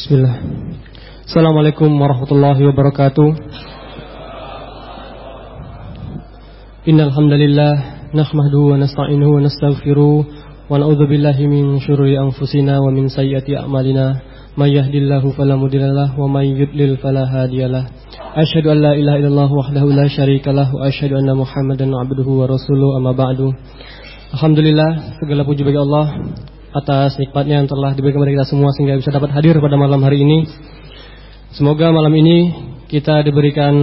Bismillah. Assalamualaikum warahmatullahi wabarakatuh. Innal hamdalillah nahmaduhu wa nasta'inuhu wa nastaghfiruh wa na'udzu billahi min syururi anfusina wa min sayyiati a'malina. May yahdihillahu fala mudhillalah wa may yudlil fala hadiyalah. Asyhadu an la ilaha illallah wahdahu la syarikalah wa asyhadu anna Muhammadan 'abduhu wa rasuluh amma ba'du. Alhamdulillah segala puji bagi Allah atas nikmatnya yang telah diberikan kepada kita semua sehingga bisa dapat hadir pada malam hari ini. Semoga malam ini kita diberikan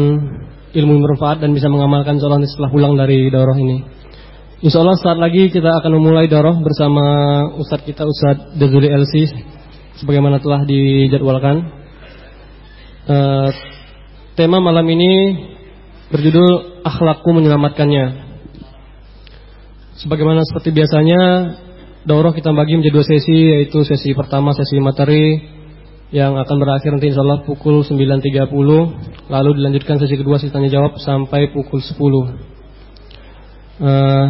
ilmu yang bermanfaat dan bisa mengamalkan sholat setelah pulang dari daurah ini. Insya Allah saat lagi kita akan memulai daurah bersama Ustadz kita Ustadz Dezuli LC sebagaimana telah dijadwalkan. Uh, tema malam ini berjudul Akhlakku Menyelamatkannya. Sebagaimana seperti biasanya daurah kita bagi menjadi dua sesi yaitu sesi pertama sesi materi yang akan berakhir nanti insya Allah pukul 9.30 lalu dilanjutkan sesi kedua sesi tanya jawab sampai pukul 10 uh, eh,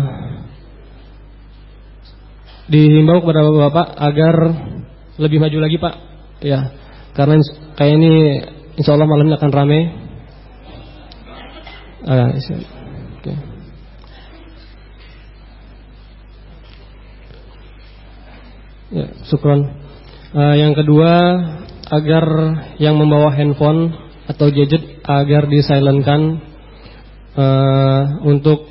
dihimbau kepada bapak-bapak agar lebih maju lagi pak. Ya karena kayak ini insya Allah malam ini akan rame uh, okay. Ya, syukron. Uh, yang kedua, agar yang membawa handphone atau gadget agar disilentkan uh, untuk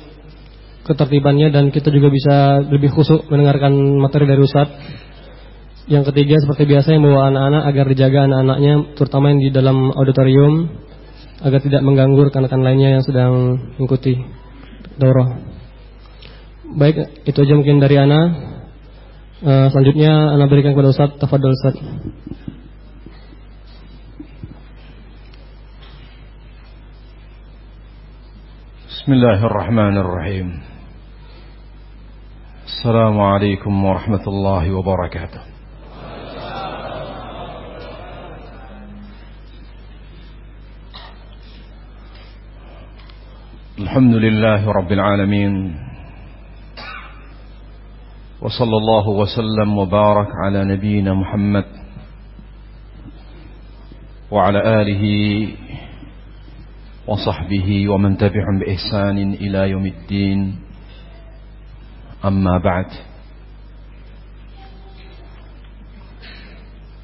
ketertibannya dan kita juga bisa lebih khusyuk mendengarkan materi dari Ustaz. Yang ketiga seperti biasa yang membawa anak-anak agar dijaga anak-anaknya terutama yang di dalam auditorium agar tidak mengganggu rekan-rekan lainnya yang sedang mengikuti daurah. Baik, itu aja mungkin dari Ana. Uh, selanjutnya Anda berikan kepada Ustaz Tafadol Ustaz. Bismillahirrahmanirrahim. Assalamualaikum warahmatullahi wabarakatuh. Alhamdulillahi Rabbil Alamin وصلى الله وسلم وبارك على نبينا محمد وعلى آله وصحبه ومن تبعهم بإحسان إلى يوم الدين. أما بعد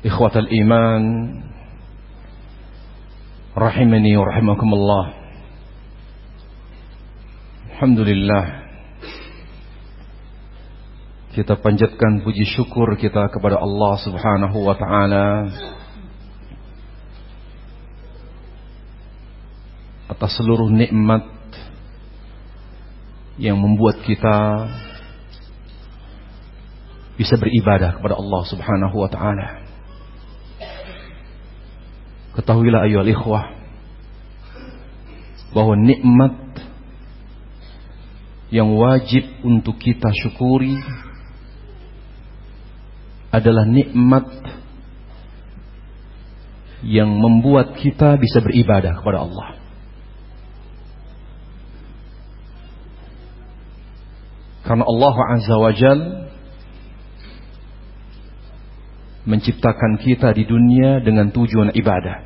إخوة الإيمان رحمني ورحمكم الله. الحمد لله Kita panjatkan puji syukur kita kepada Allah Subhanahu wa taala atas seluruh nikmat yang membuat kita bisa beribadah kepada Allah Subhanahu wa taala. Ketahuilah ayo ikhwah bahwa nikmat yang wajib untuk kita syukuri adalah nikmat yang membuat kita bisa beribadah kepada Allah. Karena Allah Azza wa Jal menciptakan kita di dunia dengan tujuan ibadah.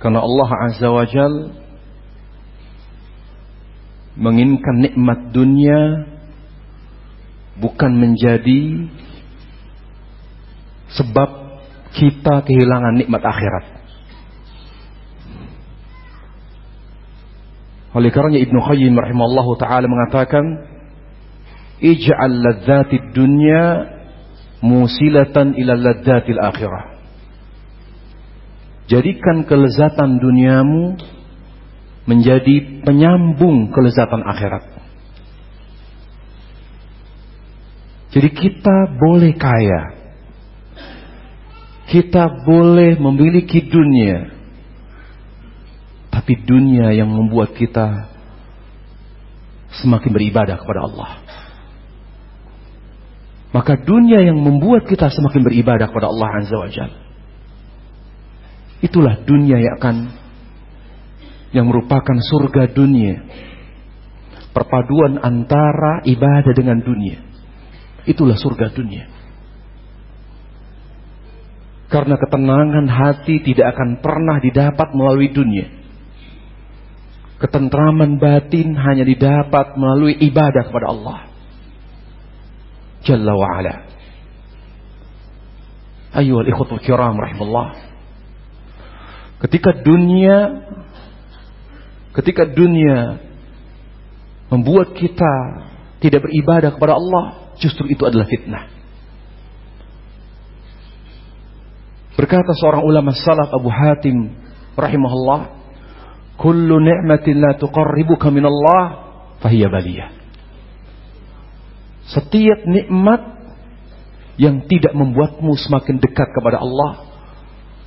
Karena Allah Azza wa Jal menginginkan nikmat dunia bukan menjadi sebab kita kehilangan nikmat akhirat. Oleh karena Ibnu Qayyim rahimallahu taala mengatakan, "Ij'al ladzatid dunya musilatan ila ladzatil akhirah." Jadikan kelezatan duniamu menjadi penyambung kelezatan akhirat. Jadi kita boleh kaya. Kita boleh memiliki dunia. Tapi dunia yang membuat kita semakin beribadah kepada Allah. Maka dunia yang membuat kita semakin beribadah kepada Allah Azza wa Jal. Itulah dunia yang akan yang merupakan surga dunia. Perpaduan antara ibadah dengan dunia. Itulah surga dunia. Karena ketenangan hati tidak akan pernah didapat melalui dunia. Ketentraman batin hanya didapat melalui ibadah kepada Allah. Jalla wa'ala. Ayuhal ikhwatul kiram rahimullah. Ketika dunia ketika dunia membuat kita tidak beribadah kepada Allah, justru itu adalah fitnah. Berkata seorang ulama salaf Abu Hatim rahimahullah, "Kullu ni'matin la tuqarribuka min Allah fahiya baliyah." Setiap nikmat yang tidak membuatmu semakin dekat kepada Allah,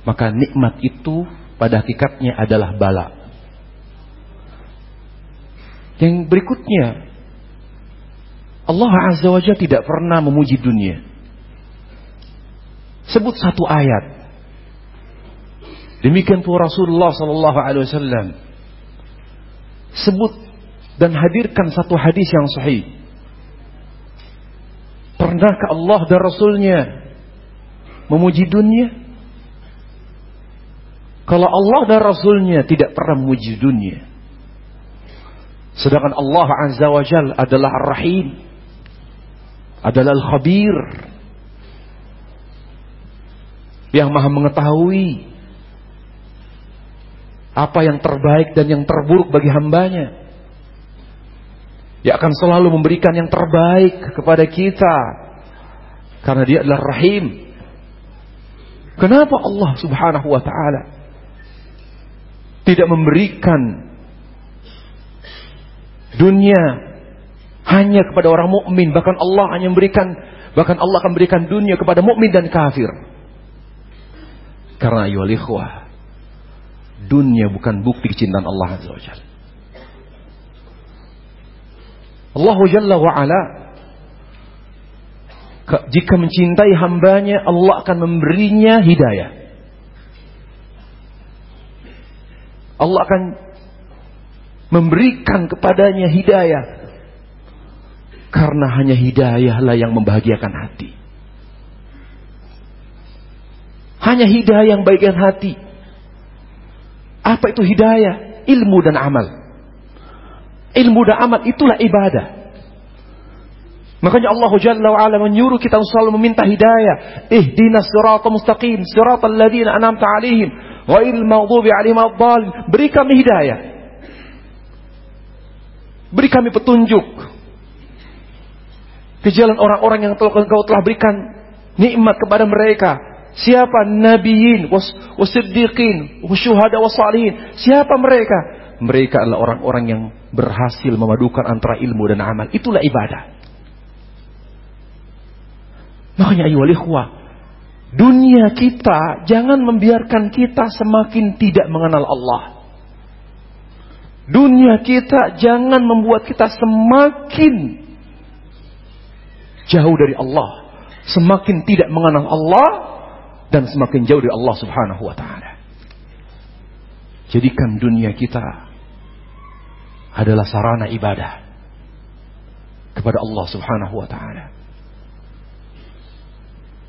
maka nikmat itu pada hakikatnya adalah bala. Yang berikutnya, Allah Azza wa Jalla tidak pernah memuji dunia. Sebut satu ayat Demikian pula Rasulullah sallallahu alaihi wasallam sebut dan hadirkan satu hadis yang sahih. Pernahkah Allah dan Rasulnya memuji dunia? Kalau Allah dan Rasulnya tidak pernah memuji dunia. Sedangkan Allah Azza wa Jal adalah Ar-Rahim. Adalah Al-Khabir. Yang maha mengetahui apa yang terbaik dan yang terburuk bagi hambanya. Dia akan selalu memberikan yang terbaik kepada kita. Karena dia adalah rahim. Kenapa Allah subhanahu wa ta'ala tidak memberikan dunia hanya kepada orang mukmin bahkan Allah hanya memberikan bahkan Allah akan memberikan dunia kepada mukmin dan kafir karena ayu ikhwah dunia bukan bukti kecintaan Allah Azza wa Jalla. Allah Jalla wa ala jika mencintai hambanya Allah akan memberinya hidayah. Allah akan memberikan kepadanya hidayah karena hanya hidayahlah yang membahagiakan hati. Hanya hidayah yang baikkan hati. Apa itu hidayah? Ilmu dan amal. Ilmu dan amal itulah ibadah. Makanya Allah Jalla wa ala menyuruh kita selalu meminta hidayah. Ihdinas siratal mustaqim, siratal ladzina an'amta 'alaihim, ghairil maghdubi 'alaihim waladdallin. Beri kami hidayah. Beri kami petunjuk ke jalan orang-orang yang telah engkau telah berikan nikmat kepada mereka Siapa nabiyin, wasiddiqin, wasyuhada, wasalihin? Siapa mereka? Mereka adalah orang-orang yang berhasil memadukan antara ilmu dan amal. Itulah ibadah. Makanya ayo ikhwah, dunia kita jangan membiarkan kita semakin tidak mengenal Allah. Dunia kita jangan membuat kita semakin jauh dari Allah, semakin tidak mengenal Allah, dan semakin jauh dari Allah Subhanahu wa taala. Jadikan dunia kita adalah sarana ibadah kepada Allah Subhanahu wa taala.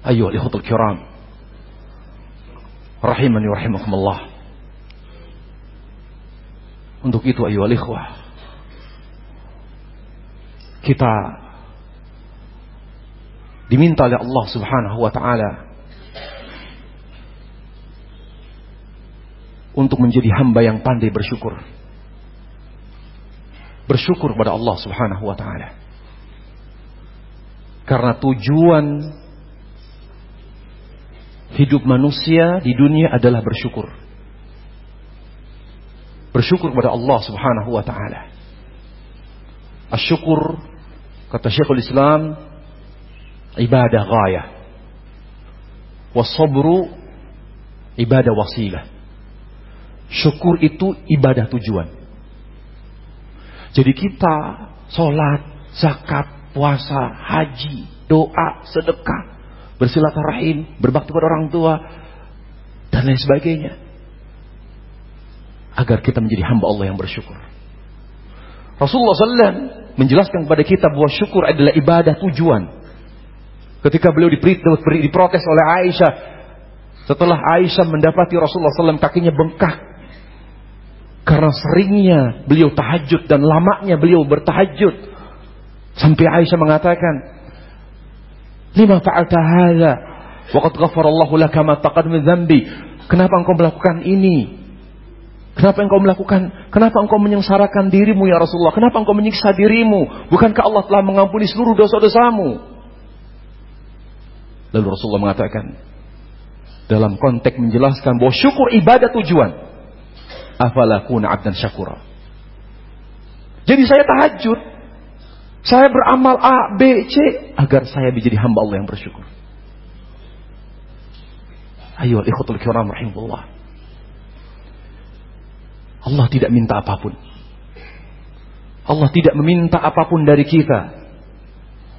Ayo ikhwatul kiram. Rahimani rahimakumullah. Untuk itu ayo ikhwah. Kita diminta oleh Allah Subhanahu wa taala untuk menjadi hamba yang pandai bersyukur. Bersyukur pada Allah Subhanahu wa taala. Karena tujuan hidup manusia di dunia adalah bersyukur. Bersyukur pada Allah Subhanahu wa taala. Asyukur kata Syekhul Islam ibadah ghayah. Wasabru ibadah wasilah. Syukur itu ibadah tujuan. Jadi kita sholat, zakat, puasa, haji, doa, sedekah, bersilaturahim, berbakti pada orang tua, dan lain sebagainya. Agar kita menjadi hamba Allah yang bersyukur. Rasulullah SAW menjelaskan kepada kita bahwa syukur adalah ibadah tujuan. Ketika beliau diprotes oleh Aisyah, Setelah Aisyah mendapati Rasulullah SAW kakinya bengkak. Karena seringnya beliau tahajud dan lamanya beliau bertahajud. Sampai Aisyah mengatakan, Lima fa'alta hadha? Waqad ghafarallahu laka ma taqad min. Kenapa engkau melakukan ini? Kenapa engkau melakukan? Kenapa engkau menyengsarakan dirimu ya Rasulullah? Kenapa engkau menyiksa dirimu? Bukankah Allah telah mengampuni seluruh dosa-dosamu? Lalu Rasulullah mengatakan dalam konteks menjelaskan bahwa syukur ibadah tujuan. Afala kuna abdan syakura. Jadi saya tahajud. Saya beramal A, B, C agar saya menjadi hamba Allah yang bersyukur. Ayo ikhwatul kiram rahimahullah. Allah tidak minta apa pun. Allah tidak meminta apa pun dari kita.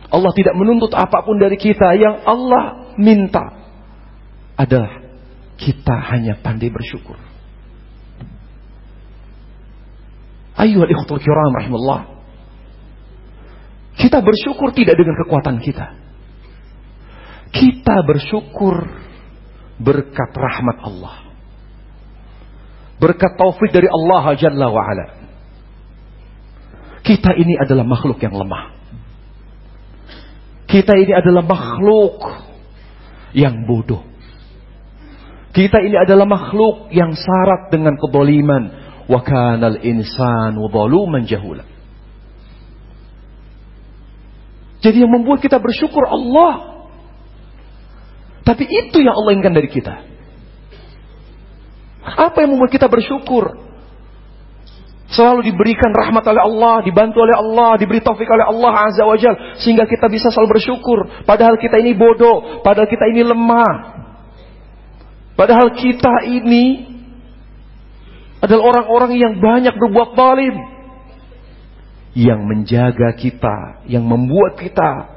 Allah tidak menuntut apa pun dari kita. Yang Allah minta adalah kita hanya pandai bersyukur. Ayo ikhtul kiram rahimullah. Kita bersyukur tidak dengan kekuatan kita. Kita bersyukur berkat rahmat Allah. Berkat taufik dari Allah Jalla wa'ala. Kita ini adalah makhluk yang lemah. Kita ini adalah makhluk yang bodoh. Kita ini adalah makhluk yang syarat dengan kedoliman. Wa kanal insan zaluman jahula. Jadi yang membuat kita bersyukur Allah. Tapi itu yang Allah inginkan dari kita. Apa yang membuat kita bersyukur? Selalu diberikan rahmat oleh Allah, dibantu oleh Allah, diberi taufik oleh Allah Azza wa Jal. Sehingga kita bisa selalu bersyukur. Padahal kita ini bodoh, padahal kita ini lemah. Padahal kita ini adalah orang-orang yang banyak berbuat balim. Yang menjaga kita, yang membuat kita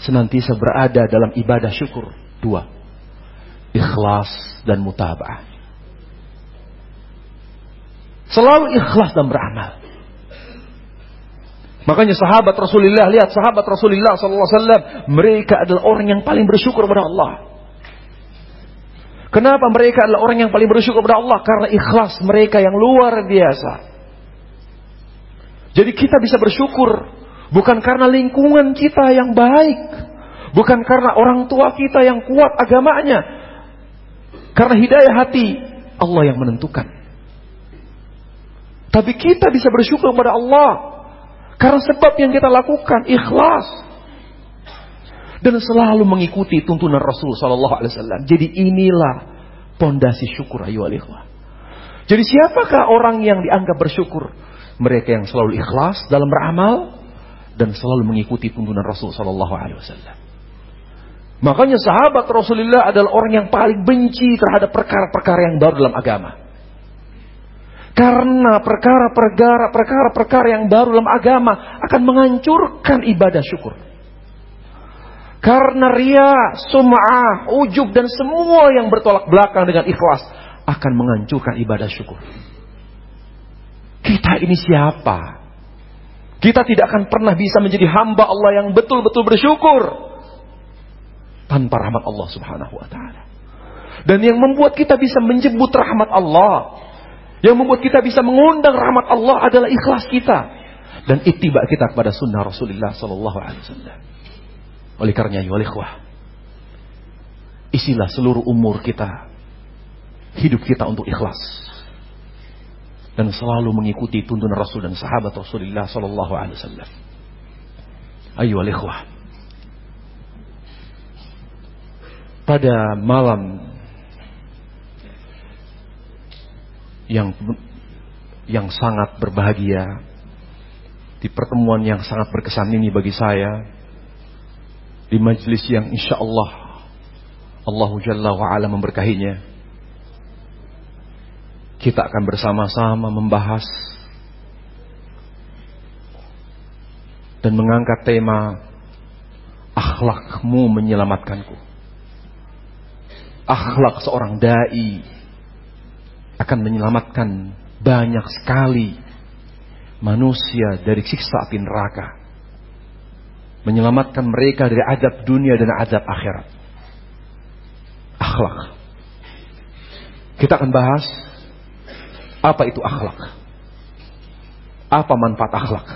senantiasa berada dalam ibadah syukur. Dua, ikhlas dan mutabah. Selalu ikhlas dan beramal. Makanya sahabat Rasulullah lihat sahabat Rasulullah SAW mereka adalah orang yang paling bersyukur kepada Allah. Kenapa mereka adalah orang yang paling bersyukur kepada Allah? Karena ikhlas mereka yang luar biasa. Jadi kita bisa bersyukur bukan karena lingkungan kita yang baik, bukan karena orang tua kita yang kuat agamanya, karena hidayah hati Allah yang menentukan. Tapi kita bisa bersyukur kepada Allah. Karena sebab yang kita lakukan ikhlas. Dan selalu mengikuti tuntunan Rasul Wasallam. Jadi inilah pondasi syukur ayu alikhwah. Jadi siapakah orang yang dianggap bersyukur? Mereka yang selalu ikhlas dalam beramal dan selalu mengikuti tuntunan Rasul Wasallam. Makanya sahabat Rasulullah adalah orang yang paling benci terhadap perkara-perkara yang baru dalam agama. Karena perkara-perkara perkara-perkara yang baru dalam agama akan menghancurkan ibadah syukur. Karena ria, sum'ah, ujub dan semua yang bertolak belakang dengan ikhlas akan menghancurkan ibadah syukur. Kita ini siapa? Kita tidak akan pernah bisa menjadi hamba Allah yang betul-betul bersyukur tanpa rahmat Allah Subhanahu wa taala. Dan yang membuat kita bisa menjemput rahmat Allah yang membuat kita bisa mengundang rahmat Allah adalah ikhlas kita dan ittiba kita kepada sunnah Rasulullah Sallallahu Alaihi Wasallam. Oleh karenanya, ya ikhwah, isilah seluruh umur kita, hidup kita untuk ikhlas dan selalu mengikuti tuntunan Rasul dan sahabat Rasulullah Sallallahu Alaihi Wasallam. Ayo ikhwah. Pada malam yang yang sangat berbahagia di pertemuan yang sangat berkesan ini bagi saya di majelis yang insya Allah Allah Jalla wa'ala memberkahinya kita akan bersama-sama membahas dan mengangkat tema akhlakmu menyelamatkanku. Akhlak seorang dai akan menyelamatkan banyak sekali manusia dari siksa api neraka. Menyelamatkan mereka dari adab dunia dan adab akhirat. Akhlak. Kita akan bahas apa itu akhlak. Apa manfaat akhlak.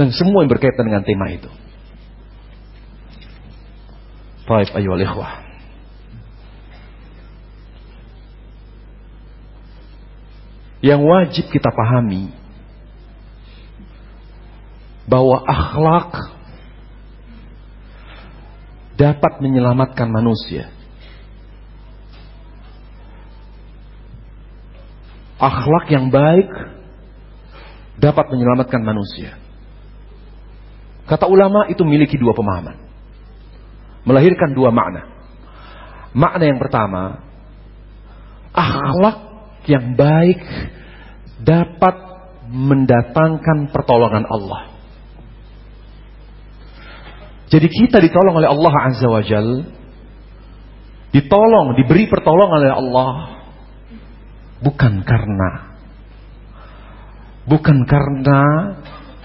Dan semua yang berkaitan dengan tema itu. Baik, ayo ikhwah. Yang wajib kita pahami bahwa akhlak dapat menyelamatkan manusia. Akhlak yang baik dapat menyelamatkan manusia. Kata ulama itu memiliki dua pemahaman. Melahirkan dua makna. Makna yang pertama, akhlak yang baik dapat mendatangkan pertolongan Allah. Jadi kita ditolong oleh Allah Azza wa Jal. Ditolong, diberi pertolongan oleh Allah. Bukan karena. Bukan karena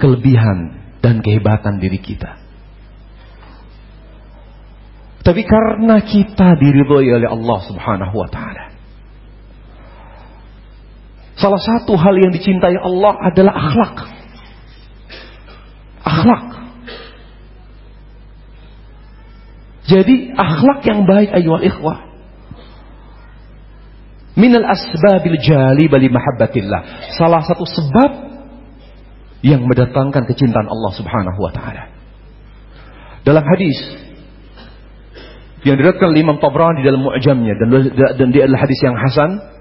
kelebihan dan kehebatan diri kita. Tapi karena kita diridhoi oleh Allah Subhanahu wa taala. Salah satu hal yang dicintai Allah adalah akhlak. Akhlak. Jadi akhlak yang baik ayo ikhwah. Minal asbabil jali bali mahabbatillah. Salah satu sebab yang mendatangkan kecintaan Allah Subhanahu wa taala. Dalam hadis yang diriwayatkan Imam Tabrani dalam Mu'jamnya dan dan dia adalah hadis yang hasan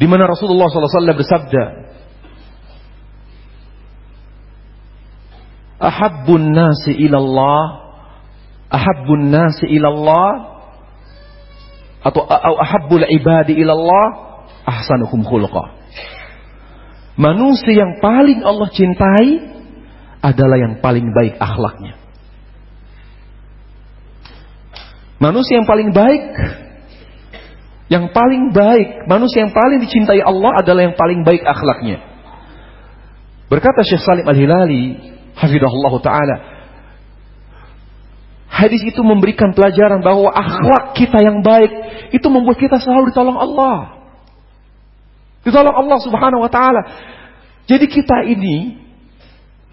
di mana Rasulullah SAW bersabda, Ahabbun nasi ilallah, ahabbun nasi ilallah, atau ahabbul ibadi ilallah, ahsanukum khulqa. Manusia yang paling Allah cintai adalah yang paling baik akhlaknya. Manusia yang paling baik yang paling baik, manusia yang paling dicintai Allah adalah yang paling baik akhlaknya. Berkata Syekh Salim Al-Hilali, hafizahullah taala, hadis itu memberikan pelajaran bahwa akhlak kita yang baik itu membuat kita selalu ditolong Allah. Ditolong Allah Subhanahu wa taala. Jadi kita ini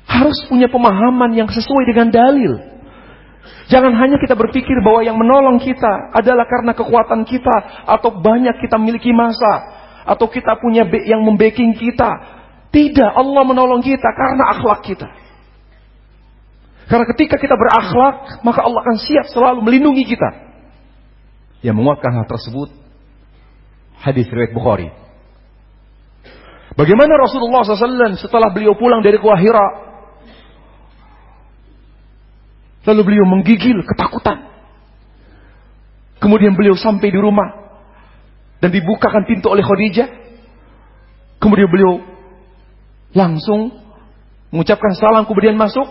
harus punya pemahaman yang sesuai dengan dalil. Jangan hanya kita berpikir bahwa yang menolong kita adalah karena kekuatan kita atau banyak kita miliki masa atau kita punya yang membacking kita. Tidak, Allah menolong kita karena akhlak kita. Karena ketika kita berakhlak, maka Allah akan siap selalu melindungi kita. Yang menguatkan hal tersebut, hadis riwayat Bukhari. Bagaimana Rasulullah SAW setelah beliau pulang dari Gua Hira, Lalu beliau menggigil ketakutan. Kemudian beliau sampai di rumah dan dibukakan pintu oleh Khadijah. Kemudian beliau langsung mengucapkan salam kemudian masuk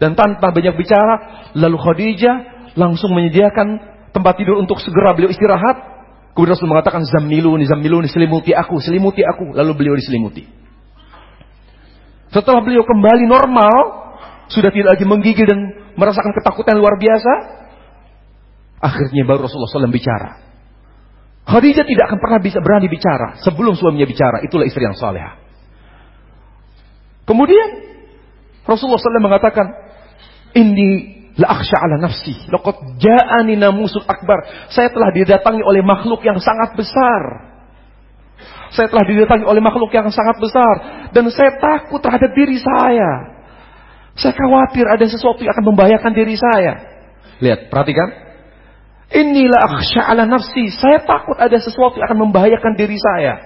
dan tanpa banyak bicara lalu Khadijah langsung menyediakan tempat tidur untuk segera beliau istirahat. Kemudian Rasul mengatakan zammiluni zammiluni selimuti aku selimuti aku lalu beliau diselimuti. Setelah beliau kembali normal sudah tidak lagi menggigil dan merasakan ketakutan luar biasa. Akhirnya baru Rasulullah SAW bicara. Khadijah tidak akan pernah bisa berani bicara sebelum suaminya bicara. Itulah istri yang saleh. Kemudian Rasulullah SAW mengatakan, ini la akhsha ala nafsi. Laqad ja'ani namusul akbar. Saya telah didatangi oleh makhluk yang sangat besar. Saya telah didatangi oleh makhluk yang sangat besar. Dan saya takut terhadap diri saya. Saya khawatir ada sesuatu yang akan membahayakan diri saya. Lihat, perhatikan. Inilah akhsha ala nafsi. Saya takut ada sesuatu yang akan membahayakan diri saya.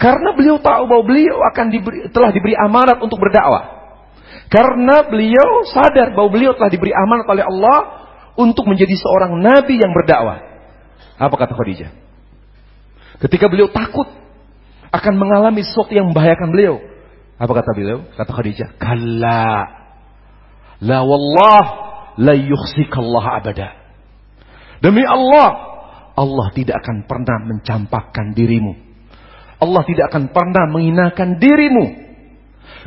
Karena beliau tahu bahwa beliau akan diberi, telah diberi amanat untuk berdakwah. Karena beliau sadar bahwa beliau telah diberi amanat oleh Allah untuk menjadi seorang nabi yang berdakwah. Apa kata Khadijah? Ketika beliau takut akan mengalami sesuatu yang membahayakan beliau, apa kata beliau? Kata Khadijah, "Kalla. La wallah la yukhsikallah abada." Demi Allah, Allah tidak akan pernah mencampakkan dirimu. Allah tidak akan pernah menghinakan dirimu.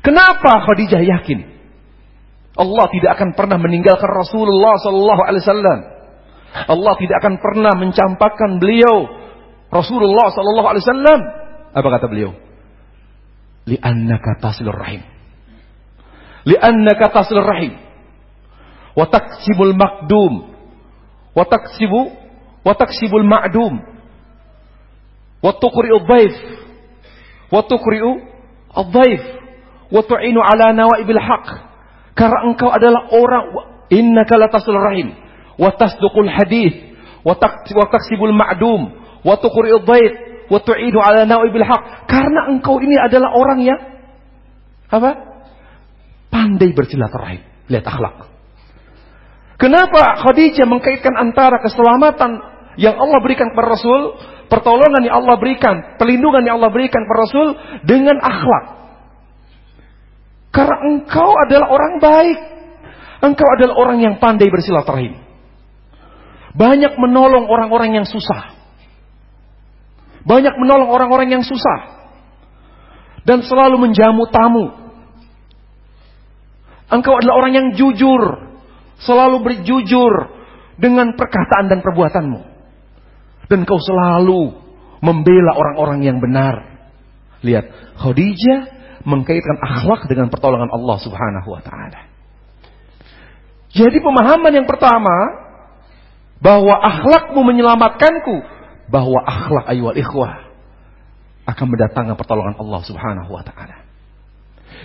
Kenapa Khadijah yakin? Allah tidak akan pernah meninggalkan Rasulullah sallallahu alaihi wasallam. Allah tidak akan pernah mencampakkan beliau Rasulullah sallallahu alaihi wasallam. Apa kata beliau? Li'annaka tasilur rahim. Li'annaka tasilur rahim. Wa taksibul maqdum. Wa taksibu wa taksibul ma'dum. Wa tuqri'u dhaif. Wa tuqri'u ad-dhaif. Wa tu'inu ala nawaibil haqq. Karena engkau adalah orang innaka latasilur rahim wa tasduqul hadith wa taksibul ma'dum wa tuqri'ud dhaif wa tu'idu ala na'ibil haq. Karena engkau ini adalah orang yang apa? Pandai bersilaturahim. Lihat akhlak. Kenapa Khadijah mengkaitkan antara keselamatan yang Allah berikan kepada Rasul pertolongan yang Allah berikan perlindungan yang Allah berikan kepada Rasul dengan akhlak? Karena engkau adalah orang baik. Engkau adalah orang yang pandai bersilaturahim. Banyak menolong orang-orang yang susah. Banyak menolong orang-orang yang susah. Dan selalu menjamu tamu. Engkau adalah orang yang jujur. Selalu berjujur dengan perkataan dan perbuatanmu. Dan kau selalu membela orang-orang yang benar. Lihat, Khadijah mengkaitkan akhlak dengan pertolongan Allah Subhanahu wa taala. Jadi pemahaman yang pertama bahwa akhlakmu menyelamatkanku, bahwa akhlak ayyuhal ikhwah akan mendatangkan pertolongan Allah Subhanahu wa taala.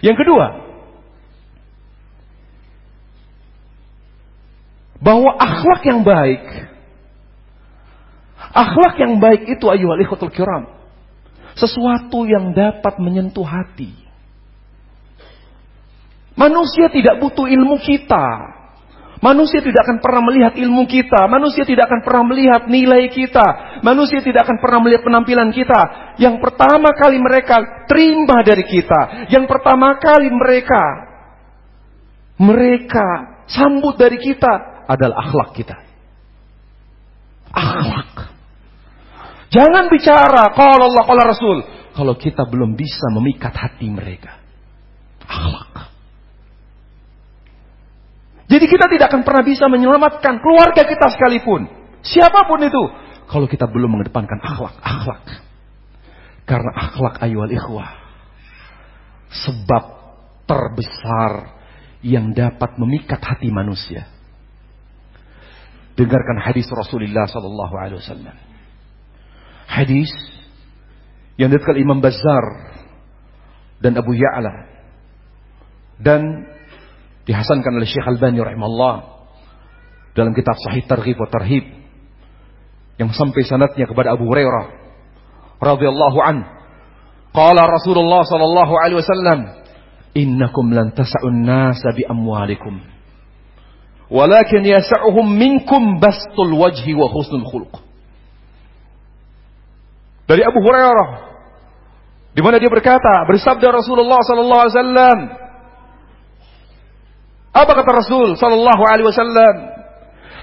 Yang kedua, bahwa akhlak yang baik akhlak yang baik itu ayyuhal ikhwatul kiram sesuatu yang dapat menyentuh hati. Manusia tidak butuh ilmu kita Manusia tidak akan pernah melihat ilmu kita. Manusia tidak akan pernah melihat nilai kita. Manusia tidak akan pernah melihat penampilan kita. Yang pertama kali mereka terima dari kita. Yang pertama kali mereka mereka sambut dari kita adalah akhlak kita. Akhlak. Jangan bicara kalau Allah kalau Rasul kalau kita belum bisa memikat hati mereka. Akhlak. Jadi kita tidak akan pernah bisa menyelamatkan keluarga kita sekalipun. Siapa pun itu. Kalau kita belum mengedepankan akhlak. Akhlak. Karena akhlak ayual ikhwah. Sebab terbesar yang dapat memikat hati manusia. Dengarkan hadis Rasulullah Sallallahu Alaihi Wasallam. Hadis yang dikatakan Imam Bazar dan Abu Ya'la dan dihasankan oleh Syekh Al-Bani rahimahullah dalam kitab Sahih Targhib wa Tarhib yang sampai sanatnya kepada Abu Hurairah radhiyallahu an qala Rasulullah sallallahu alaihi wasallam innakum lan tas'un nasa bi amwalikum walakin yas'uhum minkum bastul wajhi wa husnul khuluq. Dari Abu Hurairah di mana dia berkata bersabda Rasulullah sallallahu alaihi wasallam apa kata Rasul Sallallahu Alaihi Wasallam?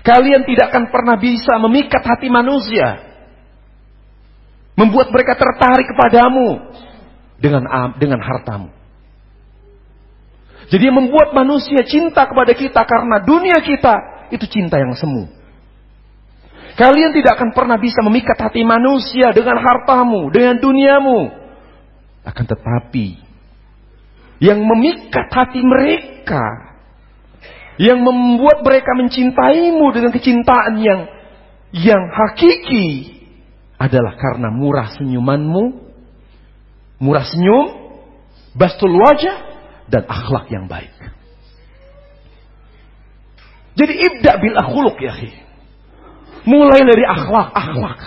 Kalian tidak akan pernah bisa memikat hati manusia, membuat mereka tertarik kepadamu dengan dengan hartamu. Jadi membuat manusia cinta kepada kita karena dunia kita itu cinta yang semu. Kalian tidak akan pernah bisa memikat hati manusia dengan hartamu, dengan duniamu. Akan tetapi yang memikat hati mereka yang membuat mereka mencintaimu dengan kecintaan yang yang hakiki adalah karena murah senyumanmu, murah senyum, bastul wajah dan akhlak yang baik. Jadi ibda bil akhluk ya Mulai dari akhlak, akhlak.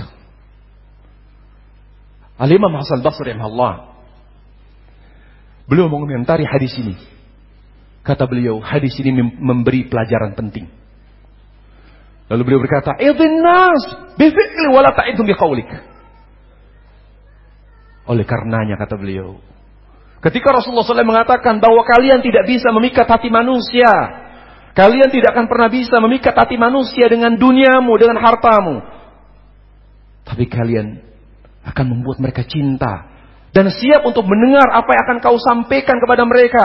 Al-Imam Hasan Basri Allah Beliau mengomentari hadis ini. Kata beliau, hadis ini memberi pelajaran penting. Lalu beliau berkata, "Idhin nas bifi'li wala ta'idhum biqaulik." Oleh karenanya kata beliau, ketika Rasulullah SAW mengatakan bahwa kalian tidak bisa memikat hati manusia, kalian tidak akan pernah bisa memikat hati manusia dengan duniamu, dengan hartamu. Tapi kalian akan membuat mereka cinta dan siap untuk mendengar apa yang akan kau sampaikan kepada mereka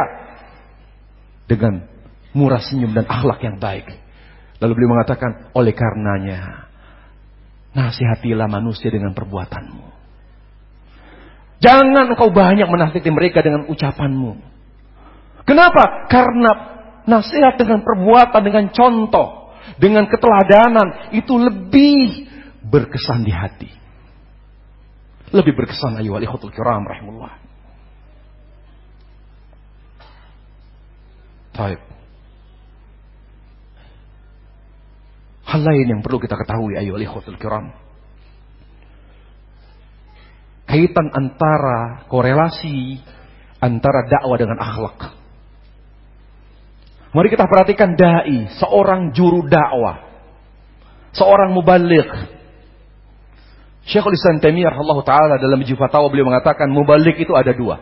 dengan murah senyum dan akhlak yang baik. Lalu beliau mengatakan, oleh karenanya, nasihatilah manusia dengan perbuatanmu. Jangan engkau banyak menasihati mereka dengan ucapanmu. Kenapa? Karena nasihat dengan perbuatan, dengan contoh, dengan keteladanan, itu lebih berkesan di hati. Lebih berkesan ayu ikhwatul kiram rahimullah. Taib. Hal lain yang perlu kita ketahui ayu ikhwatul kiram. Kaitan antara korelasi antara dakwah dengan akhlak. Mari kita perhatikan dai, seorang juru dakwah, seorang mubalik. Syekhul Islam Taimiyah Allah taala dalam Majmu' Fatawa beliau mengatakan mubalik itu ada dua.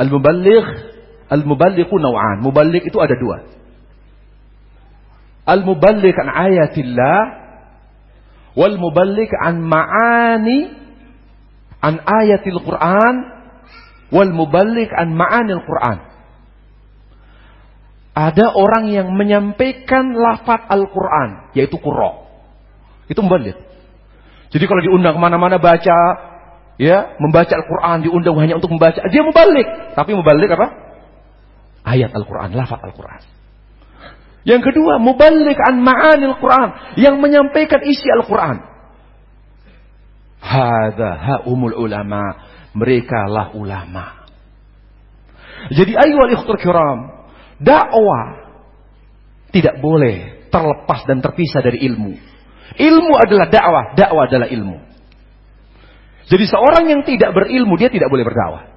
Al-muballigh, al-muballighu naw'an. Mubalik itu ada dua. Al-muballigh an ayatillah wal muballigh an ma'ani an ayatil Quran wal muballigh an ma'anil Quran. Ada orang yang menyampaikan lafaz Al-Quran, yaitu Qurra. Itu mubalik. Jadi kalau diundang ke mana-mana baca, ya membaca Al-Quran, diundang hanya untuk membaca, dia mubalik. Tapi mubalik apa? Ayat Al-Quran, lafaz Al-Quran. Yang kedua, mubalik an ma'anil Quran. Yang menyampaikan isi Al-Quran. Hada ha'umul ulama. Mereka lah ulama. Jadi ayo ikhtar kiram. Dakwah tidak boleh terlepas dan terpisah dari ilmu. Ilmu adalah dakwah, dakwah adalah ilmu. Jadi seorang yang tidak berilmu dia tidak boleh berdakwah.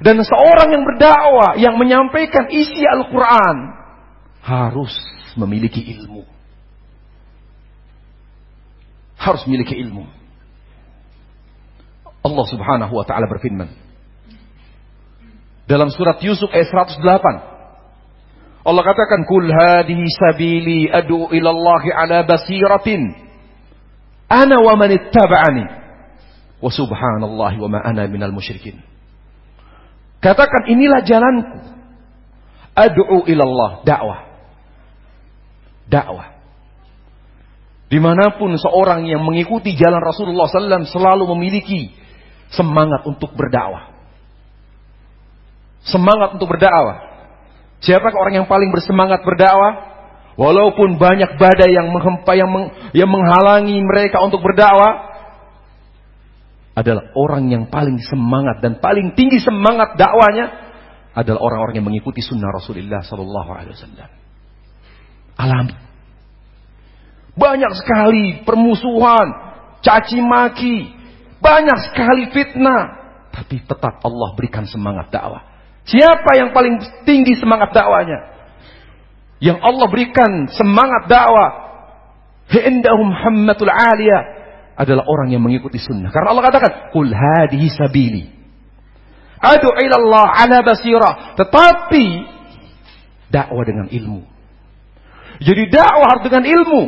Dan seorang yang berdakwah yang menyampaikan isi Al-Qur'an harus memiliki ilmu. Harus memiliki ilmu. Allah Subhanahu wa taala berfirman dalam surat Yusuf ayat 108 Allah katakan kul hadhihi sabili ad'u ila Allah ala basiratin ana wa man ittaba'ani wa subhanallahi wa ma ana minal musyrikin Katakan inilah jalanku ad'u ila Allah dakwah dakwah. Di mana pun seorang yang mengikuti jalan Rasulullah SAW selalu memiliki semangat untuk berdakwah. Semangat untuk berdakwah. Siapakah orang yang paling bersemangat berdakwah? Walaupun banyak badai yang yang, meng, yang menghalangi mereka untuk berdakwah, adalah orang yang paling semangat dan paling tinggi semangat dakwanya adalah orang-orang yang mengikuti sunnah Rasulullah Sallallahu Alaihi Wasallam alami. Banyak sekali permusuhan, caci maki, banyak sekali fitnah, tapi tetap Allah berikan semangat dakwah. Siapa yang paling tinggi semangat dakwanya? Yang Allah berikan semangat dakwah, hindahum hammatul aliyah adalah orang yang mengikuti sunnah. Karena Allah katakan, "Qul hadhihi sabili." Adu ilallah ala basirah. Tetapi dakwah dengan ilmu. Jadi dakwah harus dengan ilmu.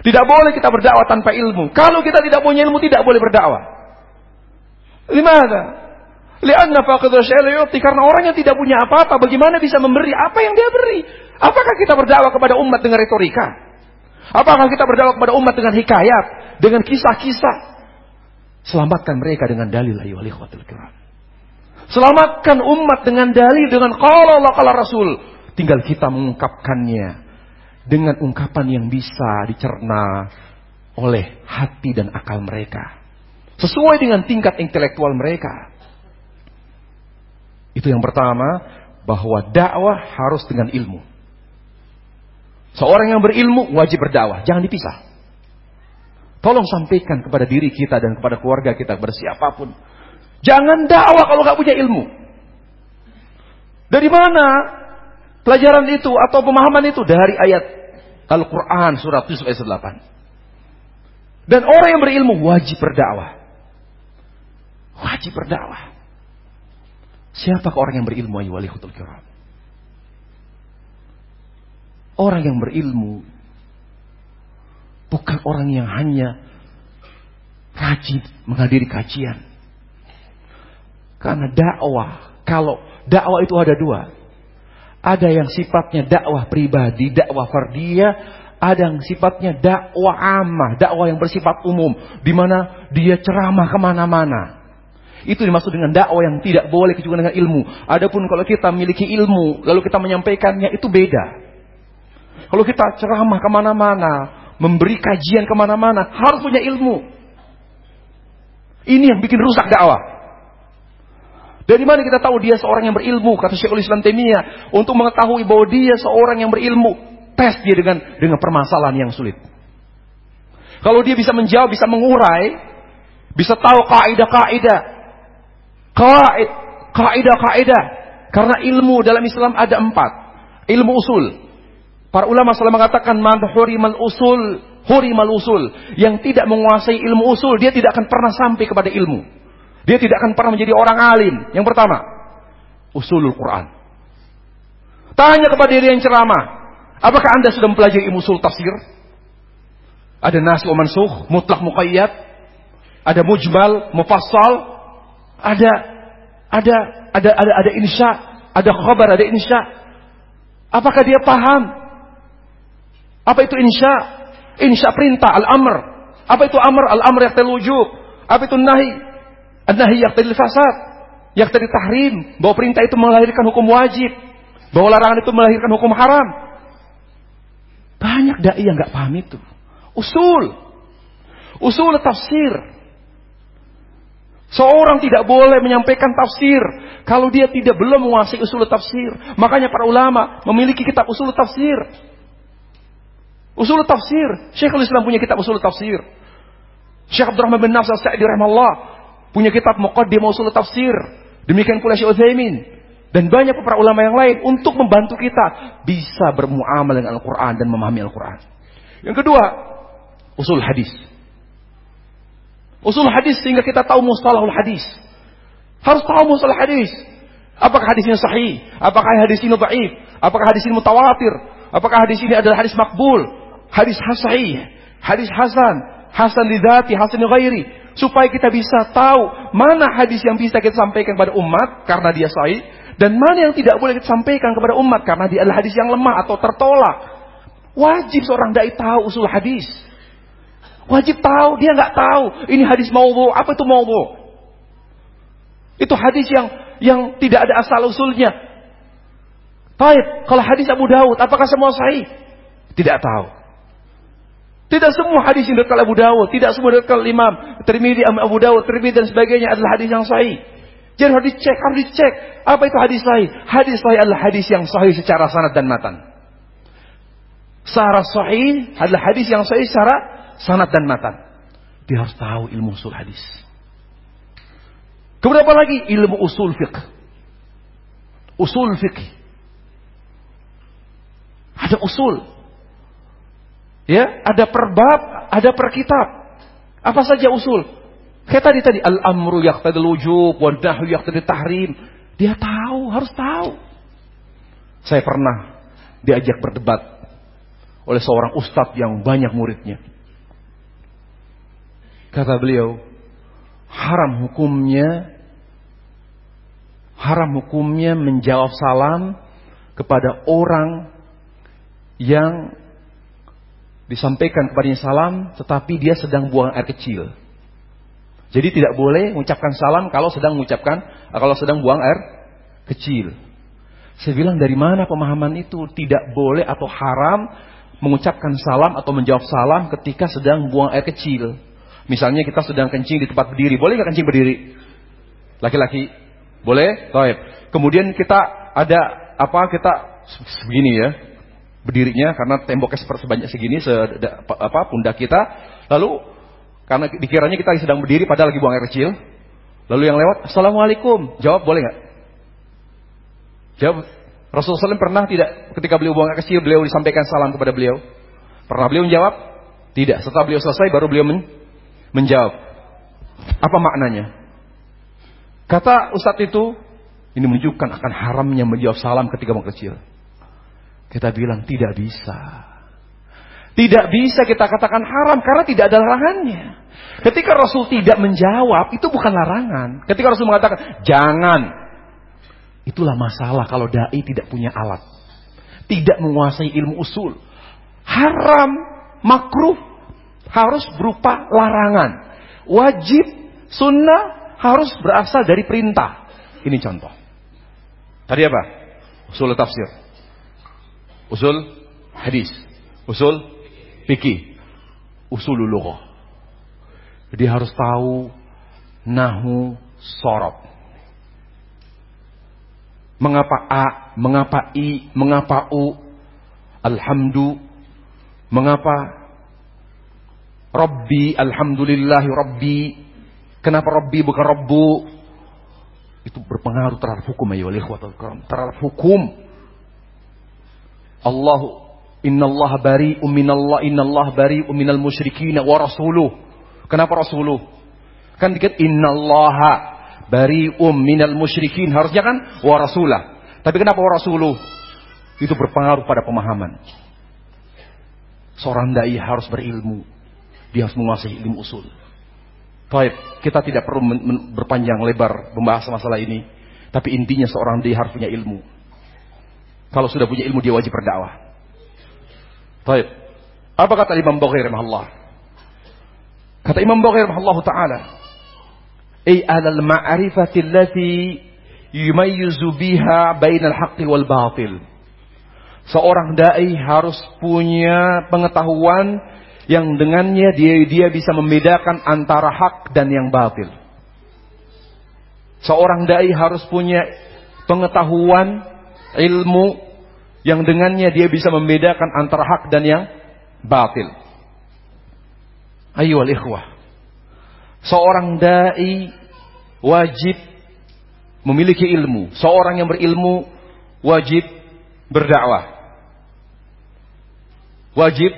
Tidak boleh kita berdakwah tanpa ilmu. Kalau kita tidak punya ilmu, tidak boleh berdakwah. Limana? Lianna faqidul yu'ti. Karena orang yang tidak punya apa-apa, bagaimana bisa memberi apa yang dia beri? Apakah kita berdakwah kepada umat dengan retorika? Apakah kita berdakwah kepada umat dengan hikayat? Dengan kisah-kisah? Selamatkan mereka dengan dalil ayu ikhwatul kiram. Selamatkan umat dengan dalil dengan qala Allah qala Rasul. Tinggal kita mengungkapkannya dengan ungkapan yang bisa dicerna oleh hati dan akal mereka. Sesuai dengan tingkat intelektual mereka. Itu yang pertama, bahwa dakwah harus dengan ilmu. Seorang yang berilmu wajib berdakwah, jangan dipisah. Tolong sampaikan kepada diri kita dan kepada keluarga kita, kepada siapa pun. Jangan dakwah kalau nggak punya ilmu. Dari mana pelajaran itu atau pemahaman itu? Dari ayat Al-Quran surat Yusuf ayat 8. Dan orang yang berilmu wajib berdakwah. Wajib berdakwah. Siapakah orang yang berilmu ayu walihutul kiram? Orang yang berilmu bukan orang yang hanya rajin menghadiri kajian. Karena dakwah, kalau dakwah itu ada dua. Ada yang sifatnya dakwah pribadi, dakwah fardiyah, ada yang sifatnya dakwah amah, dakwah yang bersifat umum, di mana dia ceramah ke mana-mana. Itu dimaksud dengan dakwah yang tidak boleh kecuali dengan ilmu. Adapun kalau kita memiliki ilmu, lalu kita menyampaikannya, itu beda. Kalau kita ceramah ke mana-mana, memberi kajian ke mana-mana, harus punya ilmu. Ini yang bikin rusak dakwah. Dari mana kita tahu dia seorang yang berilmu? Kata Syekhul Islam Taimiyah, untuk mengetahui bahwa dia seorang yang berilmu, tes dia dengan dengan permasalahan yang sulit. Kalau dia bisa menjawab, bisa mengurai, bisa tahu kaidah-kaidah, kaid, kaidah-kaidah. Karena ilmu dalam Islam ada empat. Ilmu usul. Para ulama selalu mengatakan man hurimal usul, hurimal usul. Yang tidak menguasai ilmu usul, dia tidak akan pernah sampai kepada ilmu. Dia tidak akan pernah menjadi orang alim. Yang pertama, usulul Quran. Tanya kepada diri yang ceramah, apakah anda sudah mempelajari ilmu usul tafsir? Ada nasi mansuh, mutlak muqayyad, ada mujmal, mufassal, ada ada ada ada ada insya, ada khabar, ada insya. Apakah dia paham? Apa itu insya? Insya perintah, al-amr. Apa itu amr? Al-amr yang terwujud. Apa itu nahi? An-nahi yaqtadil fasad, yaqtadil tahrim, bahwa perintah itu melahirkan hukum wajib, bahwa larangan itu melahirkan hukum haram. Banyak dai yang nggak paham itu. Usul. Usul tafsir. Seorang tidak boleh menyampaikan tafsir kalau dia tidak belum menguasai usul tafsir. Makanya para ulama memiliki kitab usul tafsir. Usul tafsir. Syekhul Islam punya kitab usul tafsir. Syekh Abdurrahman bin Nasr Sa'di rahimahullah punya kitab Muqaddimah Usul Tafsir. Demikian pula Syekh Utsaimin dan banyak para ulama yang lain untuk membantu kita bisa bermuamalah dengan Al-Qur'an dan memahami Al-Qur'an. Yang kedua, usul hadis. Usul hadis sehingga kita tahu mustalahul hadis. Harus tahu mustalah hadis. Apakah hadis ini sahih? Apakah hadis ini dhaif? Apakah hadis ini mutawatir? Apakah hadis ini adalah hadis makbul? Hadis sahih? Hadis hasan? Hasan lidati, hasan ghairi? supaya kita bisa tahu mana hadis yang bisa kita sampaikan kepada umat karena dia sahih dan mana yang tidak boleh kita sampaikan kepada umat karena dia adalah hadis yang lemah atau tertolak. Wajib seorang dai tahu usul hadis. Wajib tahu, dia nggak tahu ini hadis maudhu, apa itu maudhu? Itu hadis yang yang tidak ada asal usulnya. Baik, kalau hadis Abu Daud, apakah semua sahih? Tidak tahu. Tidak semua hadis yang diriwayatkan Abu Dawud, tidak semua diriwayatkan Imam Tirmidzi, Abu Dawud, Tirmidzi dan sebagainya adalah hadis yang sahih. Jadi harus dicek, harus dicek. Apa itu hadis sahih? Hadis sahih adalah hadis yang sahih secara sanad dan matan. Secara sahih adalah hadis yang sahih secara sanad dan matan. Dia harus tahu ilmu usul hadis. Kemudian apa lagi? Ilmu usul fiqh. Usul fiqh. Ada usul. Ya, ada perbab, ada per kitab. Apa saja usul? Kayak tadi tadi al-amru yaqtadil wujub wa nahyu yaqtadil tahrim. Dia tahu, harus tahu. Saya pernah diajak berdebat oleh seorang ustadz yang banyak muridnya. Kata beliau, haram hukumnya haram hukumnya menjawab salam kepada orang yang disampaikan kepadanya salam, tetapi dia sedang buang air kecil. Jadi tidak boleh mengucapkan salam kalau sedang mengucapkan kalau sedang buang air kecil. Saya bilang dari mana pemahaman itu tidak boleh atau haram mengucapkan salam atau menjawab salam ketika sedang buang air kecil. Misalnya kita sedang kencing di tempat berdiri, boleh nggak kencing berdiri? Laki-laki, boleh? Taib. Kemudian kita ada apa? Kita begini ya, berdirinya karena temboknya sebanyak segini se, apa pundak kita. Lalu karena dikiranya kita sedang berdiri padahal lagi buang air kecil. Lalu yang lewat, Assalamualaikum. Jawab boleh nggak? Jawab. Rasulullah SAW pernah tidak ketika beliau buang air kecil, beliau disampaikan salam kepada beliau. Pernah beliau menjawab? Tidak. Setelah beliau selesai, baru beliau men menjawab. Apa maknanya? Kata Ustadz itu, ini menunjukkan akan haramnya menjawab salam ketika buang kecil. Kita bilang tidak bisa. Tidak bisa kita katakan haram karena tidak ada larangannya. Ketika Rasul tidak menjawab, itu bukan larangan. Ketika Rasul mengatakan, jangan. Itulah masalah kalau da'i tidak punya alat. tidak menguasai ilmu usul. Haram, makruh harus berupa larangan. Wajib, sunnah harus berasal dari perintah. Ini contoh. Tadi apa? Usul tafsir. Usul hadis. Usul fikih. Usul lughah. Jadi harus tahu nahu sorot. Mengapa A, mengapa I, mengapa U, Alhamdu, mengapa Rabbi, Alhamdulillahi Rabbi, kenapa Rabbi bukan Rabbu, itu berpengaruh terhadap hukum ayo terhadap hukum Allah Inna Allah bari minallah Inna Allah bari minal musyrikin wa rasuluh. Kenapa rasuluh? Kan dikit Inna Allah bari minal musyrikin harusnya kan wa rasulah. Tapi kenapa wa rasuluh itu berpengaruh pada pemahaman. Seorang dai harus berilmu. Dia harus menguasai ilmu usul. Baik, kita tidak perlu berpanjang lebar membahas masalah ini. Tapi intinya seorang dia harus punya ilmu. Kalau sudah punya ilmu dia wajib berdakwah. Baik. Apa kata Imam Bukhari rahimahullah? Kata Imam Bukhari rahimahullah taala, "Ai alal ma'rifati allati yumayyizu biha bainal haqqi wal batil." Seorang dai harus punya pengetahuan yang dengannya dia dia bisa membedakan antara hak dan yang batil. Seorang dai harus punya pengetahuan, ilmu yang dengannya dia bisa membedakan antara hak dan yang batil. Ayo ikhwah. Seorang dai wajib memiliki ilmu. Seorang yang berilmu wajib berdakwah. Wajib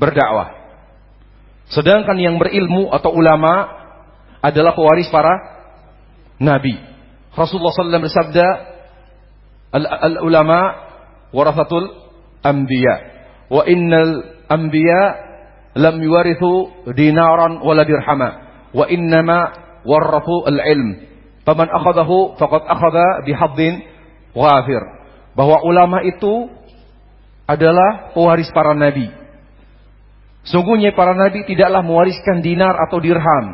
berdakwah. Sedangkan yang berilmu atau ulama adalah pewaris para nabi. Rasulullah SAW bersabda, Al-ulama warasatul anbiya. Wa innal anbiya lam yuwarithu dinaran wala dirhama. Wa innama warathu al-ilm. Faman akhadahu faqad akhadha bihaddin ghafir. Bahwa ulama itu adalah pewaris para nabi. Sungguhnya para nabi tidaklah mewariskan dinar atau dirham.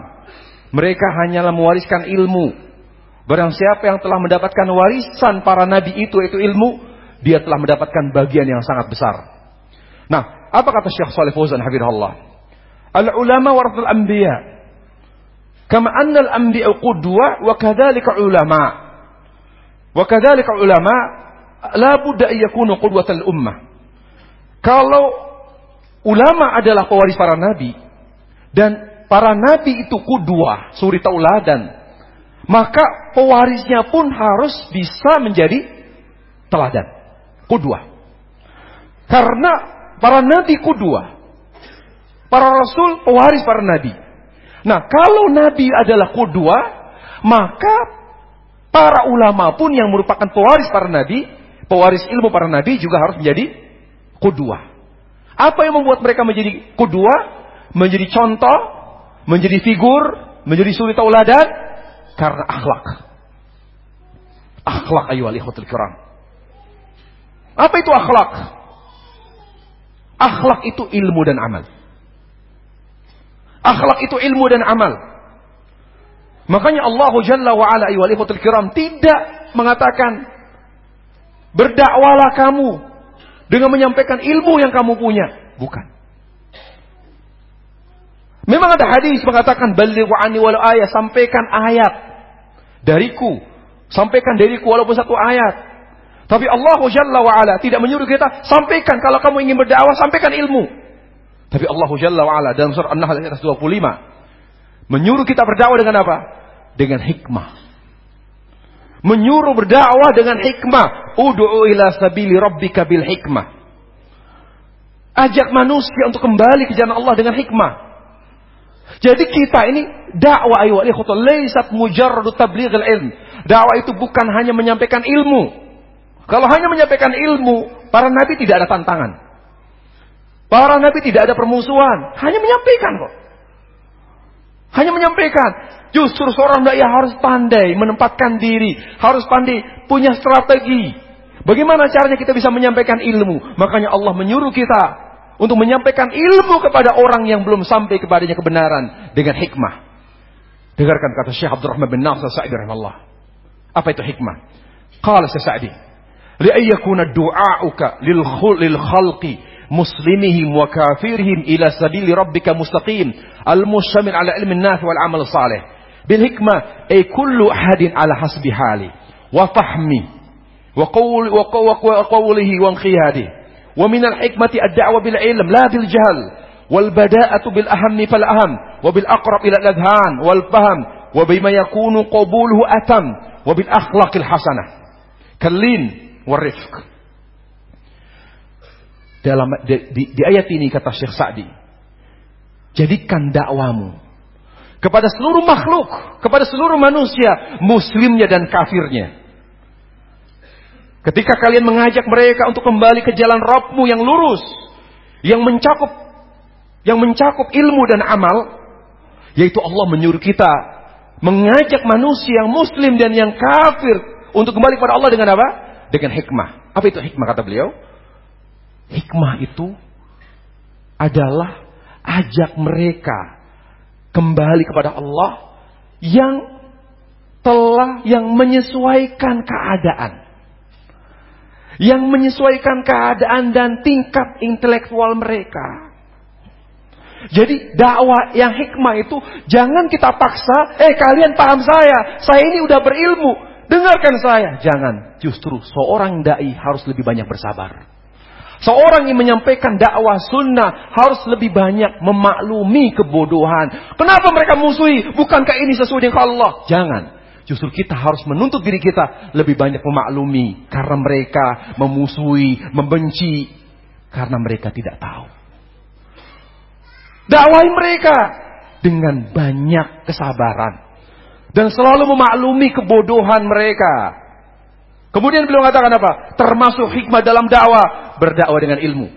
Mereka hanyalah mewariskan ilmu. Barang siapa yang telah mendapatkan warisan para nabi itu, itu ilmu, dia telah mendapatkan bagian yang sangat besar. Nah, apa kata Syekh Salih Fauzan hafizahullah? Al-ulama warathul anbiya. Kama anna al-anbiya qudwa wa kadzalika ulama. Wa kadzalika ulama la budda yakunu qudwatal ummah. Kalau ulama adalah pewaris para nabi dan para nabi itu kudua, suri tauladan. Maka pewarisnya pun harus bisa menjadi teladan, kudua. Karena para nabi kudua, para rasul pewaris para nabi. Nah, kalau nabi adalah kudua, maka para ulama pun yang merupakan pewaris para nabi, pewaris ilmu para nabi juga harus menjadi kudua. Apa yang membuat mereka menjadi kedua, menjadi contoh, menjadi figur, menjadi suri tauladan? Karena akhlak. Akhlak ayu alihatul kiram. Apa itu akhlak? Akhlak itu ilmu dan amal. Akhlak itu ilmu dan amal. Makanya Allah Jalla wa ayu alihatul kiram tidak mengatakan berdakwalah kamu dengan menyampaikan ilmu yang kamu punya. Bukan. Memang ada hadis mengatakan balighu anni walau ayat, sampaikan ayat dariku. Sampaikan dariku walaupun satu ayat. Tapi Allah Jalla wa ala tidak menyuruh kita sampaikan kalau kamu ingin berdakwah sampaikan ilmu. Tapi Allah Jalla wa ala dalam surah An-Nahl ayat 25 menyuruh kita berdakwah dengan apa? Dengan hikmah menyuruh berdakwah dengan hikmah. Udu'u ila sabili rabbika bil hikmah. Ajak manusia untuk kembali ke jalan Allah dengan hikmah. Jadi kita ini dakwah ayo ikhwatul laysat mujarradu tablighil ilm. Dakwah itu bukan hanya menyampaikan ilmu. Kalau hanya menyampaikan ilmu, para nabi tidak ada tantangan. Para nabi tidak ada permusuhan, hanya menyampaikan kok. Hanya menyampaikan. Justru seorang dai harus pandai menempatkan diri, harus pandai punya strategi, Bagaimana caranya kita bisa menyampaikan ilmu? Makanya Allah menyuruh kita untuk menyampaikan ilmu kepada orang yang belum sampai kepadanya kebenaran dengan hikmah. Dengarkan kata Syekh Abdurrahman bin Nasir Sa'idi rahimahullah. Apa itu hikmah? Qala Syekh Sa'di, "Li'ayyakuna du'a'uka lil khul lil khalqi muslimihim wa kafirihim ila sabili rabbika mustaqim al-mustamil ala ilmin nafi wal amal salih." Bil hikmah ay kullu ahadin ala hasbi hali wa fahmi Wa minal hikmati ad-da'wa bil ilm la bil jahl. Wal bada'atu bil ahammi fal aham. Wa bil aqrab ila al-adhan wal faham. Wa bima yakunu qabuluhu atam. Wa bil akhlaqil hasanah. kallin wa rifq. Dalam, di, di, di ayat ini kata Syekh Sa'di. Jadikan dakwamu kepada seluruh makhluk, kepada seluruh manusia, muslimnya dan kafirnya. Ketika kalian mengajak mereka untuk kembali ke jalan Rabbmu yang lurus, yang mencakup yang mencakup ilmu dan amal, yaitu Allah menyuruh kita mengajak manusia yang muslim dan yang kafir untuk kembali kepada Allah dengan apa? Dengan hikmah. Apa itu hikmah kata beliau? Hikmah itu adalah ajak mereka kembali kepada Allah yang telah yang menyesuaikan keadaan yang menyesuaikan keadaan dan tingkat intelektual mereka. Jadi dakwah yang hikmah itu jangan kita paksa, eh kalian paham saya, saya ini udah berilmu, dengarkan saya. Jangan, justru seorang dai harus lebih banyak bersabar. Seorang yang menyampaikan dakwah sunnah harus lebih banyak memaklumi kebodohan. Kenapa mereka musuhi? Bukankah ini sesuai dengan Allah? Jangan. Justru kita harus menuntut diri kita lebih banyak memaklumi karena mereka memusuhi, membenci karena mereka tidak tahu. Dakwai mereka dengan banyak kesabaran dan selalu memaklumi kebodohan mereka. Kemudian beliau mengatakan apa? Termasuk hikmah dalam dakwah berdakwah dengan ilmu.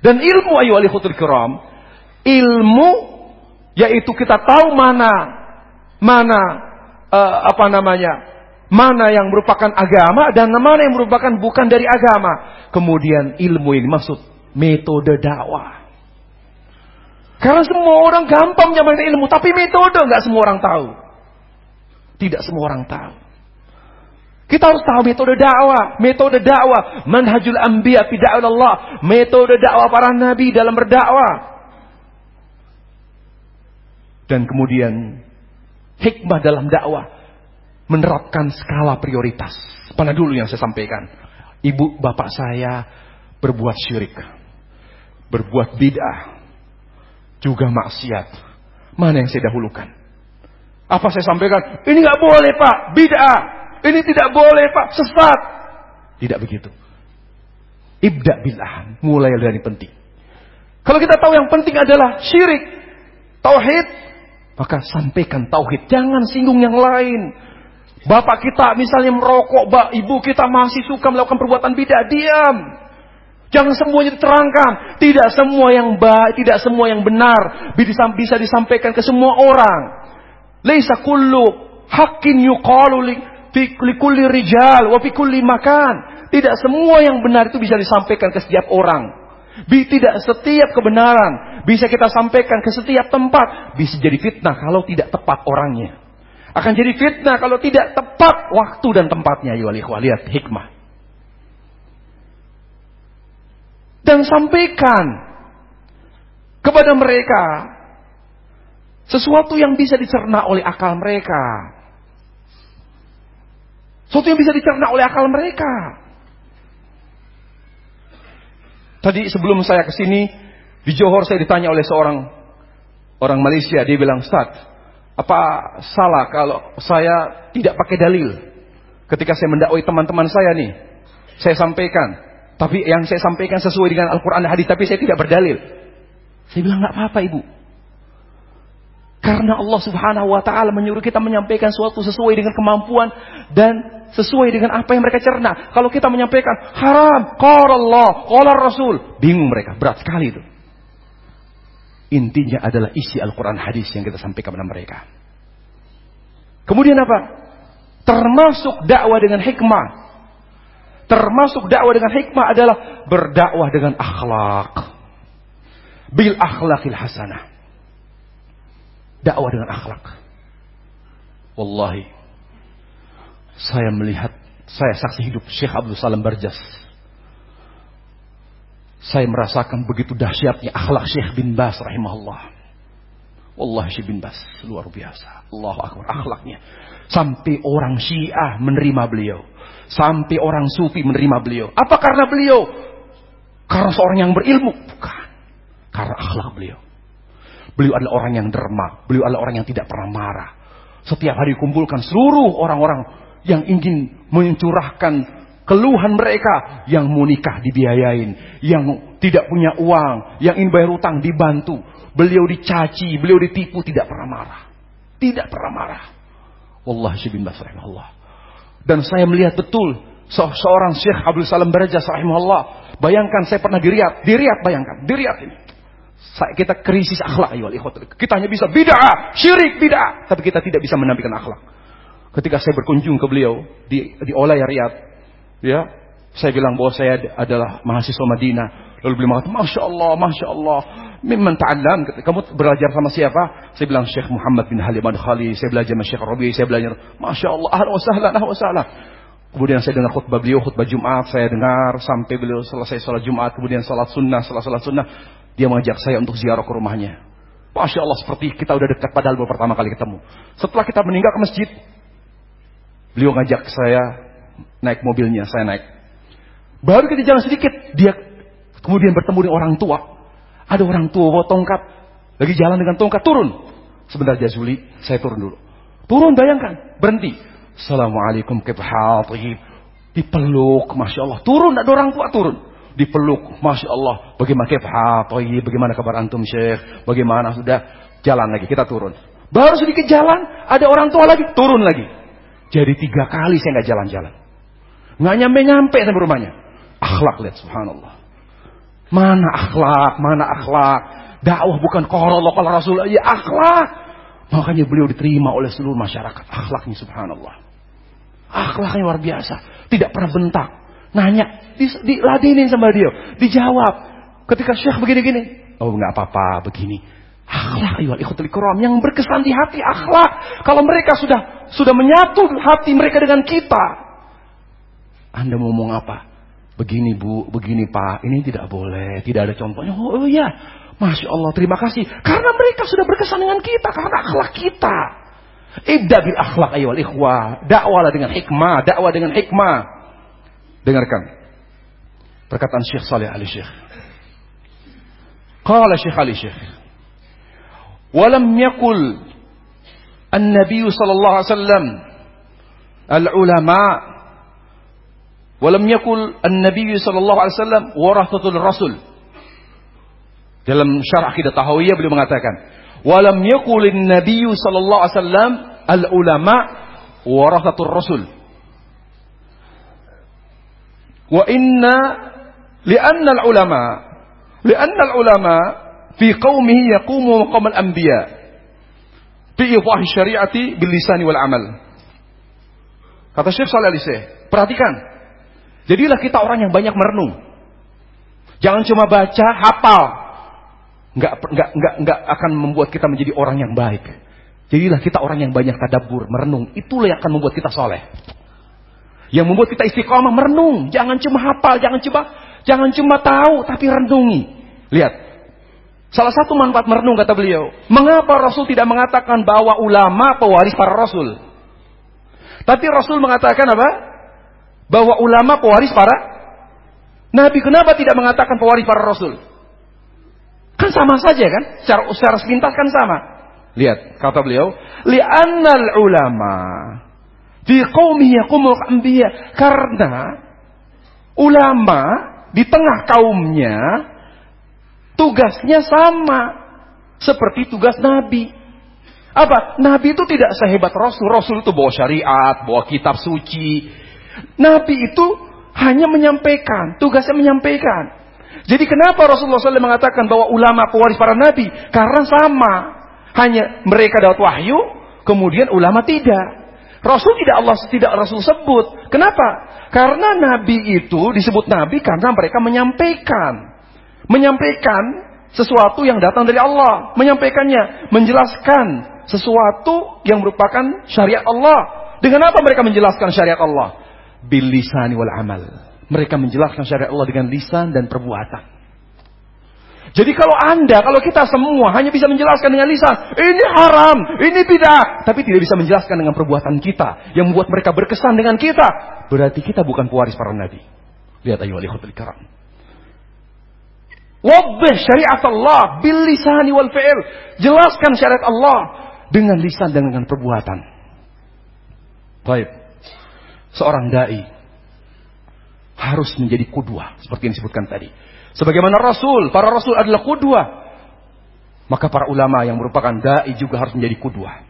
Dan ilmu ayu alihutul kiram, ilmu yaitu kita tahu mana mana uh, apa namanya mana yang merupakan agama dan mana yang merupakan bukan dari agama. Kemudian ilmu ini maksud metode dakwah. Karena semua orang gampang menyampaikan ilmu, tapi metode nggak semua orang tahu. Tidak semua orang tahu. Kita harus tahu metode dakwah, metode dakwah, manhajul anbiya fi Allah, metode dakwah para nabi dalam berdakwah. Dan kemudian hikmah dalam dakwah menerapkan skala prioritas. Pada dulu yang saya sampaikan. Ibu bapak saya berbuat syirik. Berbuat bid'ah. Juga maksiat. Mana yang saya dahulukan? Apa saya sampaikan? Ini nggak boleh pak, bid'ah. Ini tidak boleh pak, sesat. Tidak begitu. Ibda bil'ah. Mulai dari penting. Kalau kita tahu yang penting adalah syirik. Tauhid maka sampaikan tauhid, jangan singgung yang lain. Bapak kita misalnya merokok, bak, ibu kita masih suka melakukan perbuatan bidah, diam. Jangan semuanya diterangkan. Tidak semua yang baik, tidak semua yang benar bisa disampaikan ke semua orang. Laisa kullu hakin yuqalu li, li kulli rijal wa makan. Tidak semua yang benar itu bisa disampaikan ke setiap orang. Tidak setiap kebenaran bisa kita sampaikan ke setiap tempat. Bisa jadi fitnah kalau tidak tepat orangnya. Akan jadi fitnah kalau tidak tepat waktu dan tempatnya. Ya lihat hikmah. Dan sampaikan kepada mereka sesuatu yang bisa dicerna oleh akal mereka. Sesuatu yang bisa dicerna oleh akal mereka. Tadi sebelum saya ke sini di Johor saya ditanya oleh seorang orang Malaysia, dia bilang, "Ustaz, apa salah kalau saya tidak pakai dalil ketika saya mendakwai teman-teman saya nih? Saya sampaikan, tapi yang saya sampaikan sesuai dengan Al-Qur'an dan hadis, tapi saya tidak berdalil." Saya bilang, "Enggak apa-apa, Ibu. Karena Allah Subhanahu wa taala menyuruh kita menyampaikan sesuatu sesuai dengan kemampuan dan sesuai dengan apa yang mereka cerna. Kalau kita menyampaikan haram, qala Allah, qala Rasul, bingung mereka, berat sekali itu. Intinya adalah isi Al-Qur'an hadis yang kita sampaikan kepada mereka. Kemudian apa? Termasuk dakwah dengan hikmah Termasuk dakwah dengan hikmah adalah berdakwah dengan akhlak. Bil akhlakil hasanah. Dakwah dengan akhlak. Wallahi. Saya melihat, saya saksi hidup Syekh Abdul Salam Barjas. Saya merasakan begitu dahsyatnya akhlak Syekh bin Bas rahimahullah. Wallahi Syekh bin Bas luar biasa. Allahu Akbar akhlaknya. Sampai orang Syiah menerima beliau. Sampai orang sufi menerima beliau. Apa karena beliau? Karena seorang yang berilmu? Bukan. Karena akhlak beliau. Beliau adalah orang yang derma. Beliau adalah orang yang tidak pernah marah. Setiap hari kumpulkan seluruh orang-orang yang ingin mencurahkan keluhan mereka. Yang mau nikah dibiayain. Yang tidak punya uang. Yang ingin bayar utang dibantu. Beliau dicaci, beliau ditipu, tidak pernah marah. Tidak pernah marah. Wallah bin Bas Allah. Dan saya melihat betul seorang Syekh Abdul Salam Barajas rahimahullah. Bayangkan saya pernah di Riyadh. Di Riyadh bayangkan. Di Riyadh ini. Kita krisis akhlak. Ya kita hanya bisa bid'ah, syirik, bid'ah. Tapi kita tidak bisa menampilkan akhlak. Ketika saya berkunjung ke beliau di, di Olaya Riyadh. Ya, saya bilang bahwa saya adalah mahasiswa Madinah. Lalu beliau mengatakan, Masya Allah, Masya Allah. Mimman ta'allam. Kamu belajar sama siapa? Saya bilang Syekh Muhammad bin Halim Khali. Saya belajar sama Syekh Rabi. Saya belajar. Masya Allah. Ahlan wa sahlan. Sahlan. Kemudian saya dengar khutbah beliau, khutbah Jumat. Saya dengar sampai beliau selesai sholat Jumat. Kemudian sholat sunnah. Setelah sholat sunnah. Dia mengajak saya untuk ziarah ke rumahnya. Masya Allah seperti kita udah dekat padahal baru pertama kali ketemu. Setelah kita meninggal ke masjid. Beliau ngajak saya naik mobilnya. Saya naik. Baru kita jalan sedikit. Dia kemudian bertemu dengan orang tua. Ada orang tua bawa tongkat. Lagi jalan dengan tongkat. Turun. Sebentar Jazuli. Saya turun dulu. Turun bayangkan. Berhenti. Assalamualaikum kebhal. Dipeluk. Masya Allah. Turun. Ada orang tua turun. Dipeluk. Masya Allah. Bagaimana kebhal. Bagaimana kabar antum syekh. Bagaimana sudah. Jalan lagi. Kita turun. Baru sedikit jalan. Ada orang tua lagi. Turun lagi. Jadi tiga kali saya nggak jalan-jalan. Nggak nyampe-nyampe sampai rumahnya. Akhlak lihat subhanallah. Mana akhlak, mana akhlak. Dakwah bukan korolok kalau Rasul, ya akhlak. Makanya beliau diterima oleh seluruh masyarakat. Akhlaknya subhanallah. Akhlaknya luar biasa. Tidak pernah bentak. Nanya, di, diladenin sama dia. Dijawab. Ketika syekh begini-gini. Oh nggak apa-apa begini. Akhlak ayo ikhwatul yang berkesan di hati akhlak. Kalau mereka sudah sudah menyatu hati mereka dengan kita. Anda mau ngomong apa? Begini bu, begini pak, ini tidak boleh, tidak ada contohnya. Oh, oh iya, Masya Allah, terima kasih. Karena mereka sudah berkesan dengan kita, karena akhlak kita. Ibda bil akhlak ayo ikhwah. Dakwalah dengan hikmah, dakwah dengan hikmah. Dengarkan. Perkataan Syekh Saleh Ali Syekh. Qala Syekh Ali Syekh. Walam yakul An-Nabi sallallahu alaihi wasallam al-ulama Walam yakul an-nabi sallallahu alaihi wasallam warathatul rasul. Dalam syarah kita tahawiyah beliau mengatakan, walam yakul an-nabi sallallahu alaihi wasallam al-ulama warathatul rasul. Wa inna li'anna al-ulama li'anna al-ulama fi qaumihi yaqumu maqam al-anbiya fi idahi syari'ati bil lisani wal amal. Kata Syekh Salih Alaihi perhatikan Jadilah kita orang yang banyak merenung. Jangan cuma baca, hafal. Nggak, nggak, nggak, nggak akan membuat kita menjadi orang yang baik. Jadilah kita orang yang banyak tadabur, merenung. Itulah yang akan membuat kita soleh. Yang membuat kita istiqomah merenung. Jangan cuma hafal, jangan cuma jangan cuma tahu, tapi renungi. Lihat. Salah satu manfaat merenung kata beliau. Mengapa Rasul tidak mengatakan bahwa ulama pewaris para Rasul? Tapi Rasul mengatakan apa? bahwa ulama pewaris para nabi. Kenapa tidak mengatakan pewaris para rasul? Kan sama saja kan? Secara, secara sepintas kan sama. Lihat, kata beliau, li'annal ulama fi qaumi yaqumul anbiya karena ulama di tengah kaumnya tugasnya sama seperti tugas nabi. Apa? Nabi itu tidak sehebat Rasul. Rasul itu bawa syariat, bawa kitab suci, Nabi itu hanya menyampaikan, tugasnya menyampaikan. Jadi kenapa Rasulullah SAW mengatakan bahwa ulama pewaris para nabi? Karena sama. Hanya mereka dapat wahyu, kemudian ulama tidak. Rasul tidak Allah tidak Rasul sebut. Kenapa? Karena nabi itu disebut nabi karena mereka menyampaikan. Menyampaikan sesuatu yang datang dari Allah, menyampaikannya, menjelaskan sesuatu yang merupakan syariat Allah. Dengan apa mereka menjelaskan syariat Allah? Bil lisani wal amal. Mereka menjelaskan syariat Allah dengan lisan dan perbuatan. Jadi kalau Anda, kalau kita semua hanya bisa menjelaskan dengan lisan, ini haram, ini tidak, tapi tidak bisa menjelaskan dengan perbuatan kita yang membuat mereka berkesan dengan kita, berarti kita bukan pewaris para nabi. Lihat ayo ikhwatul karam. Wabbih syariat Allah bil lisani wal fi'il. Jelaskan syariat Allah dengan lisan dan dengan perbuatan. Baik. Seorang dai harus menjadi kudua seperti yang disebutkan tadi. Sebagaimana Rasul, para Rasul adalah kudua. Maka para ulama yang merupakan da'i juga harus menjadi kudua.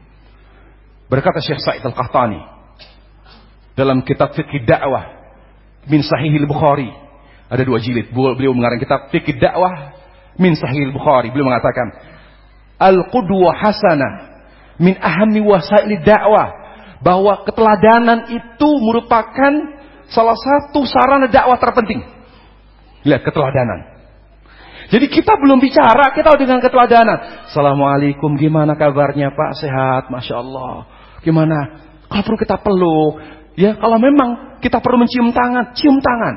Berkata Syekh Sa'id Al-Qahtani dalam kitab fikih dakwah min Sahih Bukhari. Ada dua jilid. Beliau mengarang kitab fikih dakwah min Sahih Bukhari. Beliau mengatakan al-qudwa hasanah min ahammi wasail dakwah bahwa keteladanan itu merupakan salah satu sarana dakwah terpenting Lihat keteladanan. Jadi kita belum bicara, kita dengan keteladanan. Assalamualaikum, gimana kabarnya Pak? Sehat, Masya Allah. Gimana? Kalau perlu kita peluk. Ya, kalau memang kita perlu mencium tangan, cium tangan.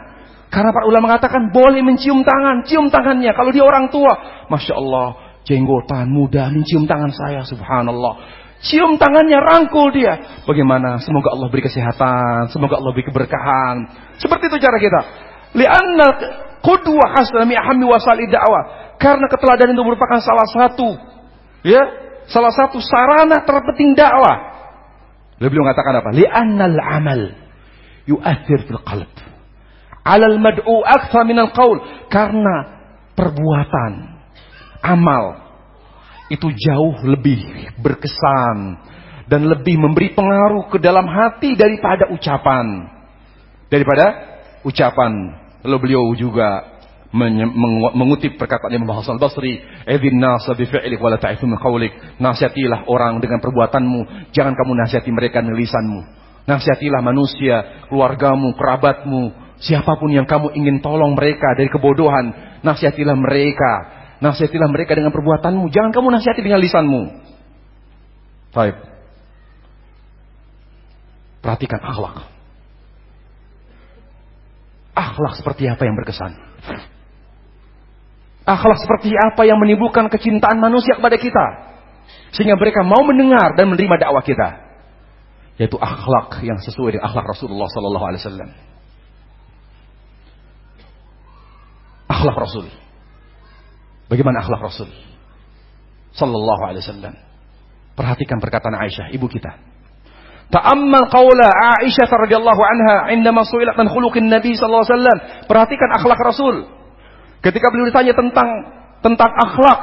Karena para ulama mengatakan boleh mencium tangan, cium tangannya. Kalau dia orang tua, Masya Allah, jenggotan muda, mencium tangan saya, subhanallah. Cium tangannya, rangkul dia. Bagaimana? Semoga Allah beri kesehatan, semoga Allah beri keberkahan. Seperti itu cara kita. Lianna Qudwah hasanah mi ahammi wasali dakwah. Karena keteladanan itu merupakan salah satu ya, salah satu sarana terpenting dakwah. Beliau mengatakan apa? Li'annal amal yu'athir fil qalb. 'Ala al-mad'u akthar min al-qaul. Karena perbuatan, amal itu jauh lebih berkesan dan lebih memberi pengaruh ke dalam hati daripada ucapan. Daripada ucapan. Lalu beliau juga mengutip perkataan Imam Hasan Basri, "Edzin nas bi fi'lik wa la ta'fu min qawlik." Nasihatilah orang dengan perbuatanmu, jangan kamu nasihati mereka dengan lisanmu. Nasihatilah manusia, keluargamu, kerabatmu, siapa pun yang kamu ingin tolong mereka dari kebodohan, nasihatilah mereka. Nasihatilah mereka dengan perbuatanmu, jangan kamu nasihati dengan lisanmu. Baik. Perhatikan akhlak. Akhlak seperti apa yang berkesan? Akhlak seperti apa yang menimbulkan kecintaan manusia kepada kita? Sehingga mereka mau mendengar dan menerima dakwah kita. Yaitu akhlak yang sesuai dengan akhlak Rasulullah Wasallam. Akhlak Rasul. Bagaimana akhlak Rasul? Sallallahu Alaihi Wasallam. Perhatikan perkataan Aisyah, ibu kita. Ta'ammal qawla Aisyah radhiyallahu anha indama su'ilat an khuluqin Nabi sallallahu alaihi wasallam. Perhatikan akhlak Rasul. Ketika beliau ditanya tentang tentang akhlak,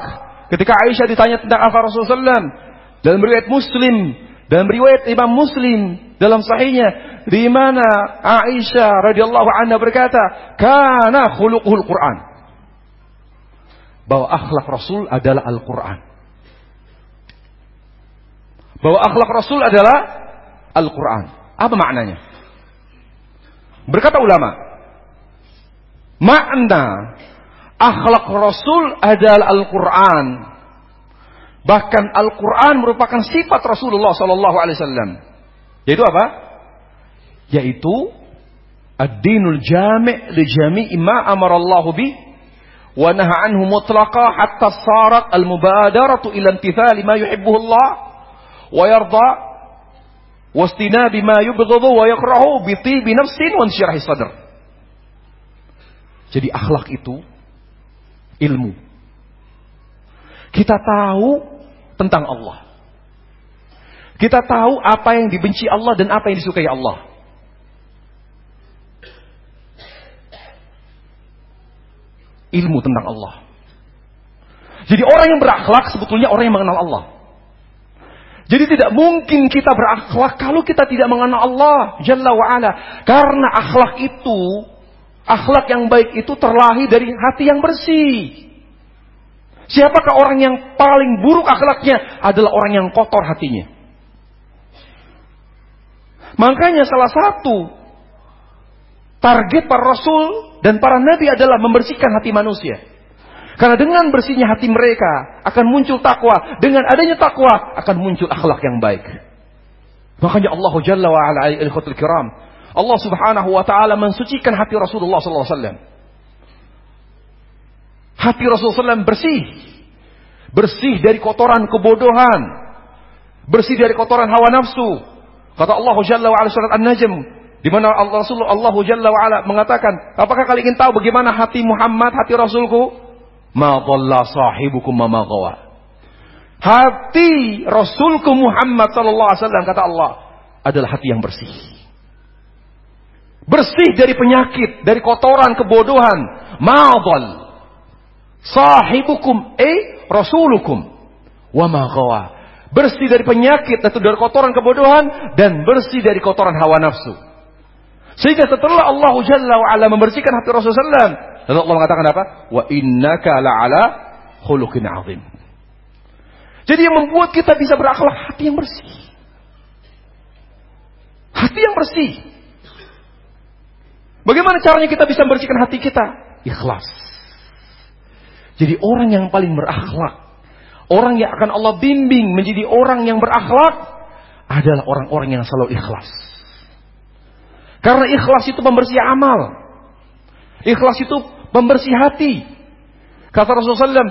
ketika Aisyah ditanya tentang akhlak Rasul sallam dalam riwayat Muslim dan riwayat Imam Muslim dalam sahihnya di mana Aisyah radhiyallahu anha berkata, "Kana khuluquhul Quran." Bahwa akhlak Rasul adalah Al-Quran. Bahwa akhlak Rasul adalah Al-Quran. Apa maknanya? Berkata ulama, makna akhlak Rasul adalah Al-Quran. Bahkan Al-Quran merupakan sifat Rasulullah Sallallahu Alaihi Wasallam. Yaitu apa? Yaitu ad-dinul jami' li jami'i ma amara Allah bi wa naha anhu mutlaqa hatta sarat al-mubadaratu ila imtithali ma yuhibbuhu Allah wa yarda wastina bima yubghadhu wa yakrahu bi tibi nafsin wa syarahi sadr. Jadi akhlak itu ilmu. Kita tahu tentang Allah. Kita tahu apa yang dibenci Allah dan apa yang disukai Allah. Ilmu tentang Allah. Jadi orang yang berakhlak sebetulnya orang yang mengenal Allah jadi tidak mungkin kita berakhlak kalau kita tidak mengenal Allah Jalla wa'ala. Karena akhlak itu, akhlak yang baik itu terlahir dari hati yang bersih. Siapakah orang yang paling buruk akhlaknya? Adalah orang yang kotor hatinya. Makanya salah satu target para rasul dan para nabi adalah membersihkan hati manusia. Karena dengan bersihnya hati mereka akan muncul takwa. Dengan adanya takwa akan muncul akhlak yang baik. Makanya Allah Jalla wa ala ikhwatul kiram. Allah subhanahu wa ta'ala mensucikan hati Rasulullah sallallahu alaihi wasallam. Hati Rasulullah SAW bersih. Bersih dari kotoran kebodohan. Bersih dari kotoran hawa nafsu. Kata Allah Jalla wa ala surat An-Najm. Di mana Allah Rasulullah Allah Jalla wa ala mengatakan, apakah kalian ingin tahu bagaimana hati Muhammad, hati Rasulku? Ma dhalla sahibukum ma. Hati Rasulku Muhammad sallallahu alaihi wasallam kata Allah adalah hati yang bersih. Bersih dari penyakit, dari kotoran, kebodohan. Ma dhal sahibukum eh rasulukum wa ma. Bersih dari penyakit atau dari kotoran kebodohan dan bersih dari kotoran hawa nafsu. Sehingga setelah Allah Jalla wa ala membersihkan hati Rasulullah Lalu Allah mengatakan apa? Wa innaka la'ala khuluqin azim. Jadi yang membuat kita bisa berakhlak hati yang bersih. Hati yang bersih. Bagaimana caranya kita bisa membersihkan hati kita? Ikhlas. Jadi orang yang paling berakhlak, orang yang akan Allah bimbing menjadi orang yang berakhlak adalah orang-orang yang selalu ikhlas. Karena ikhlas itu pembersih amal. Ikhlas itu pembersih hati. Kata Rasulullah SAW,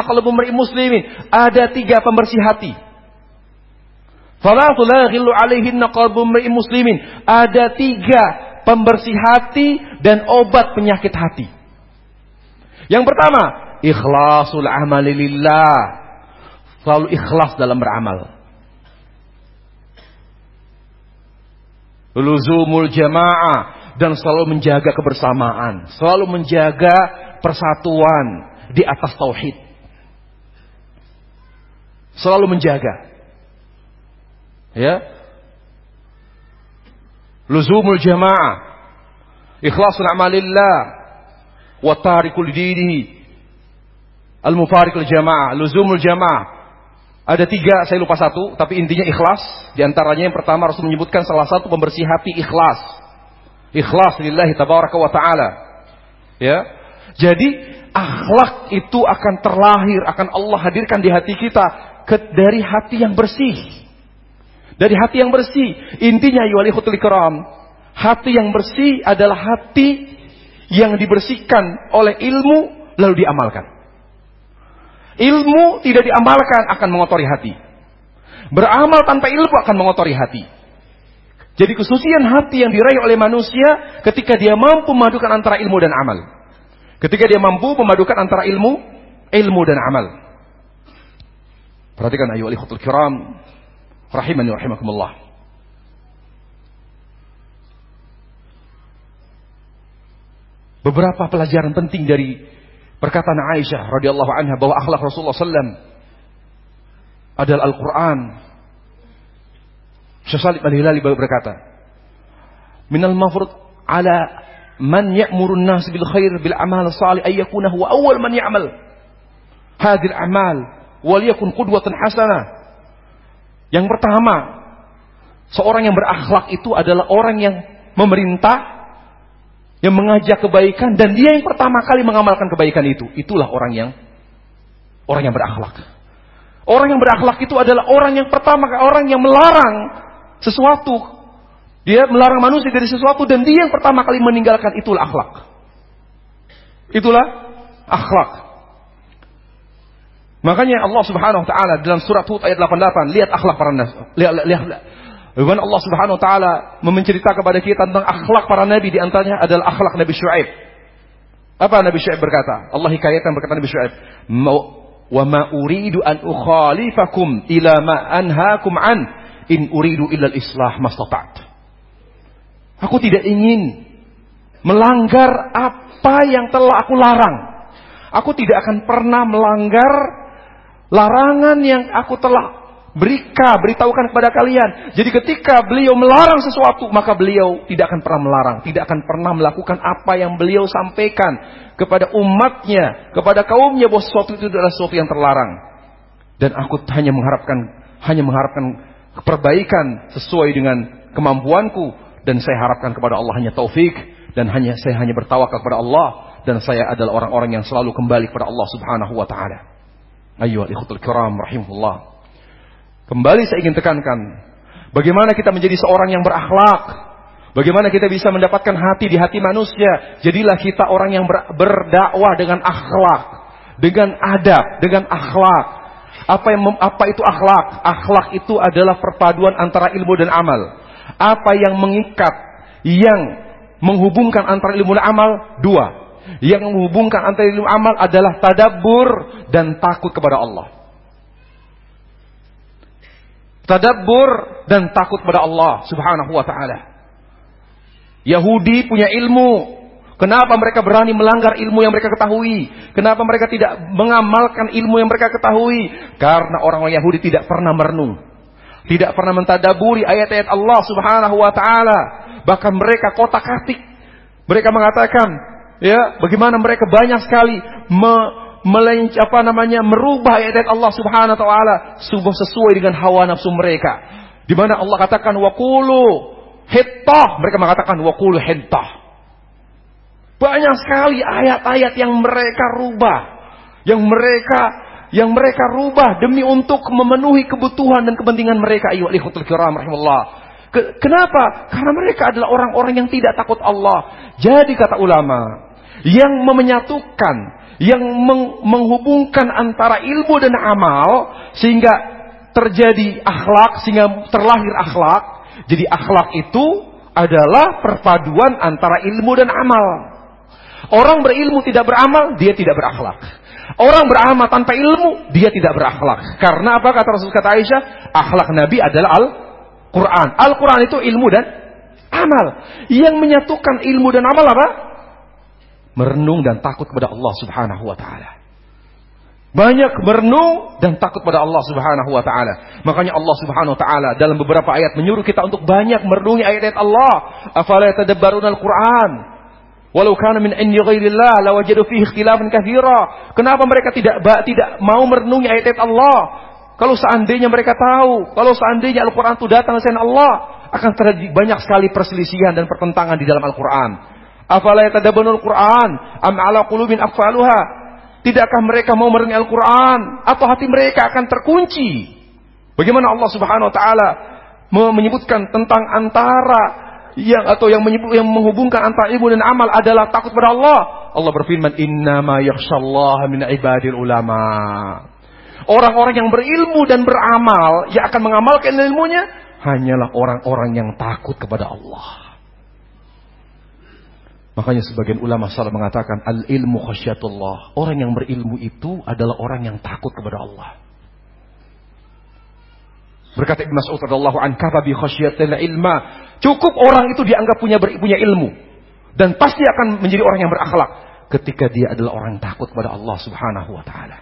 qalbu muslimin. Ada tiga pembersih hati. Qalbu muslimin. Ada tiga pembersih hati dan obat penyakit hati. Yang pertama, ikhlasul amali lillah. Selalu ikhlas dalam beramal. Luzumul jamaah dan selalu menjaga kebersamaan, selalu menjaga persatuan di atas tauhid. Selalu menjaga. Ya. Luzumul jamaah, ikhlasul amalillah, wa tarikul dinihi, al-mufarikul jamaah, luzumul jamaah. Ada tiga, saya lupa satu, tapi intinya ikhlas. Di antaranya yang pertama Rasul menyebutkan salah satu pembersih hati ikhlas ikhlas lillahi tabaraka wa taala. Ya. Jadi akhlak itu akan terlahir, akan Allah hadirkan di hati kita ke, dari hati yang bersih. Dari hati yang bersih. Intinya yuwalihutul ikram. Hati yang bersih adalah hati yang dibersihkan oleh ilmu lalu diamalkan. Ilmu tidak diamalkan akan mengotori hati. Beramal tanpa ilmu akan mengotori hati. Jadi kesucian hati yang diraih oleh manusia ketika dia mampu memadukan antara ilmu dan amal. Ketika dia mampu memadukan antara ilmu, ilmu dan amal. Perhatikan ayu alikhutul kiram. Rahimani rahimakumullah. Beberapa pelajaran penting dari perkataan Aisyah radhiyallahu anha bahwa akhlak Rasulullah SAW adalah Al-Quran Syekh Salib Al-Hilali berkata, "Minal mafrud ala man ya'murun nas bil khair bil amal salih ay yakuna huwa awwal man ya'mal hadhihi al-amal wal yakun qudwatan hasanah." Yang pertama, seorang yang berakhlak itu adalah orang yang memerintah yang mengajak kebaikan dan dia yang pertama kali mengamalkan kebaikan itu. Itulah orang yang orang yang berakhlak. Orang yang berakhlak itu adalah orang yang pertama orang yang melarang sesuatu. Dia melarang manusia dari sesuatu dan dia yang pertama kali meninggalkan itulah akhlak. Itulah akhlak. Makanya Allah Subhanahu wa taala dalam surat Hud ayat 88, lihat akhlak para nabi. Lihat lihat Bagaimana Allah Subhanahu wa taala menceritakan kepada kita tentang akhlak para nabi di antaranya adalah akhlak Nabi Syuaib. Apa Nabi Syuaib berkata? Allah hikayatkan berkata Nabi Syuaib, "Wa ma uridu an ukhalifakum ila ma anhaakum an." In uridu illal islah mastata'at. Aku tidak ingin melanggar apa yang telah aku larang. Aku tidak akan pernah melanggar larangan yang aku telah berika, beritahukan kepada kalian. Jadi ketika beliau melarang sesuatu, maka beliau tidak akan pernah melarang. Tidak akan pernah melakukan apa yang beliau sampaikan kepada umatnya, kepada kaumnya bahwa sesuatu itu adalah sesuatu yang terlarang. Dan aku hanya mengharapkan hanya mengharapkan perbaikan sesuai dengan kemampuanku dan saya harapkan kepada Allah hanya taufik dan hanya saya hanya bertawakal kepada Allah dan saya adalah orang-orang yang selalu kembali kepada Allah Subhanahu wa taala. Ayo ikhwatul kiram rahimahullah. Kembali saya ingin tekankan bagaimana kita menjadi seorang yang berakhlak. Bagaimana kita bisa mendapatkan hati di hati manusia? Jadilah kita orang yang ber, berdakwah dengan akhlak, dengan adab, dengan akhlak. Apa yang apa itu akhlak? Akhlak itu adalah perpaduan antara ilmu dan amal. Apa yang mengikat, yang menghubungkan antara ilmu dan amal? Dua. Yang menghubungkan antara ilmu dan amal adalah tadabbur dan takut kepada Allah. Tadabbur dan takut kepada Allah Subhanahu wa taala. Yahudi punya ilmu. Kenapa mereka berani melanggar ilmu yang mereka ketahui? Kenapa mereka tidak mengamalkan ilmu yang mereka ketahui? Karena orang-orang Yahudi tidak pernah merenung. Tidak pernah mentadaburi ayat-ayat Allah subhanahu wa ta'ala. Bahkan mereka kotak-katik. Mereka mengatakan, ya, bagaimana mereka banyak sekali me, melenc, apa namanya merubah ayat-ayat Allah Subhanahu wa taala sesuai dengan hawa nafsu mereka. Di mana Allah katakan waqulu hittah, mereka mengatakan waqulu hittah. Banyak sekali ayat-ayat yang mereka rubah, yang mereka yang mereka rubah demi untuk memenuhi kebutuhan dan kepentingan mereka. Kenapa? Karena mereka adalah orang-orang yang tidak takut Allah. Jadi kata ulama, yang menyatukan, yang meng menghubungkan antara ilmu dan amal sehingga terjadi akhlak, sehingga terlahir akhlak. Jadi akhlak itu adalah perpaduan antara ilmu dan amal. Orang berilmu tidak beramal, dia tidak berakhlak. Orang beramal tanpa ilmu, dia tidak berakhlak. Karena apa kata Rasul kata Aisyah? Akhlak Nabi adalah Al-Quran. Al-Quran itu ilmu dan amal. Yang menyatukan ilmu dan amal apa? Merenung dan takut kepada Allah subhanahu wa ta'ala. Banyak merenung dan takut pada Allah Subhanahu wa taala. Makanya Allah Subhanahu wa taala dalam beberapa ayat menyuruh kita untuk banyak merenungi ayat-ayat Allah. Afala yatadabbaruna al-Qur'an? Walau kana min indi ghairillah lawajadu fihi ikhtilafan katsira. Kenapa mereka tidak tidak mau merenungi ayat-ayat Allah? Kalau seandainya mereka tahu, kalau seandainya Al-Qur'an itu datang dari Allah, akan terjadi banyak sekali perselisihan dan pertentangan di dalam Al-Qur'an. Afala yatadabbaruna al-Qur'an am ala qulubin aqfaluha? Tidakkah mereka mau merenungi Al-Quran? Atau hati mereka akan terkunci? Bagaimana Allah subhanahu wa ta'ala menyebutkan tentang antara yang atau yang menyebut yang menghubungkan antara ilmu dan amal adalah takut pada Allah. Allah berfirman, "Innama yakhsyallaha min ibadil ulama." Orang-orang yang berilmu dan beramal yang akan mengamalkan ilmunya hanyalah orang-orang yang takut kepada Allah. Makanya sebagian ulama salah mengatakan al ilmu khasyatullah. Orang yang berilmu itu adalah orang yang takut kepada Allah. Berkata Ibn Mas'ud radhiyallahu an kafa bi khasyatil ilma. Cukup orang itu dianggap punya punya ilmu dan pasti akan menjadi orang yang berakhlak ketika dia adalah orang yang takut kepada Allah Subhanahu wa taala.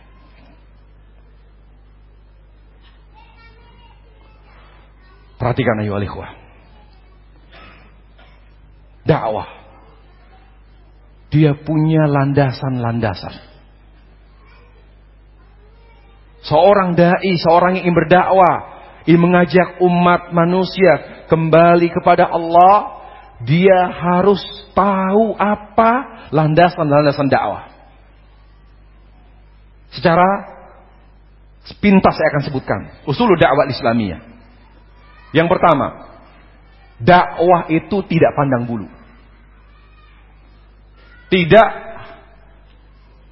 Perhatikan ayo alikhwah. Dakwah. Dia punya landasan-landasan. Seorang dai, seorang yang ingin berdakwah, ingin mengajak umat manusia kembali kepada Allah, dia harus tahu apa landasan-landasan dakwah. Secara sepintas saya akan sebutkan usul dakwah Islamiyah. Yang pertama, dakwah itu tidak pandang bulu. Tidak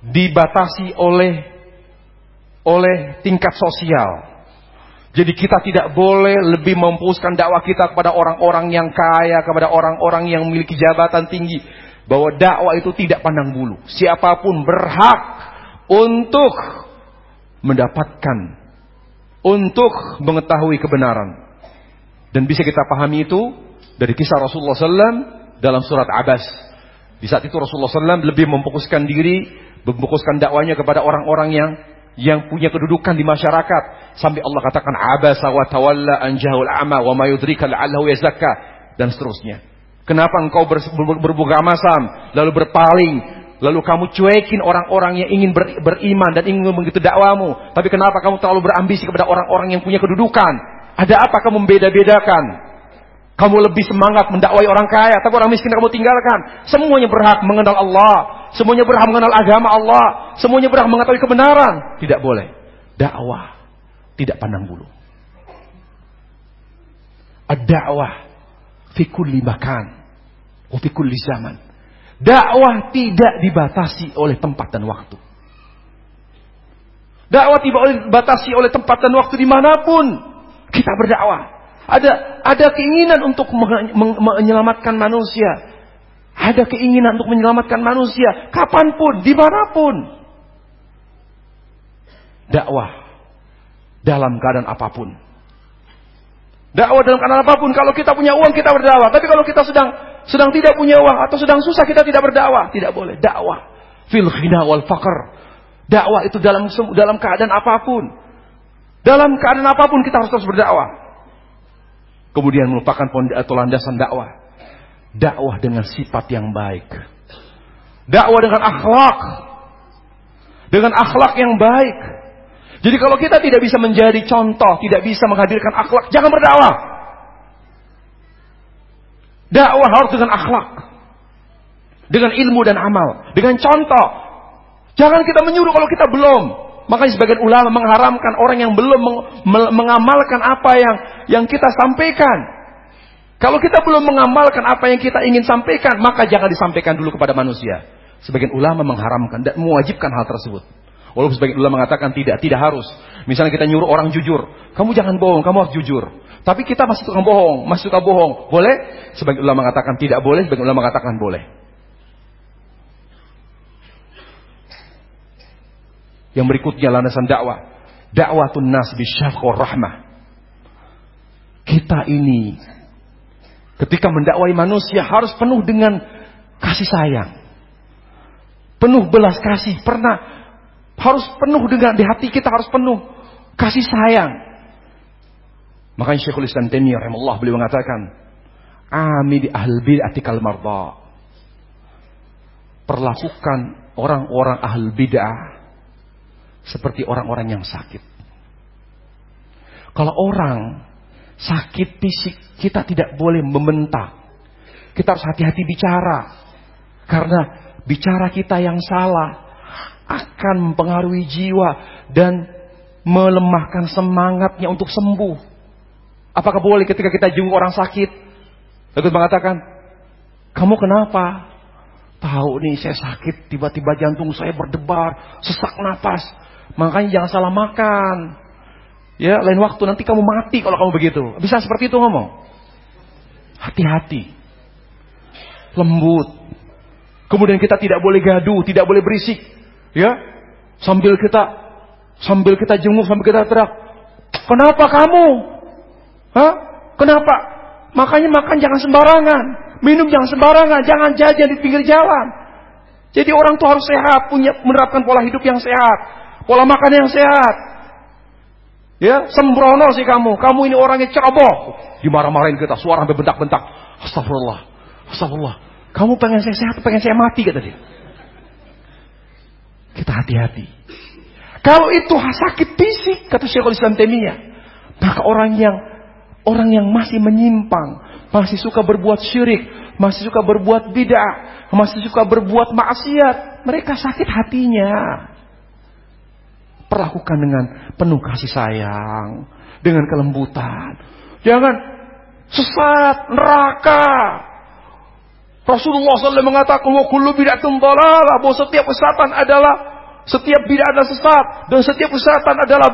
dibatasi oleh oleh tingkat sosial. Jadi kita tidak boleh lebih memfokuskan dakwah kita kepada orang-orang yang kaya, kepada orang-orang yang memiliki jabatan tinggi. Bahwa dakwah itu tidak pandang bulu. Siapa pun berhak untuk mendapatkan, untuk mengetahui kebenaran. Dan bisa kita pahami itu dari kisah Rasulullah SAW dalam surat Abbas. Di saat itu Rasulullah SAW lebih memfokuskan diri, memfokuskan dakwanya kepada orang-orang yang yang punya kedudukan di masyarakat sampai Allah katakan abasa wa tawalla an jahul a'ma wa ma yudrika la'allahu dan seterusnya. Kenapa engkau ber, ber, berbuka masam lalu berpaling Lalu kamu cuekin orang-orang yang ingin ber, beriman dan ingin begitu dakwamu. Tapi kenapa kamu terlalu berambisi kepada orang-orang yang punya kedudukan? Ada apa kamu membeda-bedakan? Kamu lebih semangat mendakwai orang kaya, tapi orang miskin kamu tinggalkan. Semuanya berhak mengenal Allah. Semuanya berhak mengenal agama Allah. Semuanya berhak mengetahui kebenaran. Tidak boleh. Dakwah. Tidak pandang bulu. Ad-da'wah. Fi kulli makan. Wa fi kulli zaman Dakwah tidak dibatasi oleh tempat dan waktu. Dakwah tidak dibatasi oleh tempat dan waktu di mana pun kita berdakwah. Ada ada keinginan untuk menyelamatkan manusia. Ada keinginan untuk menyelamatkan manusia kapan pun, di mana pun. Dakwah dalam keadaan apa pun. Dakwah dalam keadaan apa pun. Kalau kita punya uang kita berdakwah. Tapi kalau kita sedang sedang tidak punya uang atau sedang susah kita tidak berdakwah, tidak boleh. Dakwah fil khina wal faqr. Dakwah itu dalam dalam keadaan apa pun. Dalam keadaan apa pun kita harus terus berdakwah. Kemudian melupakan atau landasan dakwah. Dakwah dengan sifat yang baik. Dakwah dengan akhlak. Dengan akhlak yang baik. Jadi kalau kita tidak bisa menjadi contoh, tidak bisa menghadirkan akhlak, jangan berdakwah. Dakwah harus dengan akhlak. Dengan ilmu dan amal. Dengan contoh. Jangan kita menyuruh kalau kita belum. Makanya sebagian ulama mengharamkan orang yang belum mengamalkan apa yang yang kita sampaikan. Kalau kita belum mengamalkan apa yang kita ingin sampaikan, maka jangan disampaikan dulu kepada manusia. Sebagian ulama mengharamkan dan mewajibkan hal tersebut. Walaupun sebagian ulama mengatakan tidak, tidak harus. Misalnya kita nyuruh orang jujur, kamu jangan bohong, kamu harus jujur. Tapi kita masih suka bohong, masih suka bohong. Boleh? Sebagian ulama mengatakan tidak boleh, sebagian ulama mengatakan boleh. Yang berikutnya landasan dakwah. Dakwatun nas bisyafqur rahmah. Kita ini ketika mendakwai manusia harus penuh dengan kasih sayang. Penuh belas kasih. Pernah harus penuh dengan di hati kita harus penuh kasih sayang. Makanya Syekhul Islam Taimiyah rahimahullah beliau mengatakan, "Ami di ahli bid'ah kal marda." Perlakukan orang-orang ahli bid'ah seperti orang-orang yang sakit. Kalau orang sakit fisik, kita tidak boleh membentak. Kita harus hati-hati bicara. Karena bicara kita yang salah akan mempengaruhi jiwa dan melemahkan semangatnya untuk sembuh. Apakah boleh ketika kita jenguk orang sakit? Lalu mengatakan, kamu kenapa? Tahu nih saya sakit, tiba-tiba jantung saya berdebar, sesak napas. Makanya jangan salah makan. Ya, lain waktu nanti kamu mati kalau kamu begitu. Bisa seperti itu ngomong. Hati-hati. Lembut. Kemudian kita tidak boleh gaduh, tidak boleh berisik. Ya, sambil kita sambil kita jenguk, sambil kita teriak, "Kenapa kamu? Hah? Kenapa? Makanya makan jangan sembarangan. Minum jangan sembarangan. Jangan jajan di pinggir jalan. Jadi orang tuh harus sehat. Punya menerapkan pola hidup yang sehat. Pola makan yang sehat. Ya, sembrono sih kamu. Kamu ini orangnya ceroboh. Dimarah-marahin kita. Suara sampai bentak-bentak. Astagfirullah. Astagfirullah. Kamu pengen saya sehat, pengen saya mati kata dia. Kita hati-hati. Kalau itu sakit fisik, kata Syekhul Islam Temiyah, maka orang yang Orang yang masih menyimpang, masih suka berbuat syirik, masih suka berbuat bid'ah, masih suka berbuat maksiat, mereka sakit hatinya. Perlakukan dengan penuh kasih sayang, dengan kelembutan. Jangan sesat, neraka. Rasulullah SAW mengatakan, "Wa kullu bid'atin dhalalah," bahwa setiap kesesatan adalah setiap bid'ah ada sesat dan setiap kesesatan adalah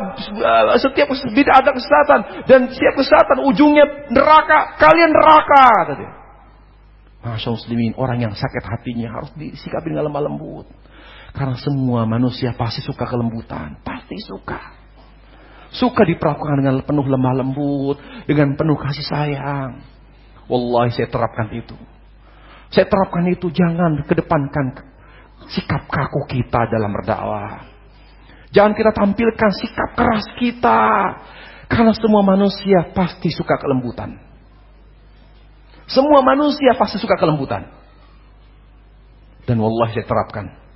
setiap bid'ah ada kesesatan dan setiap kesesatan ujungnya neraka. Kalian neraka tadi. Masya muslimin, orang yang sakit hatinya harus disikapi dengan lemah lembut. Karena semua manusia pasti suka kelembutan, pasti suka. Suka diperlakukan dengan penuh lemah lembut, dengan penuh kasih sayang. Wallahi saya terapkan itu. Saya terapkan itu jangan kedepankan sikap kaku kita dalam berdakwah. Jangan kita tampilkan sikap keras kita. Karena semua manusia pasti suka kelembutan. Semua manusia pasti suka kelembutan. Dan wallahi saya terapkan.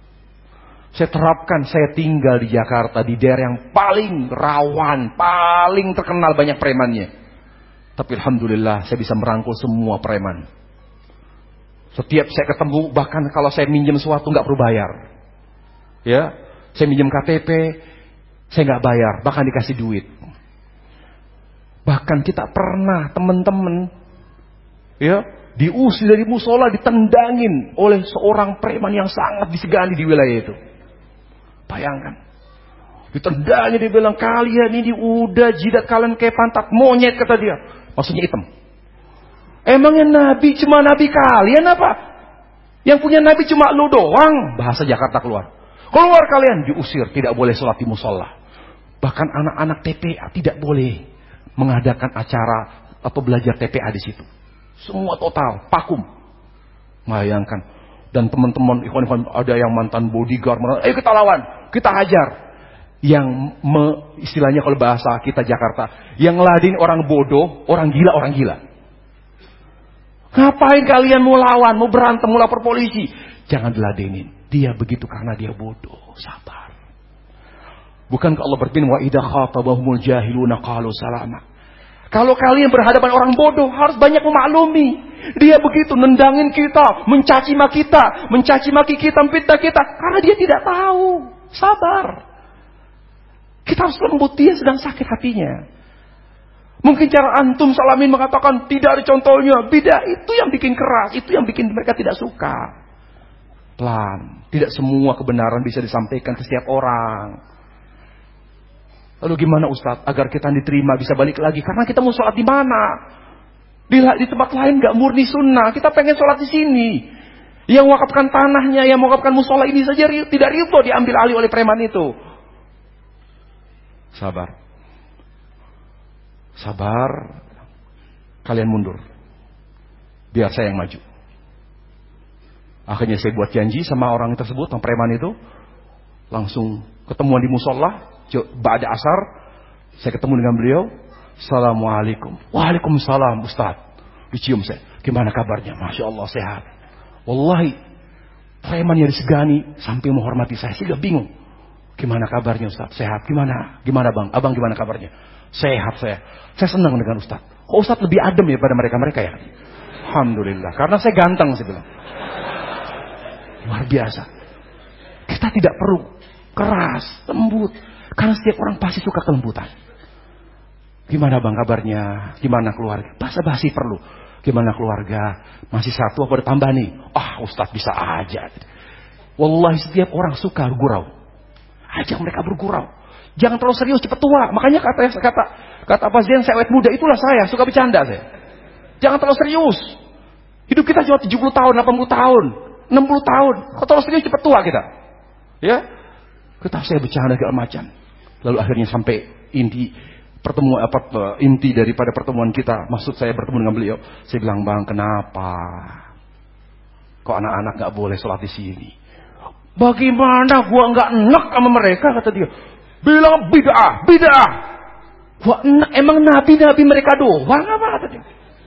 Saya terapkan, saya tinggal di Jakarta di daerah yang paling rawan, paling terkenal banyak premannya. Tapi alhamdulillah saya bisa merangkul semua preman. Setiap saya ketemu, bahkan kalau saya minjem sesuatu nggak perlu bayar. Ya, saya minjem KTP, saya nggak bayar, bahkan dikasih duit. Bahkan kita pernah teman-teman ya diusir dari musola ditendangin oleh seorang preman yang sangat disegani di wilayah itu. Bayangkan. Ditendangin dia bilang kalian ini udah jidat kalian kayak pantat monyet kata dia. Maksudnya hitam. Emangnya nabi cuma nabi kalian apa? Yang punya nabi cuma lu doang. Bahasa Jakarta keluar. Keluar kalian diusir, tidak boleh sholat di musola. Bahkan anak-anak TPA tidak boleh mengadakan acara atau belajar TPA di situ. Semua total, pakum. Bayangkan. Dan teman-teman ikhwan-ikhwan ada yang mantan bodyguard, ayo kita lawan, kita hajar. Yang me, istilahnya kalau bahasa kita Jakarta, yang ladin orang bodoh, orang gila, orang gila. Ngapain kalian mau lawan, mau berantem, mau lapor polisi? Jangan diladenin. Dia begitu karena dia bodoh. Sabar. Bukankah Allah berfirman wa idza khatabahumul jahiluna qalu salama. Kalau kalian berhadapan orang bodoh harus banyak memaklumi. Dia begitu nendangin kita, mencaci maki kita, mencaci maki kita, fitnah kita karena dia tidak tahu. Sabar. Kita harus lembut dia sedang sakit hatinya. Mungkin cara antum salamin mengatakan tidak ada contohnya. Beda itu yang bikin keras, itu yang bikin mereka tidak suka. Pelan. Tidak semua kebenaran bisa disampaikan ke setiap orang. Lalu gimana Ustadz agar kita diterima bisa balik lagi? Karena kita mau sholat di mana? Di, di tempat lain nggak murni sunnah. Kita pengen sholat di sini. Yang wakafkan tanahnya, yang wakafkan musola ini saja tidak ridho diambil alih oleh preman itu. Sabar. Sabar. Kalian mundur. Biar saya yang maju. Akhirnya saya buat janji sama orang tersebut, orang preman itu. Langsung ketemuan di musola. Ba'da asar, saya ketemu dengan beliau. Assalamualaikum. Waalaikumsalam Ustaz. Dicium saya. Gimana kabarnya? Masya Allah sehat. Wallahi. Preman yang disegani sampai menghormati saya. Saya bingung. Gimana kabarnya Ustaz? Sehat. Gimana? Gimana bang? Abang gimana kabarnya? Sehat saya. Saya senang dengan Ustaz. Kok Ustaz lebih adem ya pada mereka-mereka ya? Alhamdulillah. Karena saya ganteng saya bilang. Luar biasa. Kita tidak perlu keras, lembut. Karena setiap orang pasti suka kelembutan. Gimana bang kabarnya? Gimana keluarga? Bahasa basi perlu. Gimana keluarga? Masih satu apa tambah nih? Ah Ustadz bisa aja. Wallahi setiap orang suka gurau. Ajak mereka bergurau. Jangan terlalu serius cepat tua. Makanya kata kata kata Pak Zian saya muda itulah saya suka bercanda saya. Jangan terlalu serius. Hidup kita cuma 70 tahun, 80 tahun, 60 tahun. Kalau terlalu serius cepat tua kita. Ya, kita saya bercanda segala macam. Lalu akhirnya sampai inti pertemuan apa inti daripada pertemuan kita. Maksud saya bertemu dengan beliau. Saya bilang, "Bang, kenapa? Kok anak-anak nggak boleh sholat di sini?" Bagaimana gua nggak enak sama mereka kata dia. Bilang bid'ah, bid'ah. Gua enak emang nabi-nabi mereka doang apa kata dia.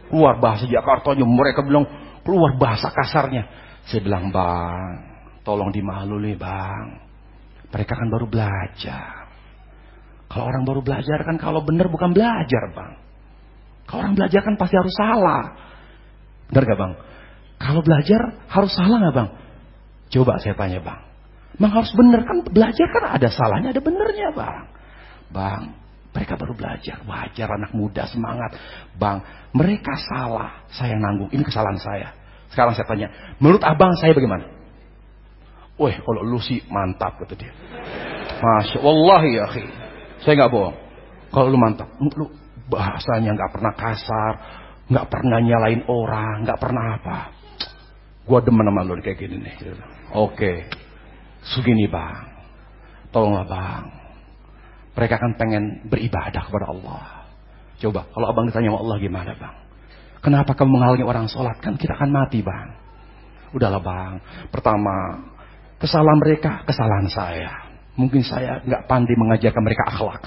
Keluar bahasa Jakarta mereka bilang keluar bahasa kasarnya. Saya bilang, "Bang, tolong dimaklumi, Bang. Mereka kan baru belajar." Kalau orang baru belajar kan kalau benar bukan belajar bang. Kalau orang belajar kan pasti harus salah. Benar gak bang? Kalau belajar harus salah gak bang? Coba saya tanya bang. Bang harus benar kan belajar kan ada salahnya ada benernya bang. Bang mereka baru belajar. Wajar anak muda semangat. Bang mereka salah. Saya nanggung. Ini kesalahan saya. Sekarang saya tanya. Menurut abang saya bagaimana? Wah kalau lu sih mantap kata dia. Masya Allah ya akhi. Saya nggak bohong. Kalau lu mantap, lu bahasanya nggak pernah kasar, nggak pernah nyalain orang, nggak pernah apa. Gua demen sama lu kayak gini nih. Oke, segini bang, tolonglah bang. Mereka kan pengen beribadah kepada Allah. Coba, kalau abang ditanya sama Allah gimana bang? Kenapa kamu menghalangi orang sholat? Kan kita akan mati bang. Udahlah bang. Pertama, kesalahan mereka, kesalahan saya. Mungkin saya nggak pandai mengajarkan mereka akhlak.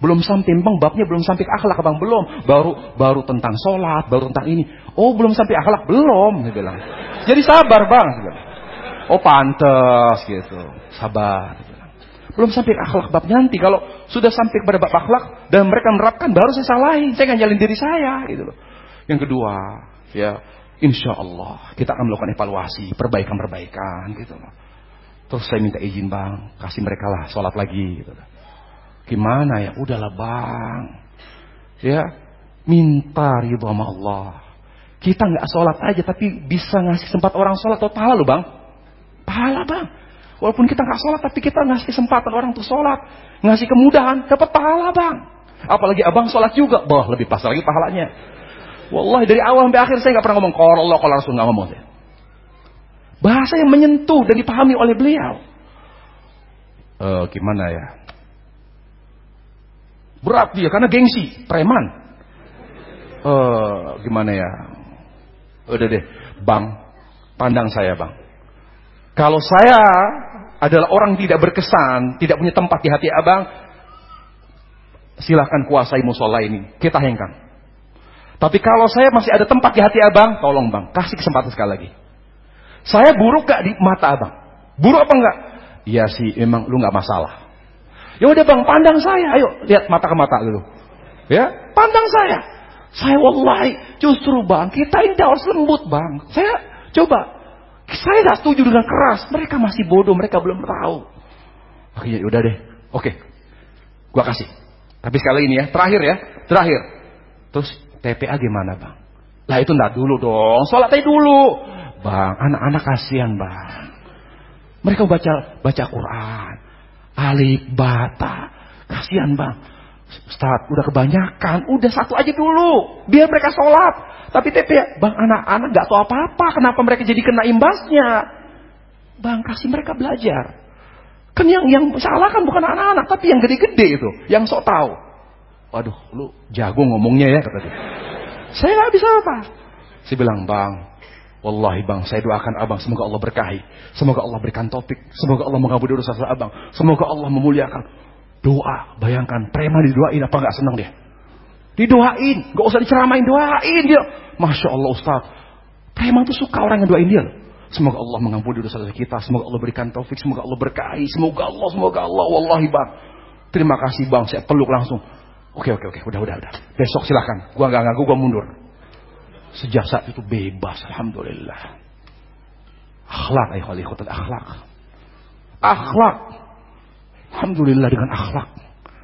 Belum sampai bang, babnya belum sampai ke akhlak bang, belum. Baru baru tentang sholat, baru tentang ini. Oh belum sampai akhlak, belum. Saya bilang. Jadi sabar bang. Oh pantas gitu. Sabar. Belum sampai akhlak bab nanti. Kalau sudah sampai kepada bab akhlak dan mereka menerapkan baru saya salahin. Saya nggak nyalin diri saya gitu loh. Yang kedua, ya insya Allah kita akan melakukan evaluasi, perbaikan-perbaikan gitu loh. Terus saya minta izin bang, kasih mereka lah sholat lagi gitu. Gimana ya? Udahlah bang. Ya, minta ridho sama Allah. Kita nggak sholat aja tapi bisa ngasih sempat orang sholat atau pahala loh bang. Pahala bang. Walaupun kita nggak sholat tapi kita ngasih kesempatan orang untuk sholat. Ngasih kemudahan dapat pahala bang. Apalagi abang sholat juga. Bah lebih pas lagi pahalanya. Wallahi dari awal sampai akhir saya nggak pernah ngomong Allah kalau Rasul nggak ngomong saya. Bahasa yang menyentuh dan dipahami oleh beliau. Uh, gimana ya? Berat dia karena gengsi, preman. Uh, gimana ya? Udah deh, bang, pandang saya bang. Kalau saya adalah orang tidak berkesan, tidak punya tempat di hati abang, silahkan kuasai musola ini. Kita hengkang. Tapi kalau saya masih ada tempat di hati abang, tolong bang, kasih kesempatan sekali lagi. Saya buruk gak di mata abang? Buruk apa enggak? Iya sih, emang lu gak masalah. Ya udah bang, pandang saya. Ayo lihat mata ke mata dulu. Ya, pandang saya. Saya wallahi justru bang, kita ini harus lembut bang. Saya coba, saya nggak setuju dengan keras. Mereka masih bodoh, mereka belum tahu. Akhirnya ya udah deh, oke, gua kasih. Tapi sekali ini ya, terakhir ya, terakhir. Terus TPA gimana bang? Lah itu ndak dulu dong, sholat aja dulu. Bang, anak-anak kasihan bang. Mereka baca baca Quran, alif bata, kasihan bang. Ustaz, udah kebanyakan, udah satu aja dulu, biar mereka sholat. Tapi TP, bang anak-anak gak tahu apa-apa, kenapa mereka jadi kena imbasnya? Bang, kasih mereka belajar. Kan yang yang salah kan bukan anak-anak, tapi yang gede-gede itu, yang sok tahu. Waduh, lu jago ngomongnya ya kata dia. Saya nggak bisa apa. Saya bilang, bang, Wallahi bang, saya doakan abang semoga Allah berkahi. Semoga Allah berikan topik. Semoga Allah mengampuni dosa abang. Semoga Allah memuliakan. Doa, bayangkan preman didoain apa nggak senang dia? Didoain, nggak usah diceramain, doain dia. Masya Allah Ustaz, preman tuh suka orang yang doain dia. Semoga Allah mengampuni dosa-dosa kita. Semoga Allah berikan taufik. Semoga Allah berkahi. Semoga Allah, semoga Allah. Wallahi bang. Terima kasih bang. Saya peluk langsung. Oke, oke, oke. Udah, udah, udah. Besok silahkan. Gua nggak ngaku, gua mundur. Sejak saat itu bebas. Alhamdulillah. Akhlak, ayuhal akhlak. Akhlak. Alhamdulillah dengan akhlak.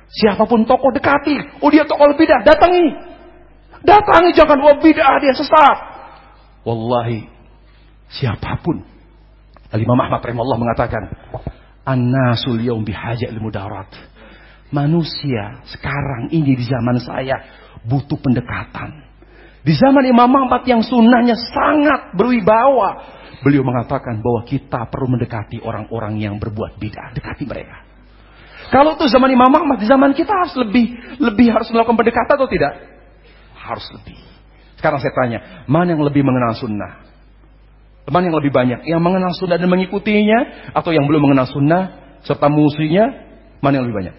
Siapa pun tokoh dekati. Oh dia tokoh bidah, datangi. Datangi jangan oh bidah dia sesat. Wallahi siapa pun. Al-Imam Ahmad rahimahullah mengatakan, "An-nasul yaum bihaja ilmu darat." Manusia sekarang ini di zaman saya butuh pendekatan. Di zaman Imam Ahmad yang sunnahnya sangat berwibawa. Beliau mengatakan bahwa kita perlu mendekati orang-orang yang berbuat bidah. Dekati mereka. Kalau itu zaman Imam Ahmad, di zaman kita harus lebih lebih harus melakukan pendekatan atau tidak? Harus lebih. Sekarang saya tanya, mana yang lebih mengenal sunnah? Mana yang lebih banyak? Yang mengenal sunnah dan mengikutinya atau yang belum mengenal sunnah serta musuhnya? Mana yang lebih banyak?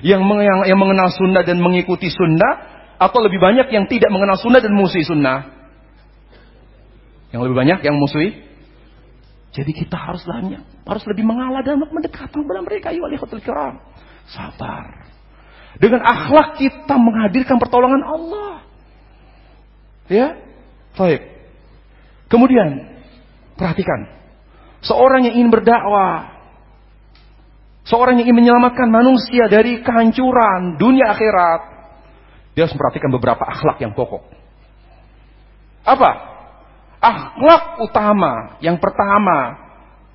Yang, yang, yang mengenal sunnah dan mengikuti sunnah atau lebih banyak yang tidak mengenal sunnah dan musuhi sunnah? Yang lebih banyak yang musuhi jadi kita harus banyak, harus lebih mengalah dan mendekat kepada mereka. Ayo alihatul kiram. Sabar. Dengan akhlak kita menghadirkan pertolongan Allah. Ya? Baik. Kemudian, perhatikan. Seorang yang ingin berdakwah. Seorang yang ingin menyelamatkan manusia dari kehancuran dunia akhirat. Dia harus memperhatikan beberapa akhlak yang pokok. Apa? akhlak utama yang pertama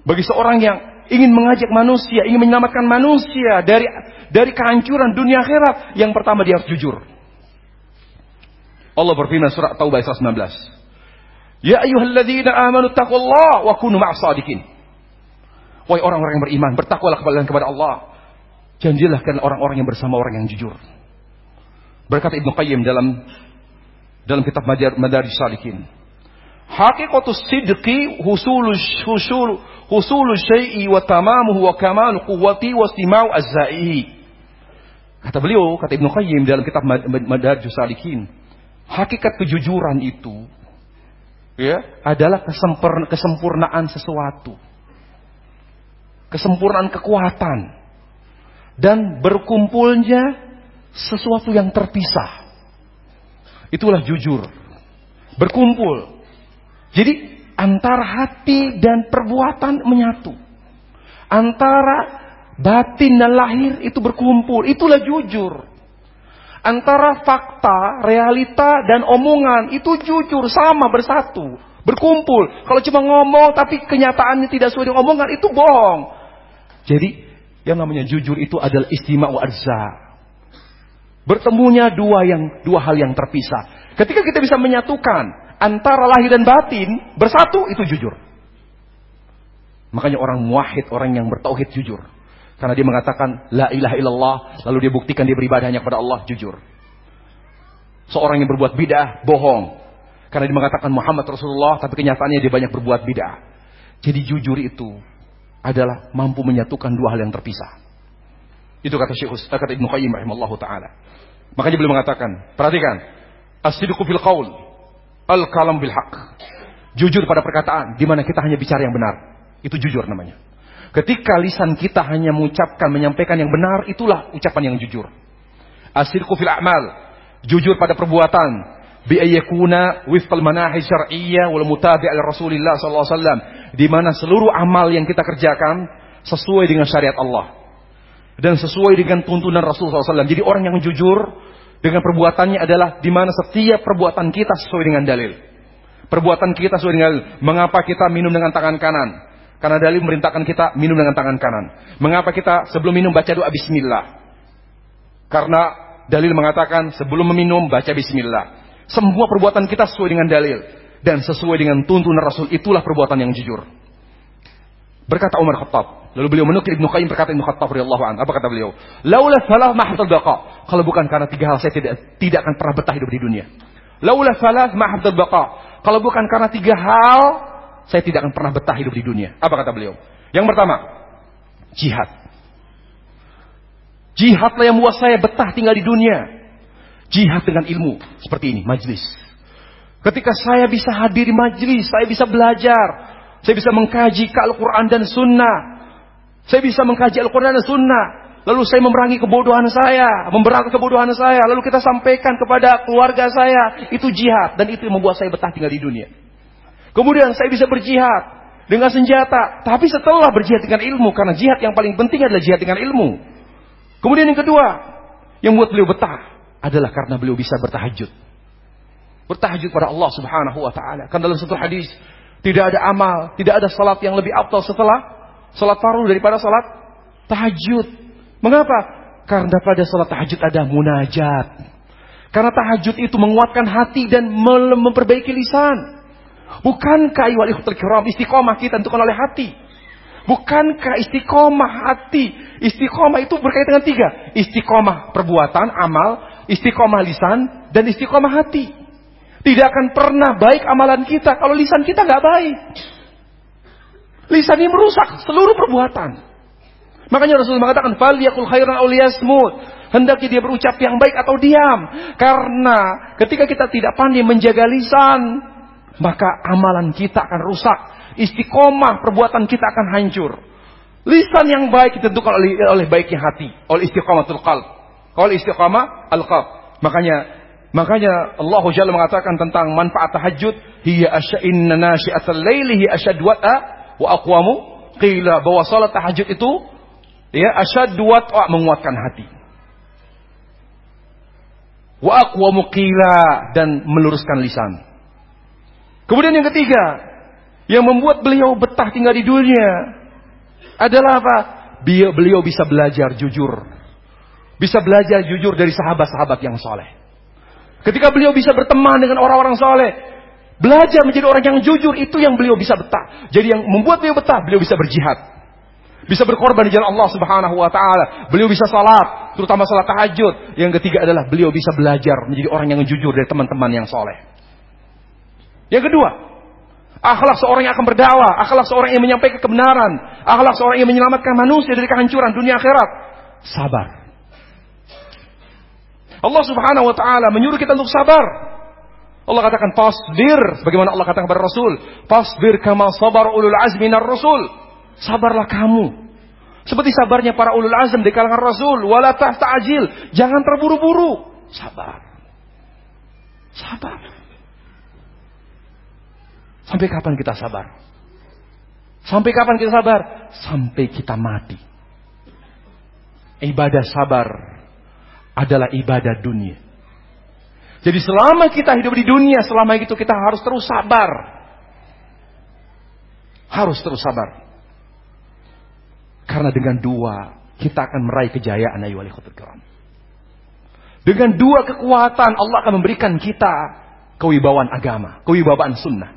bagi seorang yang ingin mengajak manusia, ingin menyelamatkan manusia dari dari kehancuran dunia akhirat, yang pertama dia harus jujur. Allah berfirman surat Taubah ayat 19. Ya ayyuhalladzina amanu taqullaha wa kunu ma'as sadiqin. Wahai orang-orang yang beriman, bertakwalah kepada kepada Allah. Janjilah kalian orang-orang yang bersama orang yang jujur. Berkata Ibnu Qayyim dalam dalam kitab Madaris Salikin. Hakikatus sidqi husulu husulu husulu syai'i wa tamamuhu wa kamalu quwwati wa istima'u azzaihi. Kata beliau, kata Ibnu Qayyim dalam kitab Madarjus Salikin, hakikat kejujuran itu ya adalah kesempurnaan sesuatu. Kesempurnaan kekuatan dan berkumpulnya sesuatu yang terpisah. Itulah jujur. Berkumpul. Jadi antara hati dan perbuatan menyatu. Antara batin dan lahir itu berkumpul. Itulah jujur. Antara fakta, realita, dan omongan itu jujur sama bersatu. Berkumpul. Kalau cuma ngomong tapi kenyataannya tidak sesuai dengan omongan itu bohong. Jadi yang namanya jujur itu adalah istimewa wa Bertemunya dua yang dua hal yang terpisah. Ketika kita bisa menyatukan antara lahir dan batin bersatu itu jujur. Makanya orang muahid, orang yang bertauhid jujur. Karena dia mengatakan la ilaha illallah, lalu dia buktikan dia beribadahnya kepada Allah jujur. Seorang yang berbuat bid'ah bohong. Karena dia mengatakan Muhammad Rasulullah, tapi kenyataannya dia banyak berbuat bid'ah. Jadi jujur itu adalah mampu menyatukan dua hal yang terpisah. Itu kata Syekh kata Ibnu Qayyim rahimallahu taala. Makanya beliau mengatakan, perhatikan, as-sidqu fil qaul, al-kalam bil haqq. Jujur pada perkataan, di mana kita hanya bicara yang benar. Itu jujur namanya. Ketika lisan kita hanya mengucapkan, menyampaikan yang benar, itulah ucapan yang jujur. Asirku fil a'mal. Jujur pada perbuatan. Bi'ayyakuna wifqal manahi syar'iyyah wal mutabi' Rasulillah sallallahu alaihi wasallam. Di mana seluruh amal yang kita kerjakan sesuai dengan syariat Allah. Dan sesuai dengan tuntunan Rasulullah SAW. Jadi orang yang jujur dengan perbuatannya adalah di mana setiap perbuatan kita sesuai dengan dalil. Perbuatan kita sesuai dengan mengapa kita minum dengan tangan kanan. Karena dalil memerintahkan kita minum dengan tangan kanan. Mengapa kita sebelum minum baca doa bismillah? Karena dalil mengatakan sebelum meminum baca bismillah. Semua perbuatan kita sesuai dengan dalil dan sesuai dengan tuntunan Rasul itulah perbuatan yang jujur. Berkata Umar Khattab, lalu beliau menukil Ibnu Qayyim berkata Ibnu Khattab radhiyallahu anhu, apa kata beliau? Laula salah mahtal baqa. Kalau bukan karena tiga hal saya tidak tidak akan pernah betah hidup di dunia. Laula salah mahtal baqa. Kalau bukan karena tiga hal saya tidak akan pernah betah hidup di dunia. Apa kata beliau? Yang pertama, jihad. Jihadlah yang membuat saya betah tinggal di dunia. Jihad dengan ilmu. Seperti ini, majlis. Ketika saya bisa hadir di majlis, saya bisa belajar. Saya bisa mengkaji ke Al-Quran dan Sunnah. Saya bisa mengkaji Al-Quran dan Sunnah. Lalu saya memerangi kebodohan saya, memberangi kebodohan saya. Lalu kita sampaikan kepada keluarga saya. Itu jihad. Dan itu yang membuat saya betah tinggal di dunia. Kemudian saya bisa berjihad dengan senjata. Tapi setelah berjihad dengan ilmu. Karena jihad yang paling penting adalah jihad dengan ilmu. Kemudian yang kedua. Yang membuat beliau betah. Adalah karena beliau bisa bertahajud. Bertahajud pada Allah subhanahu wa ta'ala. Karena dalam satu hadis. Tidak ada amal. Tidak ada salat yang lebih abtal setelah. Salat fardu daripada salat tahajud. Mengapa? Karena pada salat tahajud ada munajat. Karena tahajud itu menguatkan hati dan memperbaiki lisan. Bukankah iwal ikhtul kiram istiqomah kita tentukan oleh hati? Bukankah istiqomah hati? Istiqomah itu berkaitan dengan tiga. Istiqomah perbuatan, amal, istiqomah lisan, dan istiqomah hati. Tidak akan pernah baik amalan kita kalau lisan kita nggak baik. Lisan ini merusak seluruh perbuatan. Makanya Rasul mengatakan, "Fal yakul khairan aw liyasmut." Hendaknya dia berucap yang baik atau diam. Karena ketika kita tidak pandai menjaga lisan, maka amalan kita akan rusak. Istiqomah perbuatan kita akan hancur. Lisan yang baik ditentukan oleh, oleh baiknya hati, oleh istiqomatul qalb. Oleh istiqomah al-qalb. Makanya makanya Allah Jalla mengatakan tentang manfaat tahajud, hiya asya'inna nasyi'atal laili hiya asyad wat'a wa aqwamu qila bahwa salat tahajud itu ya asyad wat'a menguatkan hati. Wa aqwamu qila dan meluruskan lisan. Kemudian yang ketiga, yang membuat beliau betah tinggal di dunia adalah apa? Beliau bisa belajar jujur. Bisa belajar jujur dari sahabat-sahabat yang soleh. Ketika beliau bisa berteman dengan orang-orang soleh, belajar menjadi orang yang jujur itu yang beliau bisa betah. Jadi yang membuat beliau betah, beliau bisa berjihad. Bisa berkorban di jalan Allah Subhanahu wa taala. Beliau bisa salat, terutama salat tahajud. Yang ketiga adalah beliau bisa belajar menjadi orang yang jujur dari teman-teman yang soleh. Yang kedua, akhlak seorang yang akan berdakwah, akhlak seorang yang menyampaikan kebenaran, akhlak seorang yang menyelamatkan manusia dari kehancuran dunia akhirat. Sabar. Allah Subhanahu wa taala menyuruh kita untuk sabar. Allah katakan fasbir sebagaimana Allah katakan kepada Rasul, fasbir kama sabar ulul azmi nar rasul. Sabarlah kamu seperti sabarnya para ulul azm di kalangan Rasul, wala ta'jil, jangan terburu-buru. Sabar. Sabar. Sampai kapan kita sabar? Sampai kapan kita sabar? Sampai kita mati. Ibadah sabar adalah ibadah dunia. Jadi selama kita hidup di dunia, selama itu kita harus terus sabar. Harus terus sabar. Karena dengan dua kita akan meraih kejayaan ayu kiram. Dengan dua kekuatan Allah akan memberikan kita kewibawaan agama, kewibawaan sunnah.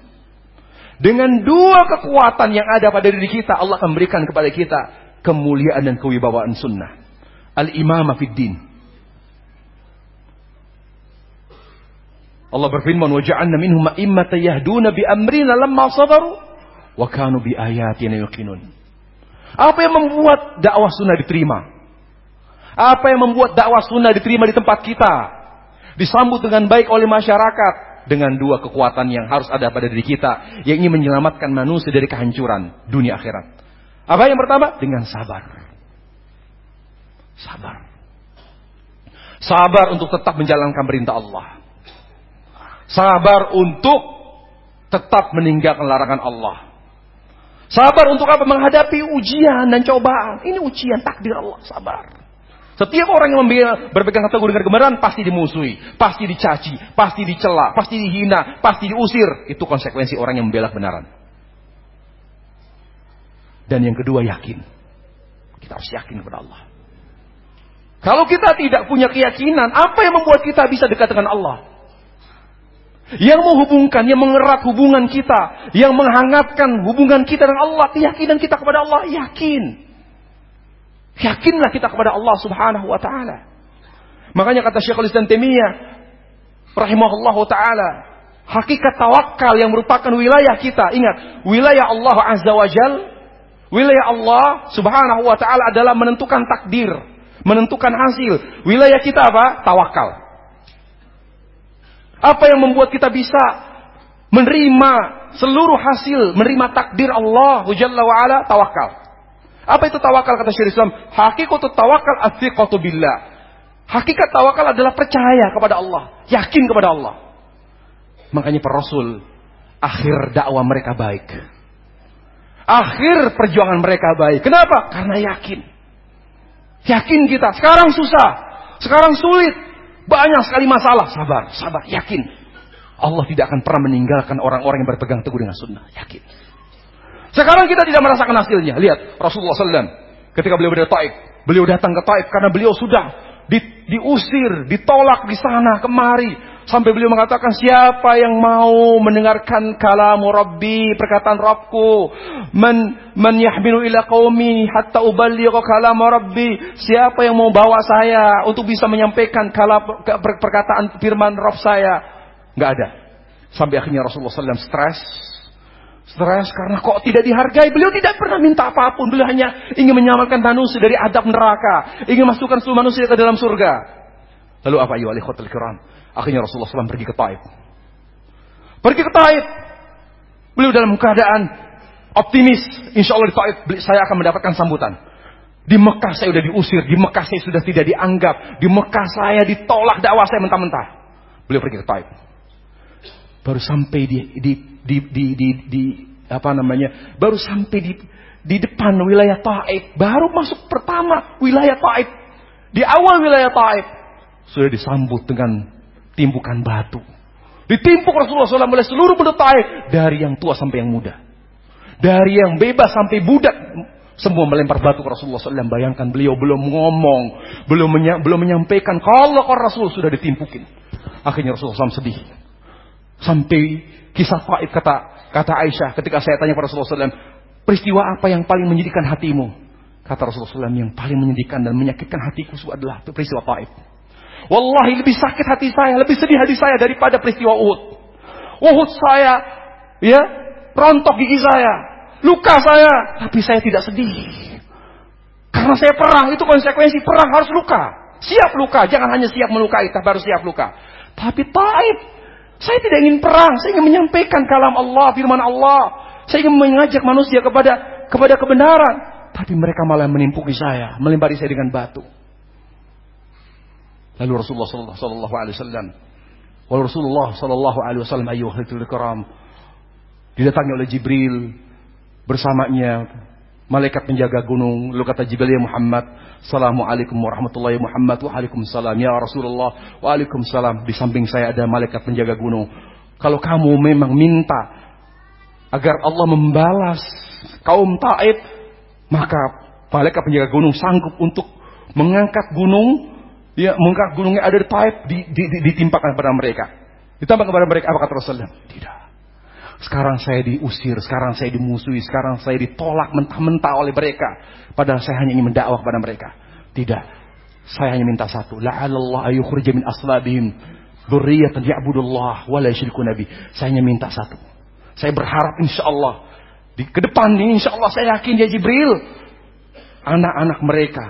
Dengan dua kekuatan yang ada pada diri kita, Allah akan memberikan kepada kita kemuliaan dan kewibawaan sunnah. Al-imamah fid din. Allah berfirman, "Wa ja'alna minhum a'immatan yahduna bi amrina lamma sabaru wa kanu bi ayatina yuqinun." Apa yang membuat dakwah sunnah diterima? Apa yang membuat dakwah sunnah diterima di tempat kita? Disambut dengan baik oleh masyarakat dengan dua kekuatan yang harus ada pada diri kita yang ingin menyelamatkan manusia dari kehancuran dunia akhirat. Apa yang pertama? Dengan sabar. Sabar. Sabar untuk tetap menjalankan perintah Allah. Sabar untuk tetap meninggalkan larangan Allah. Sabar untuk apa? Menghadapi ujian dan cobaan. Ini ujian takdir Allah. Sabar. Setiap orang yang berpegang teguh dengan kebenaran pasti dimusuhi, pasti dicaci, pasti dicela, pasti dihina, pasti diusir. Itu konsekuensi orang yang membela kebenaran. Dan yang kedua yakin. Kita harus yakin kepada Allah. Kalau kita tidak punya keyakinan, apa yang membuat kita bisa dekat dengan Allah? Yang menghubungkan, yang mengerat hubungan kita, yang menghangatkan hubungan kita dengan Allah, keyakinan kita kepada Allah, yakin. Yakinlah kita kepada Allah Subhanahu wa taala. Makanya kata Syekhul Islam Taimiyah rahimahullahu taala, hakikat tawakal yang merupakan wilayah kita. Ingat, wilayah Allah Azza wa Jal, wilayah Allah Subhanahu wa taala adalah menentukan takdir, menentukan hasil. Wilayah kita apa? Tawakal. Apa yang membuat kita bisa menerima seluruh hasil, menerima takdir Allah Jalla wa ala, tawakal. Apa itu tawakal kata Syekh Islam? Tawakal athiqatu billah. Hakikat tawakal adalah percaya kepada Allah, yakin kepada Allah. Makanya para rasul akhir dakwah mereka baik. Akhir perjuangan mereka baik. Kenapa? Karena yakin. Yakin kita. Sekarang susah. Sekarang sulit. Banyak sekali masalah. Sabar, sabar, yakin. Allah tidak akan pernah meninggalkan orang-orang yang berpegang teguh dengan sunnah. Yakin. Sekarang kita tidak merasakan hasilnya. Lihat Rasulullah SAW ketika beliau berada Taif. Beliau datang ke Taif karena beliau sudah di, diusir, ditolak di sana kemari. Sampai beliau mengatakan siapa yang mau mendengarkan kalamu Rabbi, perkataan Rabbku. Man, man yahmilu ila qaumi hatta uballigha kalamu Rabbi. Siapa yang mau bawa saya untuk bisa menyampaikan kalam, perkataan firman Rabb saya. Nggak ada. Sampai akhirnya Rasulullah SAW stres. Stres karena kok tidak dihargai. Beliau tidak pernah minta apa pun. Beliau hanya ingin menyelamatkan manusia dari adab neraka. Ingin masukkan seluruh manusia ke dalam surga. Lalu apa ya alihotul kiram? Akhirnya Rasulullah SAW pergi ke Taif. Pergi ke Taif. Beliau dalam keadaan optimis. Insya Allah di Taif saya akan mendapatkan sambutan. Di Mekah saya sudah diusir. Di Mekah saya sudah tidak dianggap. Di Mekah saya ditolak dakwah saya mentah-mentah. Beliau pergi ke Taif. Baru sampai di, di, di, di, di, di apa namanya? Baru sampai di, di depan wilayah Taif. Baru masuk pertama wilayah Taif. Di awal wilayah Taif. Sudah disambut dengan timbukan batu. Ditimpuk Rasulullah SAW oleh seluruh penduduk Taif. Dari yang tua sampai yang muda. Dari yang bebas sampai budak. Semua melempar batu ke Rasulullah SAW. Bayangkan beliau belum ngomong. Belum, menya belum menyampaikan. Kalau kau Rasul sudah ditimpukin. Akhirnya Rasulullah SAW sedih. Sampai kisah Taif kata, kata Aisyah ketika saya tanya kepada Rasulullah SAW. Peristiwa apa yang paling menyedihkan hatimu? Kata Rasulullah SAW yang paling menyedihkan dan menyakitkan hatiku adalah peristiwa Taif. Wallahi lebih sakit hati saya, lebih sedih hati saya daripada peristiwa Uhud. Uhud saya, ya, rontok gigi saya, luka saya, tapi saya tidak sedih. Karena saya perang, itu konsekuensi perang harus luka. Siap luka, jangan hanya siap melukai, tapi harus siap luka. Tapi Taib, Saya tidak ingin perang, saya ingin menyampaikan kalam Allah, firman Allah. Saya ingin mengajak manusia kepada kepada kebenaran. Tapi mereka malah menimpuki saya, melempari saya dengan batu. Lalu Rasulullah sallallahu alaihi wasallam. Wal Rasulullah sallallahu alaihi wasallam ayyuhal karam. Didatangi oleh Jibril bersamanya malaikat penjaga gunung. Lalu kata Jibril ya Muhammad Assalamualaikum warahmatullahi Muhammad Waalaikumsalam ya Rasulullah. Waalaikumsalam. Di samping saya ada malaikat penjaga gunung. Kalau kamu memang minta agar Allah membalas kaum Taib maka malaikat penjaga gunung sanggup untuk mengangkat gunung Ya, mengangkat gunungnya ada di Taif, di, di, di, ditimpakan kepada mereka. Ditampakkan kepada mereka apa kata Rasulullah? Tidak. Sekarang saya diusir, sekarang saya dimusuhi, sekarang saya ditolak mentah-mentah oleh mereka. Padahal saya hanya ingin mendakwah kepada mereka. Tidak. Saya hanya minta satu. La'alallah ayukhrija min aslabihim dzurriyyatan ya'budullah wa la nabi. Saya hanya minta satu. Saya berharap insya Allah di ke depan ini insya Allah saya yakin ya Jibril anak-anak mereka,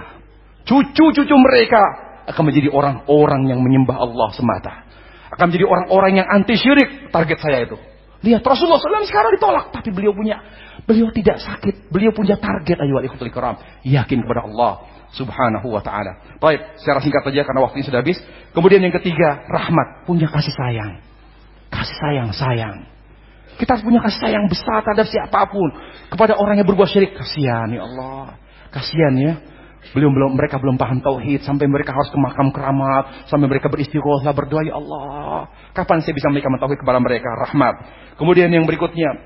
cucu-cucu mereka akan menjadi orang-orang yang menyembah Allah semata. Akan menjadi orang-orang yang anti syirik. Target saya itu. Lihat Rasulullah SAW sekarang ditolak. Tapi beliau punya, beliau tidak sakit. Beliau punya target ayo ikhwatul kiram. Yakin kepada Allah subhanahu wa ta'ala. Baik, secara singkat saja karena waktu ini sudah habis. Kemudian yang ketiga, rahmat. Punya kasih sayang. Kasih sayang, sayang. Kita harus punya kasih sayang besar terhadap siapa pun. Kepada orang yang berbuat syirik. Kasihan ya Allah. Kasihan ya. Belum belum mereka belum paham tauhid sampai mereka harus ke makam keramat, sampai mereka beristighosa berdoa ya Allah, kapan saya bisa memberikan tauhid kepada mereka? Rahmat. Kemudian yang berikutnya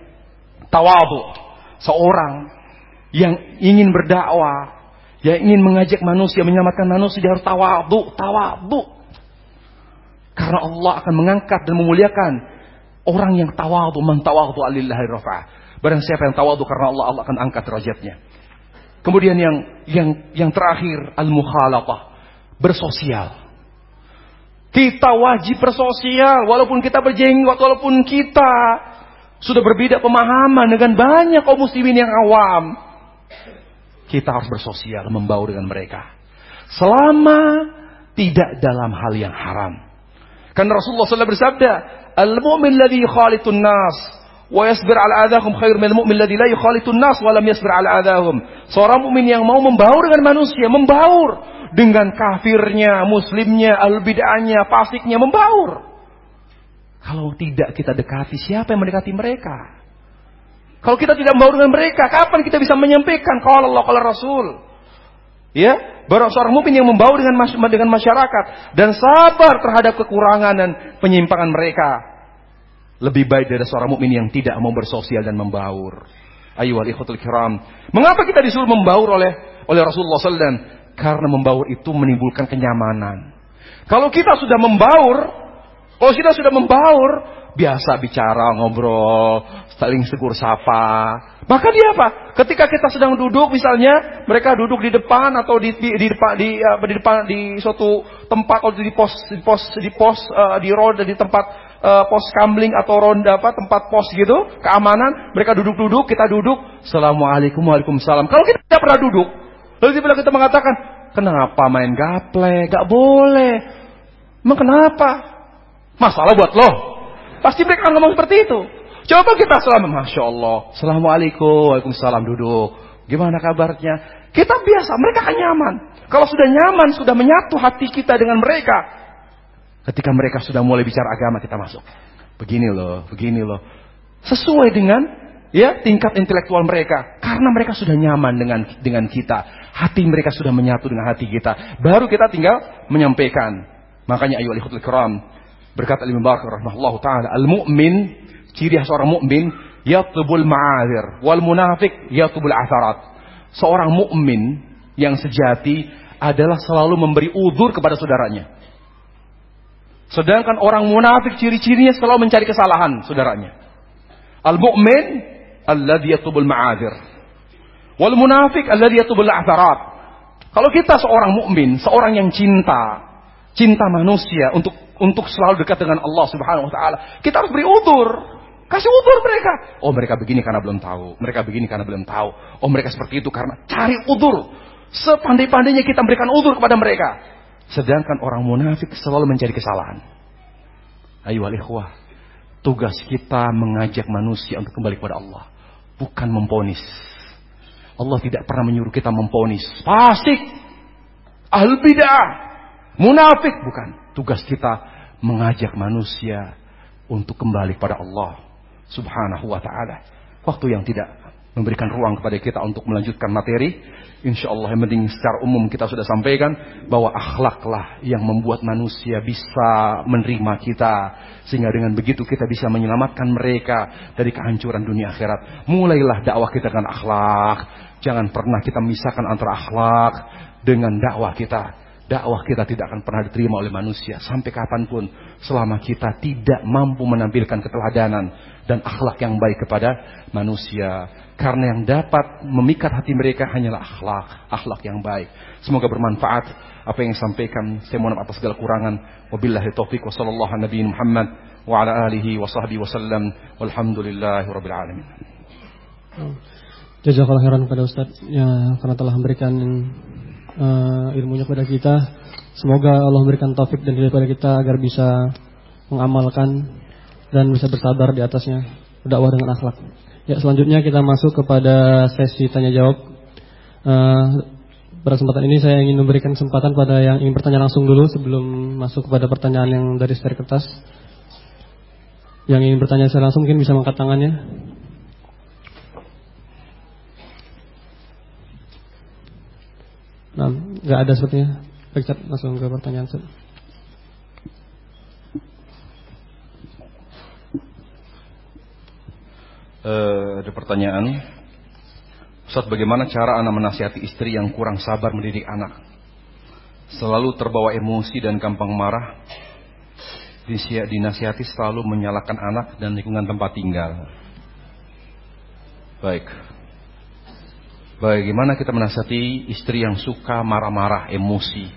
tawadu. Seorang yang ingin berdakwah, yang ingin mengajak manusia, menyelamatkan manusia dia harus tawadu, tawadu. Karena Allah akan mengangkat dan memuliakan orang yang tawadu, man tawadu alillahi. Barang siapa yang tawadu karena Allah, Allah akan angkat derajatnya. Kemudian yang yang yang terakhir al-mukhalatah, bersosial. Kita wajib bersosial walaupun kita berjenggot, walaupun kita sudah berbeda pemahaman dengan banyak kaum muslimin yang awam. Kita harus bersosial, membaur dengan mereka. Selama tidak dalam hal yang haram. Karena Rasulullah SAW bersabda, Al-mu'min ladhi khalitun nas wa yasbir ala adahum khair min mu'min alladhi la yukhalitun nas wa lam yasbir ala adahum. Seorang mukmin yang mau membaur dengan manusia, membaur dengan kafirnya, muslimnya, al-bid'ahnya, fasiknya, membaur. Kalau tidak kita dekati, siapa yang mendekati mereka? Kalau kita tidak membaur dengan mereka, kapan kita bisa menyampaikan kalau Allah kalau Rasul? Ya, baru seorang mukmin yang membaur dengan dengan masyarakat dan sabar terhadap kekurangan dan penyimpangan mereka lebih baik dari seorang mukmin yang tidak mau bersosial dan membaur. Ayo ikhwatul kiram. Mengapa kita disuruh membaur oleh oleh Rasulullah SAW? Karena membaur itu menimbulkan kenyamanan. Kalau kita sudah membaur, kalau kita sudah membaur, biasa bicara, ngobrol, saling segur sapa. Maka dia apa? Ketika kita sedang duduk misalnya, mereka duduk di depan atau di di, di depan di, di di suatu tempat atau di pos di pos di pos uh, di roda di tempat uh, pos kamling atau ronda apa tempat pos gitu, keamanan, mereka duduk-duduk, kita duduk, Assalamualaikum Waalaikumsalam. Kalau kita tidak pernah duduk, lalu tiba kita mengatakan, kenapa main gaple? Gak boleh. Emang kenapa? Masalah buat lo. Pasti mereka akan ngomong seperti itu. Coba kita salam, Masya Allah. Assalamualaikum, Waalaikumsalam, duduk. Gimana kabarnya? Kita biasa, mereka akan nyaman. Kalau sudah nyaman, sudah menyatu hati kita dengan mereka, Ketika mereka sudah mulai bicara agama kita masuk. Begini loh, begini loh. Sesuai dengan ya tingkat intelektual mereka karena mereka sudah nyaman dengan dengan kita. Hati mereka sudah menyatu dengan hati kita. Baru kita tinggal menyampaikan. Makanya ayo ikhwatul kiram berkata Imam Bakar rahimahullah taala al-mu'min ciri khas seorang mukmin yatlubul ma'adzir wal munafik yatlubul atharat. Seorang mukmin yang sejati adalah selalu memberi udur kepada saudaranya. Sedangkan orang munafik ciri-cirinya selalu mencari kesalahan saudaranya. Al-mu'min alladhi yatubul ma'adzir. Wal munafik alladhi yatubul a'tharat. Kalau kita seorang mukmin, seorang yang cinta, cinta manusia untuk untuk selalu dekat dengan Allah Subhanahu wa taala, kita harus beri udur. Kasih udur mereka. Oh, mereka begini karena belum tahu. Mereka begini karena belum tahu. Oh, mereka seperti itu karena cari udur. Sepandai-pandainya kita memberikan udur kepada mereka. Sedangkan orang munafik selalu mencari kesalahan. Ayo ikhwah. Tugas kita mengajak manusia untuk kembali kepada Allah, bukan memponis. Allah tidak pernah menyuruh kita memponis. Fasik, ahli bidah, munafik, bukan. Tugas kita mengajak manusia untuk kembali kepada Allah Subhanahu wa taala. Waktu yang tidak memberikan ruang kepada kita untuk melanjutkan materi. Insya Allah yang penting secara umum kita sudah sampaikan bahwa akhlaklah yang membuat manusia bisa menerima kita. Sehingga dengan begitu kita bisa menyelamatkan mereka dari kehancuran dunia akhirat. Mulailah dakwah kita dengan akhlak. Jangan pernah kita memisahkan antara akhlak dengan dakwah kita. Dakwah kita tidak akan pernah diterima oleh manusia sampai kapan pun selama kita tidak mampu menampilkan keteladanan dan akhlak yang baik kepada manusia. Karena yang dapat memikat hati mereka hanyalah akhlak, akhlak yang baik. Semoga bermanfaat apa yang disampaikan. Saya mohon atas segala kurangan. Wabillahi taufiq wa sallallahu nabi Muhammad wa ala alihi wa sahbihi wasallam. Walhamdulillahi rabbil alamin. Jazakallah khairan kepada Ustaz ya karena telah memberikan uh, ilmunya kepada kita. Semoga Allah memberikan taufik dan hidayah kepada kita agar bisa mengamalkan dan bisa bersabar di atasnya. Dakwah dengan akhlak. Ya, selanjutnya kita masuk kepada sesi tanya jawab. Uh, kesempatan ini saya ingin memberikan kesempatan pada yang ingin bertanya langsung dulu sebelum masuk kepada pertanyaan yang dari steri kertas. Yang ingin bertanya saya langsung mungkin bisa mengangkat tangannya. Nah, nggak ada sepertinya. Baik, langsung ke pertanyaan. Uh, ada pertanyaan. Ustaz, bagaimana cara anak menasihati istri yang kurang sabar mendidik anak? Selalu terbawa emosi dan gampang marah. Dinasihati selalu menyalahkan anak dan lingkungan tempat tinggal. Baik. Bagaimana kita menasihati istri yang suka marah-marah, emosi?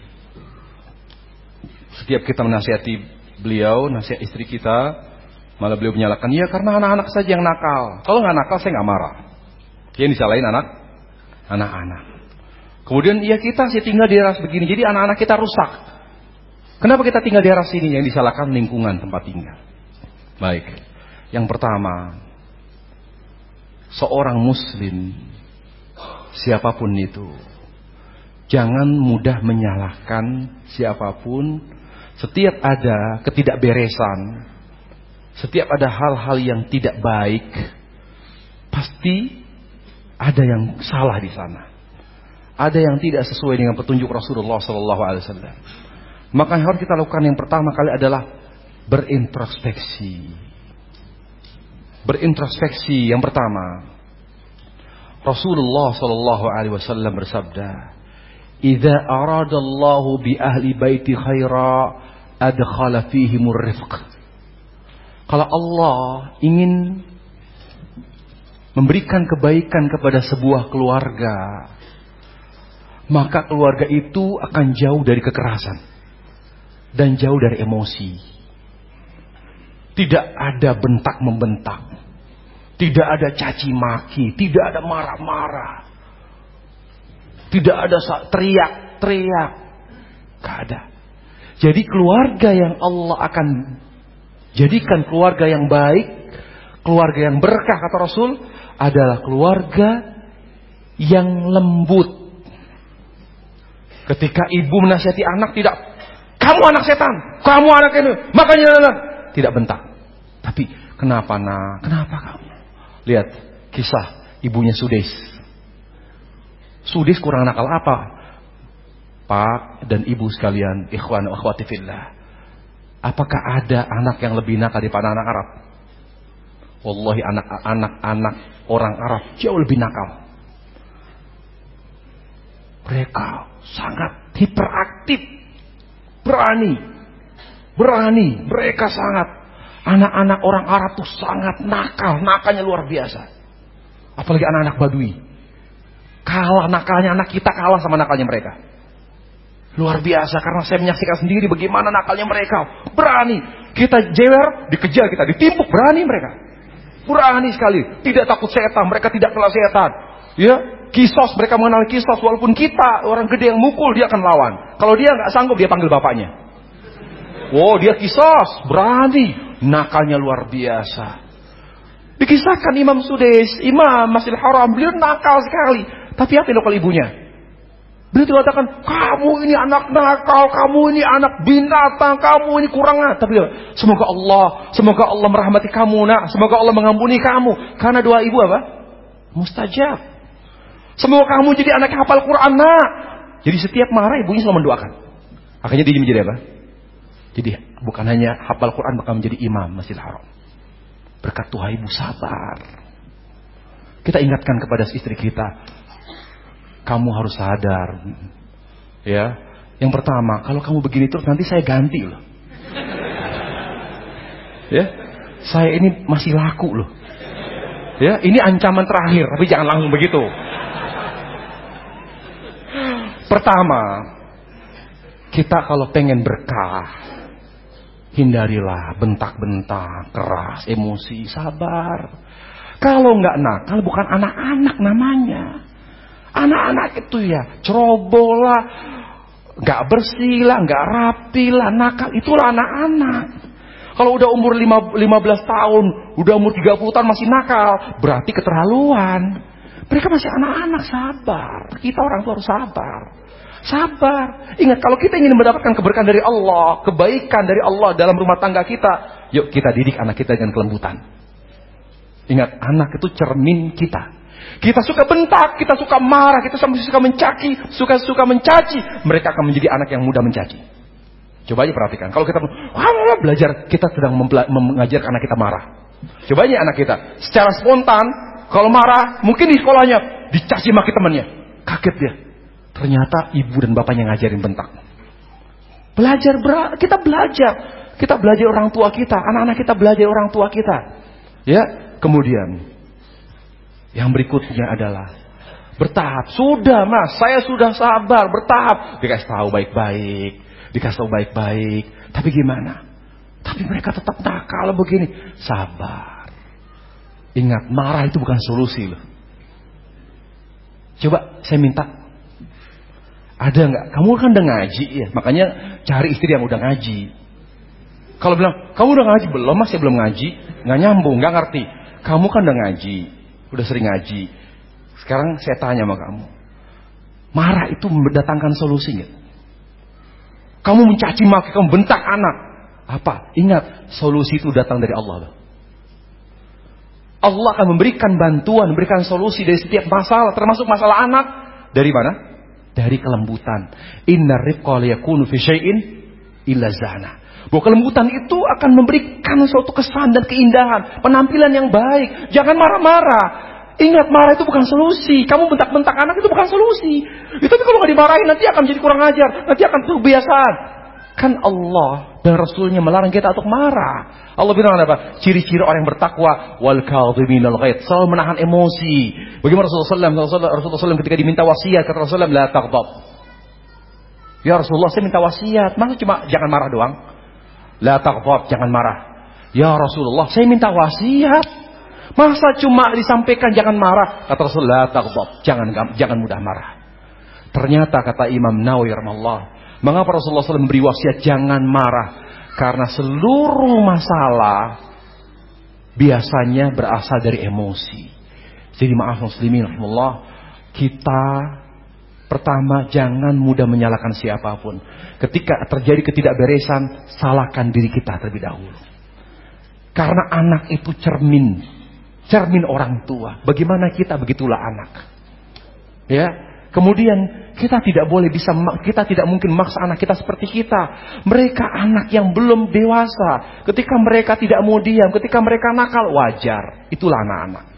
Setiap kita menasihati beliau, nasihat istri kita, Malah beliau menyalahkan, ya karena anak-anak saja yang nakal. Kalau nggak nakal saya nggak marah. Yang disalahin anak, anak-anak. Kemudian ya kita sih tinggal di daerah begini, jadi anak-anak kita rusak. Kenapa kita tinggal di daerah sini? Yang disalahkan lingkungan tempat tinggal. Baik. Yang pertama, seorang muslim siapa pun itu jangan mudah menyalahkan siapa pun setiap ada ketidakberesan setiap ada hal-hal yang tidak baik, pasti ada yang salah di sana. Ada yang tidak sesuai dengan petunjuk Rasulullah Wasallam. Maka yang harus kita lakukan yang pertama kali adalah berintrospeksi. Berintrospeksi yang pertama. Rasulullah Sallallahu Alaihi Wasallam bersabda, "Idza aradallahu bi ahli baiti khaira adkhala fihimur rifq." Kalau Allah ingin memberikan kebaikan kepada sebuah keluarga, maka keluarga itu akan jauh dari kekerasan dan jauh dari emosi. Tidak ada bentak membentak, tidak ada caci maki, tidak ada marah-marah, tidak ada teriak-teriak, gak ada. Jadi keluarga yang Allah akan Jadikan keluarga yang baik, keluarga yang berkah kata Rasul adalah keluarga yang lembut. Ketika ibu menasihati anak tidak, kamu anak setan, kamu anak ini, makanya anak tidak bentak. Tapi kenapa nak? Kenapa kamu? Lihat kisah ibunya Sudes. Sudes kurang nakal apa? Pak dan ibu sekalian, ikhwan akhwati fillah. Apakah ada anak yang lebih nakal daripada anak Arab? Wallahi anak-anak orang Arab jauh lebih nakal. Mereka sangat hiperaktif, berani, berani. Mereka sangat anak-anak orang Arab tuh sangat nakal, nakalnya luar biasa. Apalagi anak-anak Badui. Kalah nakalnya anak kita kalah sama nakalnya mereka. Luar biasa karena saya menyaksikan sendiri bagaimana nakalnya mereka. Berani. Kita jewer, dikejar kita, ditimpuk. Berani mereka. Berani sekali. Tidak takut setan. Mereka tidak kenal setan. Ya, kisos mereka mengenal kisos walaupun kita orang gede yang mukul dia akan lawan. Kalau dia nggak sanggup dia panggil bapaknya. Wow, dia kisos, berani. Nakalnya luar biasa. Dikisahkan Imam Sudais, Imam Masjidil Haram, beliau nakal sekali. Tapi apa yang ibunya? Beliau dikatakan, kamu ini anak nakal, kamu ini anak binatang, kamu ini kurang Tapi semoga Allah, semoga Allah merahmati kamu nak, semoga Allah mengampuni kamu. Karena doa ibu apa? Mustajab. Semoga kamu jadi anak hafal Quran nak. Jadi setiap marah ibunya selalu mendoakan. Akhirnya dia menjadi apa? Jadi bukan hanya hafal Quran, maka menjadi imam Masjidil Haram. Berkat Tuhan ibu sabar. Kita ingatkan kepada istri kita, kamu harus sadar. Ya. Yang pertama, kalau kamu begini terus nanti saya ganti loh. Ya. Saya ini masih laku loh. Ya, ini ancaman terakhir, tapi jangan langsung begitu. Pertama, kita kalau pengen berkah, hindarilah bentak-bentak, keras, emosi, sabar. Kalau nggak nakal bukan anak-anak namanya. Anak-anak itu ya ceroboh lah, nggak bersih lah, nggak rapi lah, nakal. Itulah anak-anak. Kalau udah umur 5, 15 tahun, udah umur 30 tahun masih nakal, berarti keterlaluan. Mereka masih anak-anak, sabar. Kita orang tua harus sabar. Sabar. Ingat, kalau kita ingin mendapatkan keberkahan dari Allah, kebaikan dari Allah dalam rumah tangga kita, yuk kita didik anak kita dengan kelembutan. Ingat, anak itu cermin kita. Kita suka bentak, kita suka marah, kita suka mencaci, suka-suka mencaci. Mereka akan menjadi anak yang mudah mencaci. Coba aja perhatikan. Kalau kita belajar, kita sedang mengajar anak kita marah. Coba aja anak kita. Secara spontan, kalau marah, mungkin di sekolahnya dicaci maki temannya. Kaget dia. Ternyata ibu dan bapaknya ngajarin bentak. Belajar, kita belajar. Kita belajar orang tua kita. Anak-anak kita belajar orang tua kita. Ya, kemudian yang berikutnya adalah bertahap. Sudah mas, saya sudah sabar, bertahap. Dikasih tahu baik-baik, dikasih tahu baik-baik. Tapi gimana? Tapi mereka tetap nakal begini. Sabar. Ingat, marah itu bukan solusi loh. Coba saya minta. Ada nggak? Kamu kan udah ngaji ya, makanya cari istri yang udah ngaji. Kalau bilang, kamu udah ngaji belum? Masih belum ngaji, nggak nyambung, nggak ngerti. Kamu kan udah ngaji, udah sering ngaji. Sekarang saya tanya sama kamu. Marah itu mendatangkan solusinya. Kamu mencaci maki, kamu bentak anak. Apa? Ingat, solusi itu datang dari Allah. Allah akan memberikan bantuan, memberikan solusi dari setiap masalah, termasuk masalah anak. Dari mana? Dari kelembutan. Inna rifqa liyakunu fi syai'in illa zana. Bahwa kelembutan itu akan memberikan suatu kesan dan keindahan. Penampilan yang baik. Jangan marah-marah. Ingat marah itu bukan solusi. Kamu bentak-bentak anak itu bukan solusi. Itu tapi kalau nggak dimarahin nanti akan jadi kurang ajar. Nanti akan kebiasaan. Kan Allah dan Rasulnya melarang kita untuk marah. Allah bilang apa? Ciri-ciri orang yang bertakwa. Wal. Selalu menahan emosi. Bagaimana Rasulullah SAW, Rasulullah SAW ketika diminta wasiat. Kata Rasulullah, La taghdab. Ya Rasulullah saya minta wasiat. Masa cuma jangan marah doang? La taghdab, jangan marah. Ya Rasulullah, saya minta wasiat. Masa cuma disampaikan jangan marah? Kata Rasulullah, la taghdab, jangan jangan mudah marah. Ternyata kata Imam Nawawi rahimahullah, mengapa Rasulullah SAW memberi wasiat jangan marah? Karena seluruh masalah biasanya berasal dari emosi. Jadi maaf muslimin rahimahullah, kita Pertama, jangan mudah menyalahkan siapa pun. Ketika terjadi ketidakberesan, salahkan diri kita terlebih dahulu. Karena anak itu cermin, cermin orang tua. Bagaimana kita begitulah anak. Ya, kemudian kita tidak boleh bisa kita tidak mungkin maksa anak kita seperti kita. Mereka anak yang belum dewasa. Ketika mereka tidak mau diam, ketika mereka nakal wajar. Itulah anak-anak.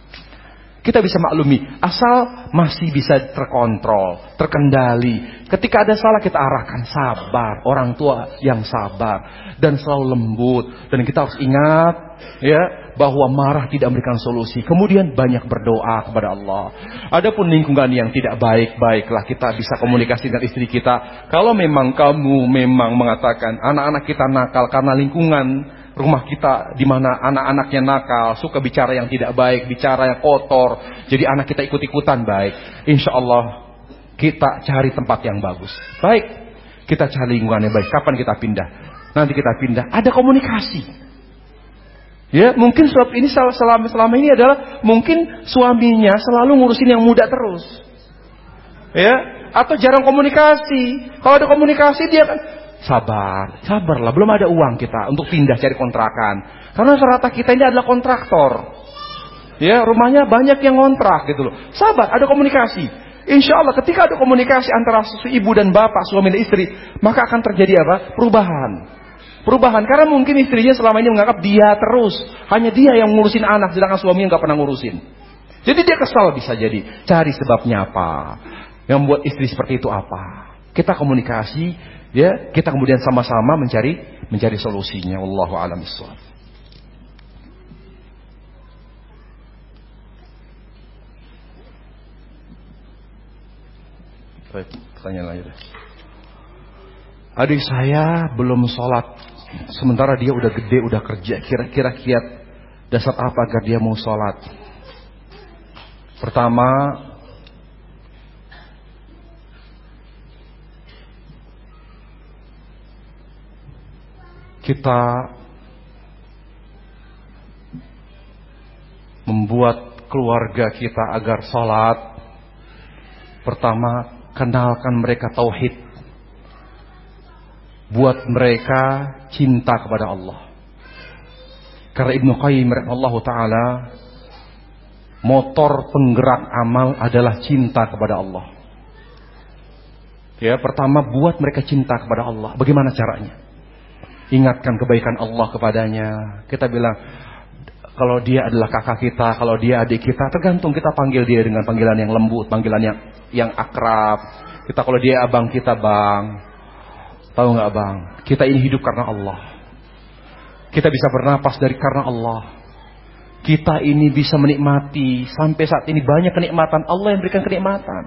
Kita bisa maklumi, asal masih bisa terkontrol, terkendali. Ketika ada salah kita arahkan sabar, orang tua yang sabar dan selalu lembut. Dan kita harus ingat ya bahwa marah tidak memberikan solusi. Kemudian banyak berdoa kepada Allah. Adapun lingkungan yang tidak baik, baiklah kita bisa komunikasi dengan istri kita. Kalau memang kamu memang mengatakan anak-anak kita nakal karena lingkungan rumah kita di mana anak-anaknya nakal, suka bicara yang tidak baik, bicara yang kotor, jadi anak kita ikut-ikutan baik. Insya Allah kita cari tempat yang bagus. Baik, kita cari lingkungan yang baik. Kapan kita pindah? Nanti kita pindah. Ada komunikasi. Ya, mungkin sebab ini selama selama ini adalah mungkin suaminya selalu ngurusin yang muda terus. Ya, atau jarang komunikasi. Kalau ada komunikasi dia kan sabar, sabarlah, belum ada uang kita untuk pindah cari kontrakan. Karena serata kita ini adalah kontraktor. Ya, rumahnya banyak yang kontrak gitu loh. Sabar, ada komunikasi. Insya Allah ketika ada komunikasi antara ibu dan bapak, suami dan istri, maka akan terjadi apa? Perubahan. Perubahan karena mungkin istrinya selama ini menganggap dia terus, hanya dia yang ngurusin anak sedangkan suaminya nggak pernah ngurusin. Jadi dia kesal bisa jadi. Cari sebabnya apa? Yang membuat istri seperti itu apa? Kita komunikasi, ya, kita kemudian sama-sama mencari mencari solusinya. Wallahu a'lam bishawab. Baik, pertanyaan lain. Adik saya belum sholat Sementara dia udah gede, udah kerja. Kira-kira kiat dasar apa agar dia mau sholat? Pertama, kita membuat keluarga kita agar sholat. Pertama, kenalkan mereka tauhid buat mereka cinta kepada Allah. Karena Ibnu Qayyim Allah taala motor penggerak amal adalah cinta kepada Allah. Ya, pertama buat mereka cinta kepada Allah. Bagaimana caranya? Ingatkan kebaikan Allah kepadanya. Kita bilang kalau dia adalah kakak kita, kalau dia adik kita, tergantung kita panggil dia dengan panggilan yang lembut, panggilan yang yang akrab. Kita kalau dia abang kita, Bang. Tahu nggak bang? Kita ini hidup karena Allah. Kita bisa bernapas dari karena Allah. Kita ini bisa menikmati sampai saat ini banyak kenikmatan Allah yang berikan kenikmatan.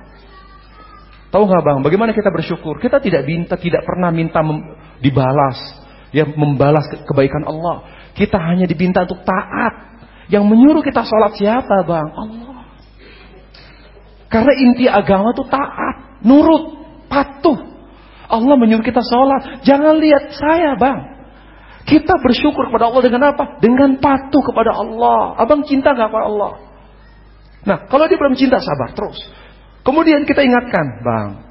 Tahu nggak bang? Bagaimana kita bersyukur? Kita tidak minta, tidak pernah minta dibalas, ya membalas kebaikan Allah. Kita hanya diminta untuk taat. Yang menyuruh kita sholat siapa bang? Allah. Karena inti agama itu taat, nurut, patuh. Allah menyuruh kita sholat. Jangan lihat saya bang. Kita bersyukur kepada Allah dengan apa? Dengan patuh kepada Allah. Abang cinta gak kepada Allah? Nah, kalau dia belum cinta, sabar terus. Kemudian kita ingatkan, bang,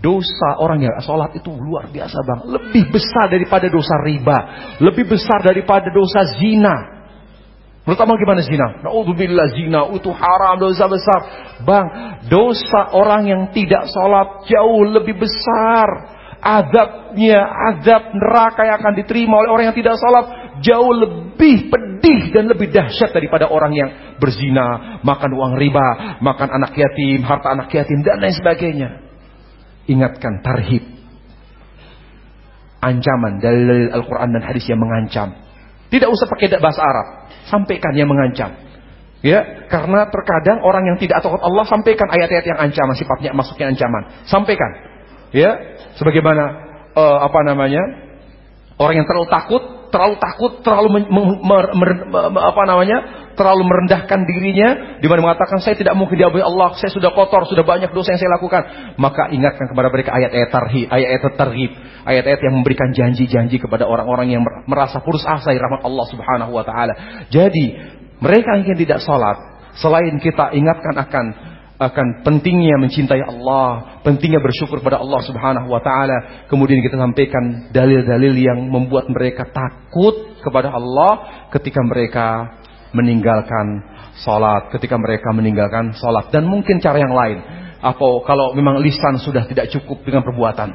dosa orang yang sholat itu luar biasa, bang. Lebih besar daripada dosa riba, lebih besar daripada dosa zina. Menurut abang gimana zina? Naudzubillah zina itu haram dosa besar. Bang, dosa orang yang tidak sholat jauh lebih besar. Adabnya, adab neraka yang akan diterima oleh orang yang tidak sholat jauh lebih pedih dan lebih dahsyat daripada orang yang berzina, makan uang riba, makan anak yatim, harta anak yatim dan lain sebagainya. Ingatkan tarhib. Ancaman dari Al-Quran dan hadis yang mengancam. Tidak usah pakai bahasa Arab. Sampaikan yang mengancam. Ya, karena terkadang orang yang tidak takut Allah sampaikan ayat-ayat yang ancaman, sifatnya masuknya ancaman. Sampaikan. Ya, sebagaimana uh, apa namanya? Orang yang terlalu takut, terlalu takut, terlalu apa namanya? terlalu merendahkan dirinya di mana mengatakan saya tidak mungkin diampuni Allah, saya sudah kotor, sudah banyak dosa yang saya lakukan. Maka ingatkan kepada mereka ayat-ayat tarhib, ayat-ayat tarhib, ayat-ayat yang memberikan janji-janji kepada orang-orang yang merasa putus asa rahmat Allah Subhanahu wa taala. Jadi, mereka yang tidak salat, selain kita ingatkan akan akan pentingnya mencintai Allah, pentingnya bersyukur kepada Allah Subhanahu wa taala. Kemudian kita sampaikan dalil-dalil yang membuat mereka takut kepada Allah ketika mereka meninggalkan salat, ketika mereka meninggalkan salat dan mungkin cara yang lain. Apa kalau memang lisan sudah tidak cukup dengan perbuatan,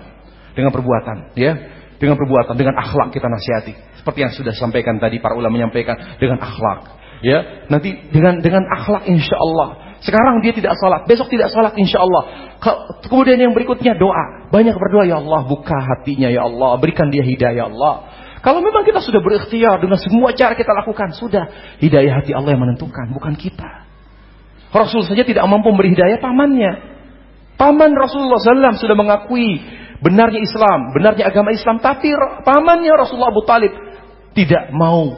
dengan perbuatan, ya, dengan perbuatan, dengan akhlak kita nasihati. Seperti yang sudah sampaikan tadi para ulama menyampaikan dengan akhlak. Ya, nanti dengan dengan akhlak insya Allah. Sekarang dia tidak salat, besok tidak salat insya Allah. Kemudian yang berikutnya doa. Banyak berdoa ya Allah, buka hatinya ya Allah, berikan dia hidayah ya Allah. Kalau memang kita sudah berikhtiar dengan semua cara kita lakukan, sudah hidayah hati Allah yang menentukan, bukan kita. Rasul saja tidak mampu memberi hidayah pamannya. Paman Rasulullah SAW sudah mengakui benarnya Islam, benarnya agama Islam, tapi pamannya Rasulullah Abu Talib tidak mau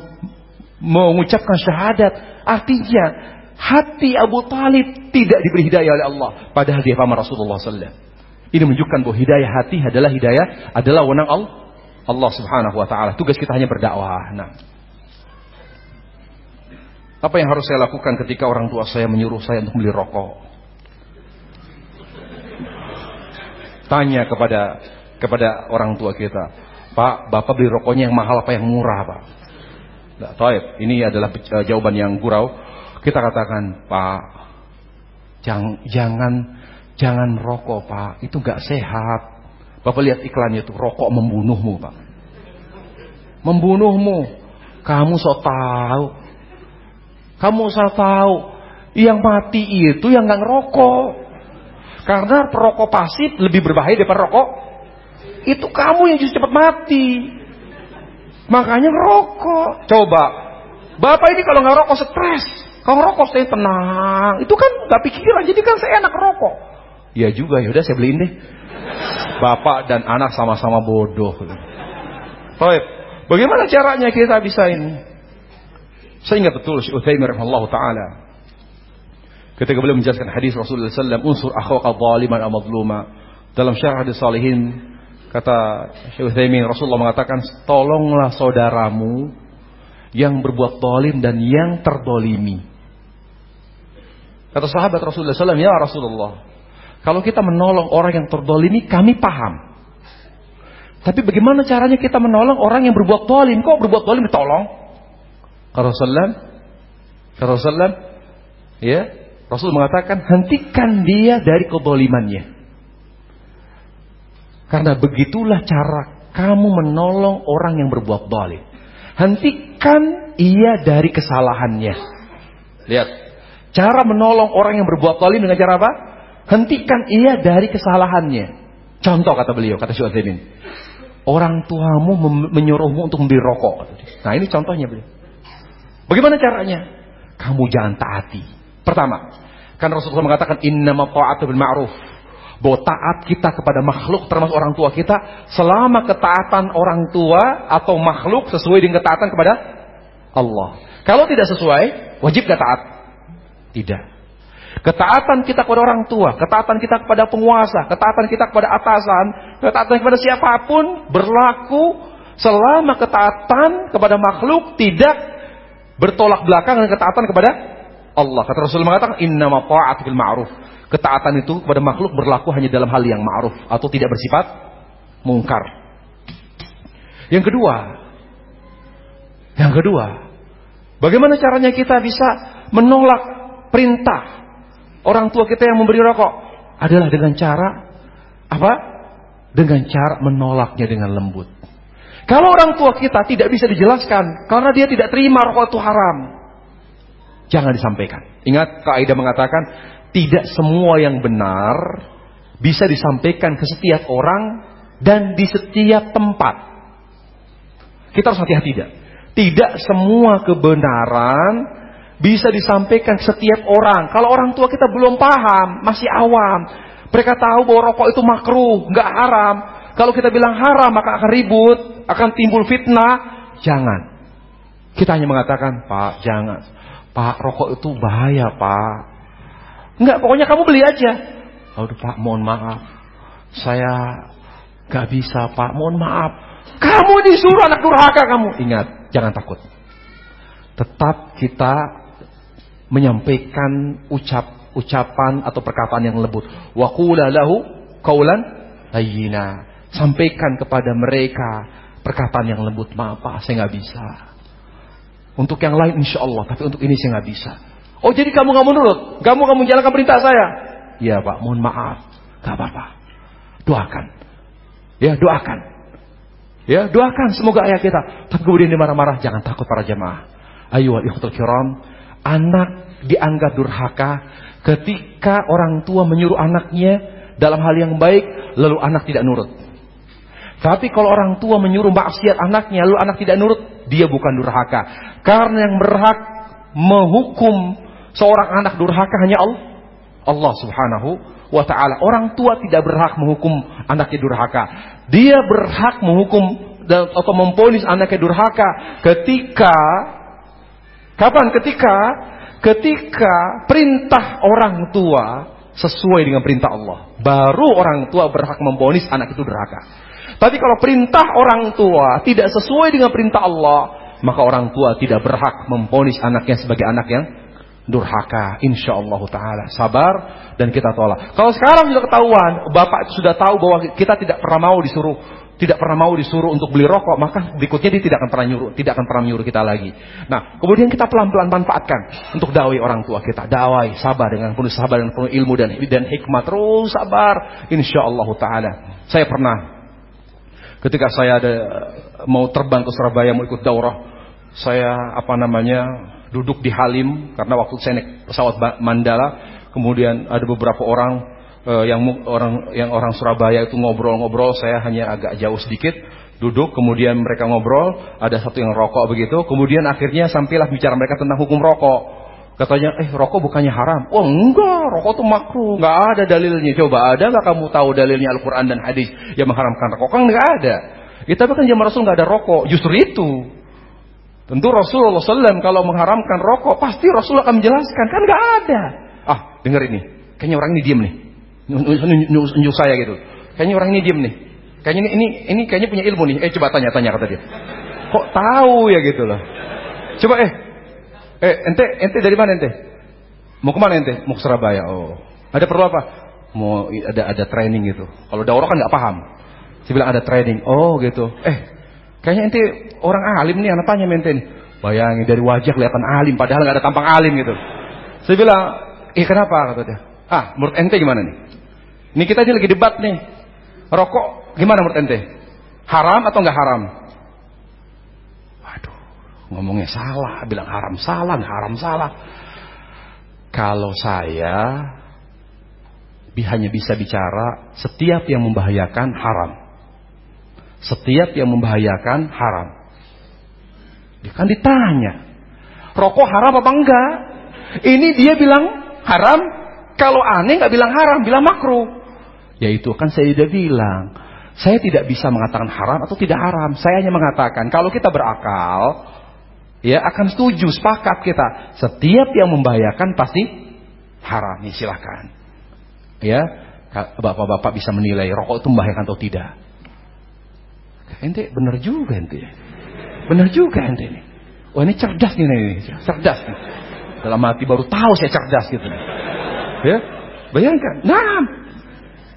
mengucapkan syahadat. Artinya hati Abu Talib tidak diberi hidayah oleh Allah, padahal dia paman Rasulullah SAW. Ini menunjukkan bahwa hidayah hati adalah hidayah adalah wenang Allah Allah Subhanahu wa taala. Tugas kita hanya berdakwah. Nah. Apa yang harus saya lakukan ketika orang tua saya menyuruh saya untuk beli rokok? Tanya kepada kepada orang tua kita, Pak, Bapak beli rokoknya yang mahal apa yang murah, Pak? Nah, taib. Ini adalah eh, jawaban yang gurau. Kita katakan, Pak, jangan jangan jangan rokok, Pak. Itu nggak sehat. Bapak lihat iklannya itu, rokok membunuhmu, Pak. Membunuhmu. Kamu so tahu. Kamu so tahu. Yang mati itu yang nggak ngerokok. Karena perokok pasif lebih berbahaya daripada rokok. Itu kamu yang justru cepat mati. Makanya ngerokok. Coba. Bapak ini kalau nggak rokok stres. Kalau ngerokok saya tenang. Itu kan nggak pikiran. Jadi kan saya enak rokok. Ya juga, yaudah saya beliin deh. Bapak dan anak sama-sama bodoh. Baik. Bagaimana caranya kita bisa ini? Saya ingat betul Syekh Utsaimin rahimahullah taala. Ketika beliau menjelaskan hadis Rasulullah SAW, unsur akhwaka zaliman atau madluma. Dalam syarah hadis salihin, kata Syekh Utsaimin, Rasulullah mengatakan, tolonglah saudaramu yang berbuat zalim dan yang terdolimi. Kata sahabat Rasulullah SAW, ya Rasulullah, kalau kita menolong orang yang terdolimi, kami paham. Tapi bagaimana caranya kita menolong orang yang berbuat dolim? Kok berbuat dolim ditolong? Kata Rasulullah, kata Rasulullah, ya, Rasul mengatakan hentikan dia dari kedolimannya. Karena begitulah cara kamu menolong orang yang berbuat dolim. Hentikan ia dari kesalahannya. Lihat, cara menolong orang yang berbuat dolim dengan cara apa? Hentikan ia dari kesalahannya. Contoh kata beliau, kata Syu'adzaimin. Orang tuamu menyuruhmu untuk membeli rokok. Nah ini contohnya beliau. Bagaimana caranya? Kamu jangan taati. Pertama, kan Rasulullah mengatakan innama ta'atu bil ma'ruf. Bahwa taat kita kepada makhluk termasuk orang tua kita selama ketaatan orang tua atau makhluk sesuai dengan ketaatan kepada Allah. Kalau tidak sesuai, wajib gak taat? Tidak. Ketaatan kita kepada orang tua, ketaatan kita kepada penguasa, ketaatan kita kepada atasan, ketaatan kepada siapa pun berlaku selama ketaatan kepada makhluk tidak bertolak belakang dengan ketaatan kepada Allah. Kata Rasulullah mengatakan innama ta'at ma'ruf. Ketaatan itu kepada makhluk berlaku hanya dalam hal yang ma'ruf atau tidak bersifat mungkar. Yang kedua, yang kedua, bagaimana caranya kita bisa menolak perintah orang tua kita yang memberi rokok adalah dengan cara apa? Dengan cara menolaknya dengan lembut. Kalau orang tua kita tidak bisa dijelaskan karena dia tidak terima rokok itu haram, jangan disampaikan. Ingat kaidah mengatakan tidak semua yang benar bisa disampaikan ke setiap orang dan di setiap tempat. Kita harus hati-hati tidak. Tidak semua kebenaran bisa disampaikan setiap orang. Kalau orang tua kita belum paham, masih awam, mereka tahu bahwa rokok itu makruh, nggak haram. Kalau kita bilang haram maka akan ribut, akan timbul fitnah. Jangan. Kita hanya mengatakan, Pak, jangan. Pak, rokok itu bahaya, Pak. Enggak, pokoknya kamu beli aja. Aduh, Pak, mohon maaf. Saya nggak bisa, Pak. Mohon maaf. Kamu disuruh anak durhaka kamu. Ingat, jangan takut. Tetap kita menyampaikan ucap ucapan atau perkataan yang lembut. Wa lahu qaulan layyina. Sampaikan kepada mereka perkataan yang lembut. Maaf Pak, saya nggak bisa. Untuk yang lain insya Allah, tapi untuk ini saya nggak bisa. Oh jadi kamu nggak menurut? Kamu nggak menjalankan perintah saya? Iya Pak, mohon maaf. Gak apa-apa. Doakan. Ya doakan. Ya doakan semoga ayah kita. Tapi kemudian dimarah-marah, jangan takut para jemaah. Ayo ikhwatul kiram, anak dianggap durhaka ketika orang tua menyuruh anaknya dalam hal yang baik lalu anak tidak nurut. Tapi kalau orang tua menyuruh maksiat anaknya lalu anak tidak nurut, dia bukan durhaka. Karena yang berhak menghukum seorang anak durhaka hanya Allah. Allah Subhanahu wa taala. Orang tua tidak berhak menghukum anaknya durhaka. Dia berhak menghukum dan atau memponis anaknya durhaka ketika Kapan? Ketika ketika perintah orang tua sesuai dengan perintah Allah. Baru orang tua berhak membonis anak itu durhaka. Tapi kalau perintah orang tua tidak sesuai dengan perintah Allah, maka orang tua tidak berhak memponis anaknya sebagai anak yang durhaka. Insya Allah Taala sabar dan kita tolak. Kalau sekarang sudah ketahuan, bapak sudah tahu bahwa kita tidak pernah mau disuruh tidak pernah mau disuruh untuk beli rokok, maka berikutnya dia tidak akan pernah nyuruh, tidak akan pernah menyuruh kita lagi. Nah, kemudian kita pelan-pelan manfaatkan untuk dawai orang tua kita, dawai, sabar dengan penuh sabar dan penuh ilmu dan dan hikmah terus sabar, insya Allah taala. Saya pernah ketika saya ada mau terbang ke Surabaya mau ikut daurah, saya apa namanya duduk di Halim karena waktu saya naik pesawat Mandala, kemudian ada beberapa orang uh, yang orang yang orang Surabaya itu ngobrol-ngobrol, saya hanya agak jauh sedikit duduk, kemudian mereka ngobrol, ada satu yang rokok begitu, kemudian akhirnya sampailah bicara mereka tentang hukum rokok. Katanya, eh rokok bukannya haram? Oh enggak, rokok itu makruh, nggak ada dalilnya. Coba ada nggak kamu tahu dalilnya Al-Quran dan hadis yang mengharamkan rokok? Kan nggak ada. Ya, tapi kan zaman Rasul nggak ada rokok, justru itu. Tentu Rasulullah SAW kalau mengharamkan rokok pasti Rasul akan menjelaskan kan nggak ada. Ah dengar ini, kayaknya orang ini diem nih nunjuk saya gitu. Kayaknya orang ini diem nih. Kayaknya ini, ini ini kayaknya punya ilmu nih. Eh coba tanya tanya kata dia. Kok tahu ya gitu loh. Coba eh eh ente ente dari mana ente? Mau ke mana ente? Mau ke Surabaya. Oh. Ada perlu apa? Mau ada ada training gitu. Kalau daurah kan nggak paham. Saya bilang ada training. Oh gitu. Eh kayaknya ente orang alim nih. Anak tanya ente nih. Bayangin dari wajah kelihatan alim. Padahal nggak ada tampang alim gitu. Saya bilang, eh kenapa kata dia? Ah, menurut ente gimana nih? Ini kita ini lagi debat nih. Rokok gimana menurut ente? Haram atau nggak haram? Waduh, ngomongnya salah, bilang haram salah, haram salah. Kalau saya hanya bisa bicara setiap yang membahayakan haram. Setiap yang membahayakan haram. Dia kan ditanya, rokok haram apa enggak? Ini dia bilang haram, kalau aneh nggak bilang haram, bilang makruh. Yaitu kan saya sudah bilang, saya tidak bisa mengatakan haram atau tidak haram. Saya hanya mengatakan kalau kita berakal, ya akan setuju, sepakat kita. Setiap yang membahayakan pasti haram. Ya silahkan. Ya, bapak-bapak bisa menilai rokok itu membahayakan atau tidak. Ente benar juga ente. Benar juga ente ini. Wah ini cerdas nih, ini cerdas. Nih. Dalam hati baru tahu saya cerdas gitu. Ya, bayangkan. Nah,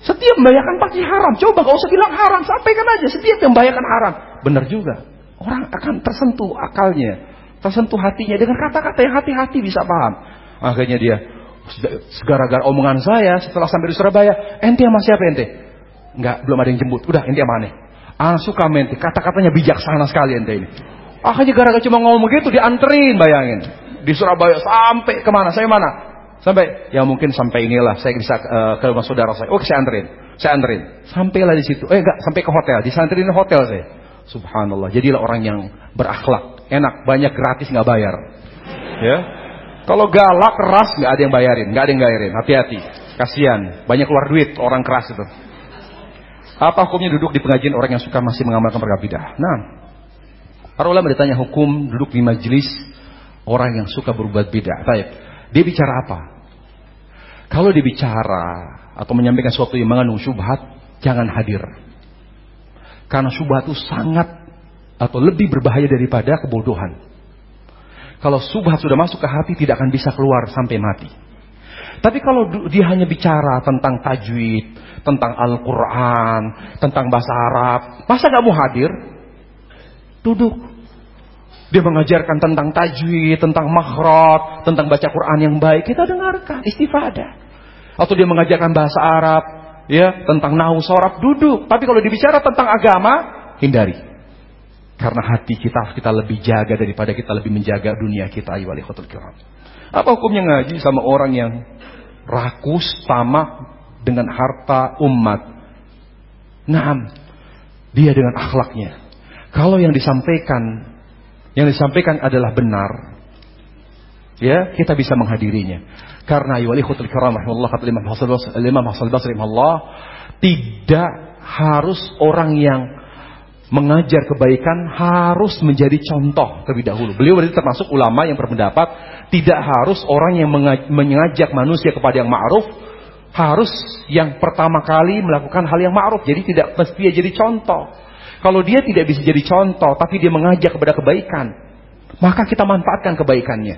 setiap membahayakan pasti haram. Coba gak usah bilang haram, sampaikan aja. Setiap yang membahayakan haram. Benar juga. Orang akan tersentuh akalnya, tersentuh hatinya dengan kata-kata yang hati-hati bisa paham. Akhirnya dia, segara-gara omongan saya setelah sampai di Surabaya, ente sama siapa ente? Enggak, belum ada yang jemput. Udah, ente sama ane. Ah, suka mente, kata-katanya bijaksana sekali ente ini. Akhirnya gara-gara cuma ngomong begitu dianterin bayangin. Di Surabaya sampai ke mana? Saya mana? Sampai ya mungkin sampai inilah saya bisa uh, ke rumah saudara saya. Oke, saya anterin. Saya anterin. Sampailah di situ. Eh enggak, sampai ke hotel. Disanterin hotel saya. Subhanallah. Jadilah orang yang berakhlak. Enak, banyak gratis nggak bayar. Ya. Kalau galak keras nggak ada yang bayarin, nggak ada yang bayarin. Hati-hati. Kasihan, banyak keluar duit orang keras itu. Apa hukumnya duduk di pengajian orang yang suka masih mengamalkan perkara bidah? Nah, para ulama ditanya hukum duduk di majelis orang yang suka berbuat bidah. Baik. Dia bicara apa? Kalau dibicara atau menyampaikan sesuatu yang mengandung syubhat, jangan hadir. Karena syubhat itu sangat atau lebih berbahaya daripada kebodohan. Kalau subhat sudah masuk ke hati tidak akan bisa keluar sampai mati. Tapi kalau dia hanya bicara tentang tajwid, tentang Al-Quran, tentang bahasa Arab, masa gak mau hadir? Duduk. Dia mengajarkan tentang tajwid, tentang makhraj, tentang baca Quran yang baik. Kita dengarkan, istifadah. Atau dia mengajarkan bahasa Arab, ya, tentang nahu sorab, duduk. Tapi kalau dibicara tentang agama, hindari. Karena hati kita kita lebih jaga daripada kita lebih menjaga dunia kita. Apa hukumnya ngaji sama orang yang rakus, tamak dengan harta umat? Nah, dia dengan akhlaknya. Kalau yang disampaikan yang disampaikan adalah benar, ya kita bisa menghadirinya. Karena ya khutul kiram rahimahullah kata Imam Hasan Imam Hasan Basri rahimahullah tidak harus orang yang mengajar kebaikan harus menjadi contoh terlebih dahulu. Beliau berarti termasuk ulama yang berpendapat tidak harus orang yang mengajak manusia kepada yang ma'ruf harus yang pertama kali melakukan hal yang ma'ruf. Jadi tidak mesti jadi contoh. Kalau dia tidak bisa jadi contoh, tapi dia mengajak kepada kebaikan, maka kita manfaatkan kebaikannya.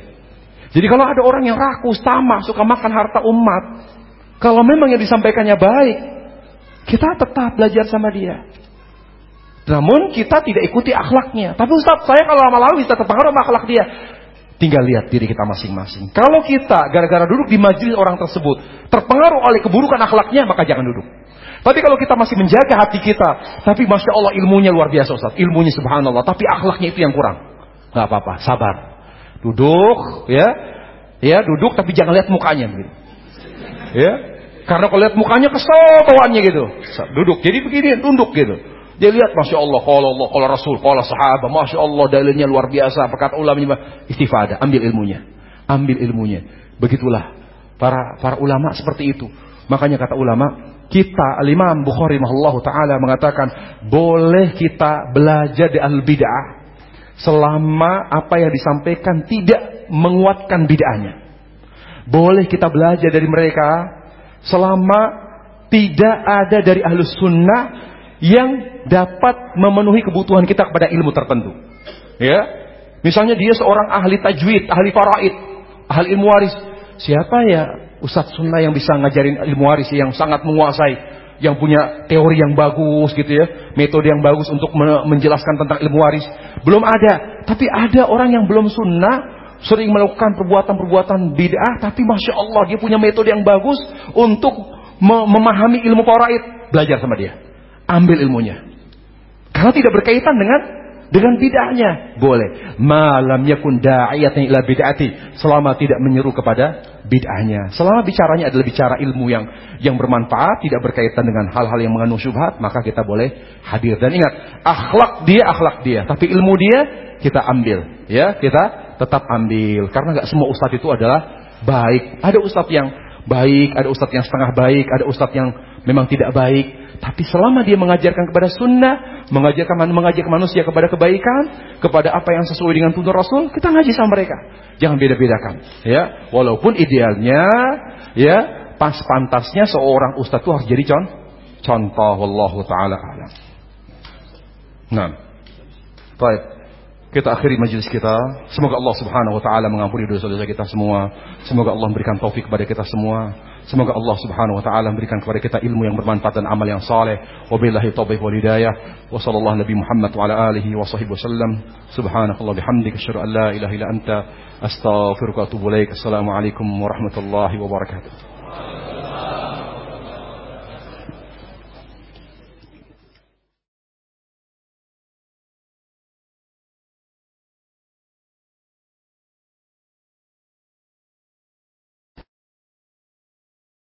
Jadi kalau ada orang yang rakus, tamak, suka makan harta umat, kalau memang yang disampaikannya baik, kita tetap belajar sama dia. Namun kita tidak ikuti akhlaknya. Tapi Ustaz, saya kalau lama-lama bisa terpengaruh sama akhlak dia. Tinggal lihat diri kita masing-masing. Kalau kita gara-gara duduk di majelis orang tersebut terpengaruh oleh keburukan akhlaknya, maka jangan duduk. Tapi kalau kita masih menjaga hati kita, tapi masya Allah ilmunya luar biasa Ustaz, ilmunya subhanallah, tapi akhlaknya itu yang kurang. Gak apa-apa, sabar. Duduk, ya, ya duduk, tapi jangan lihat mukanya, gitu. Ya, karena kalau lihat mukanya kesel bawaannya gitu. Duduk, jadi begini, tunduk gitu. Dia lihat, masya Allah, kalau Allah, kalau Rasul, kalau sahabat, masya Allah, dalilnya luar biasa. Perkata ulama istifadah, ambil ilmunya, ambil ilmunya. Begitulah para para ulama seperti itu. Makanya kata ulama, kita Al-Imam Bukhari mahallahu taala mengatakan boleh kita belajar di al-bid'ah selama apa yang disampaikan tidak menguatkan bid'ahnya. Boleh kita belajar dari mereka selama tidak ada dari ahlus sunnah yang dapat memenuhi kebutuhan kita kepada ilmu tertentu. Ya, misalnya dia seorang ahli tajwid, ahli faraid, ahli ilmu waris. Siapa ya Ustadz Sunnah yang bisa ngajarin ilmu waris yang sangat menguasai, yang punya teori yang bagus gitu ya, metode yang bagus untuk menjelaskan tentang ilmu waris. Belum ada, tapi ada orang yang belum sunnah sering melakukan perbuatan-perbuatan bid'ah, tapi masya Allah dia punya metode yang bagus untuk memahami ilmu faraid. Belajar sama dia ambil ilmunya. Kalau tidak berkaitan dengan dengan bid'ahnya, boleh. Malam yakun da'iyatan ila bid'ati, selama tidak menyeru kepada bid'ahnya. Selama bicaranya adalah bicara ilmu yang yang bermanfaat, tidak berkaitan dengan hal-hal yang mengandung syubhat, maka kita boleh hadir. Dan ingat, akhlak dia akhlak dia, tapi ilmu dia kita ambil, ya, kita tetap ambil. Karena nggak semua ustadz itu adalah baik. Ada ustadz yang baik, ada ustadz yang setengah baik, ada ustadz yang memang tidak baik. Tapi selama dia mengajarkan kepada sunnah, mengajarkan mengajak manusia kepada kebaikan, kepada apa yang sesuai dengan tuntunan Rasul, kita ngaji sama mereka. Jangan beda-bedakan, ya. Walaupun idealnya, ya, pas pantasnya seorang ustaz itu harus jadi con contoh wallahu taala. Nah. Baik. Kita akhiri majelis kita. Semoga Allah Subhanahu wa taala mengampuni dosa-dosa kita semua. Semoga Allah memberikan taufik kepada kita semua. Semoga Allah Subhanahu wa taala memberikan kepada kita ilmu yang bermanfaat dan amal yang saleh. Wabillahi taufiq wal hidayah. Wa sallallahu nabi Muhammad wa ala alihi wa sahbihi wasallam. Subhanakallah asyhadu an la ilaha illa anta astaghfiruka wa atubu ilaik. Assalamualaikum warahmatullahi wabarakatuh.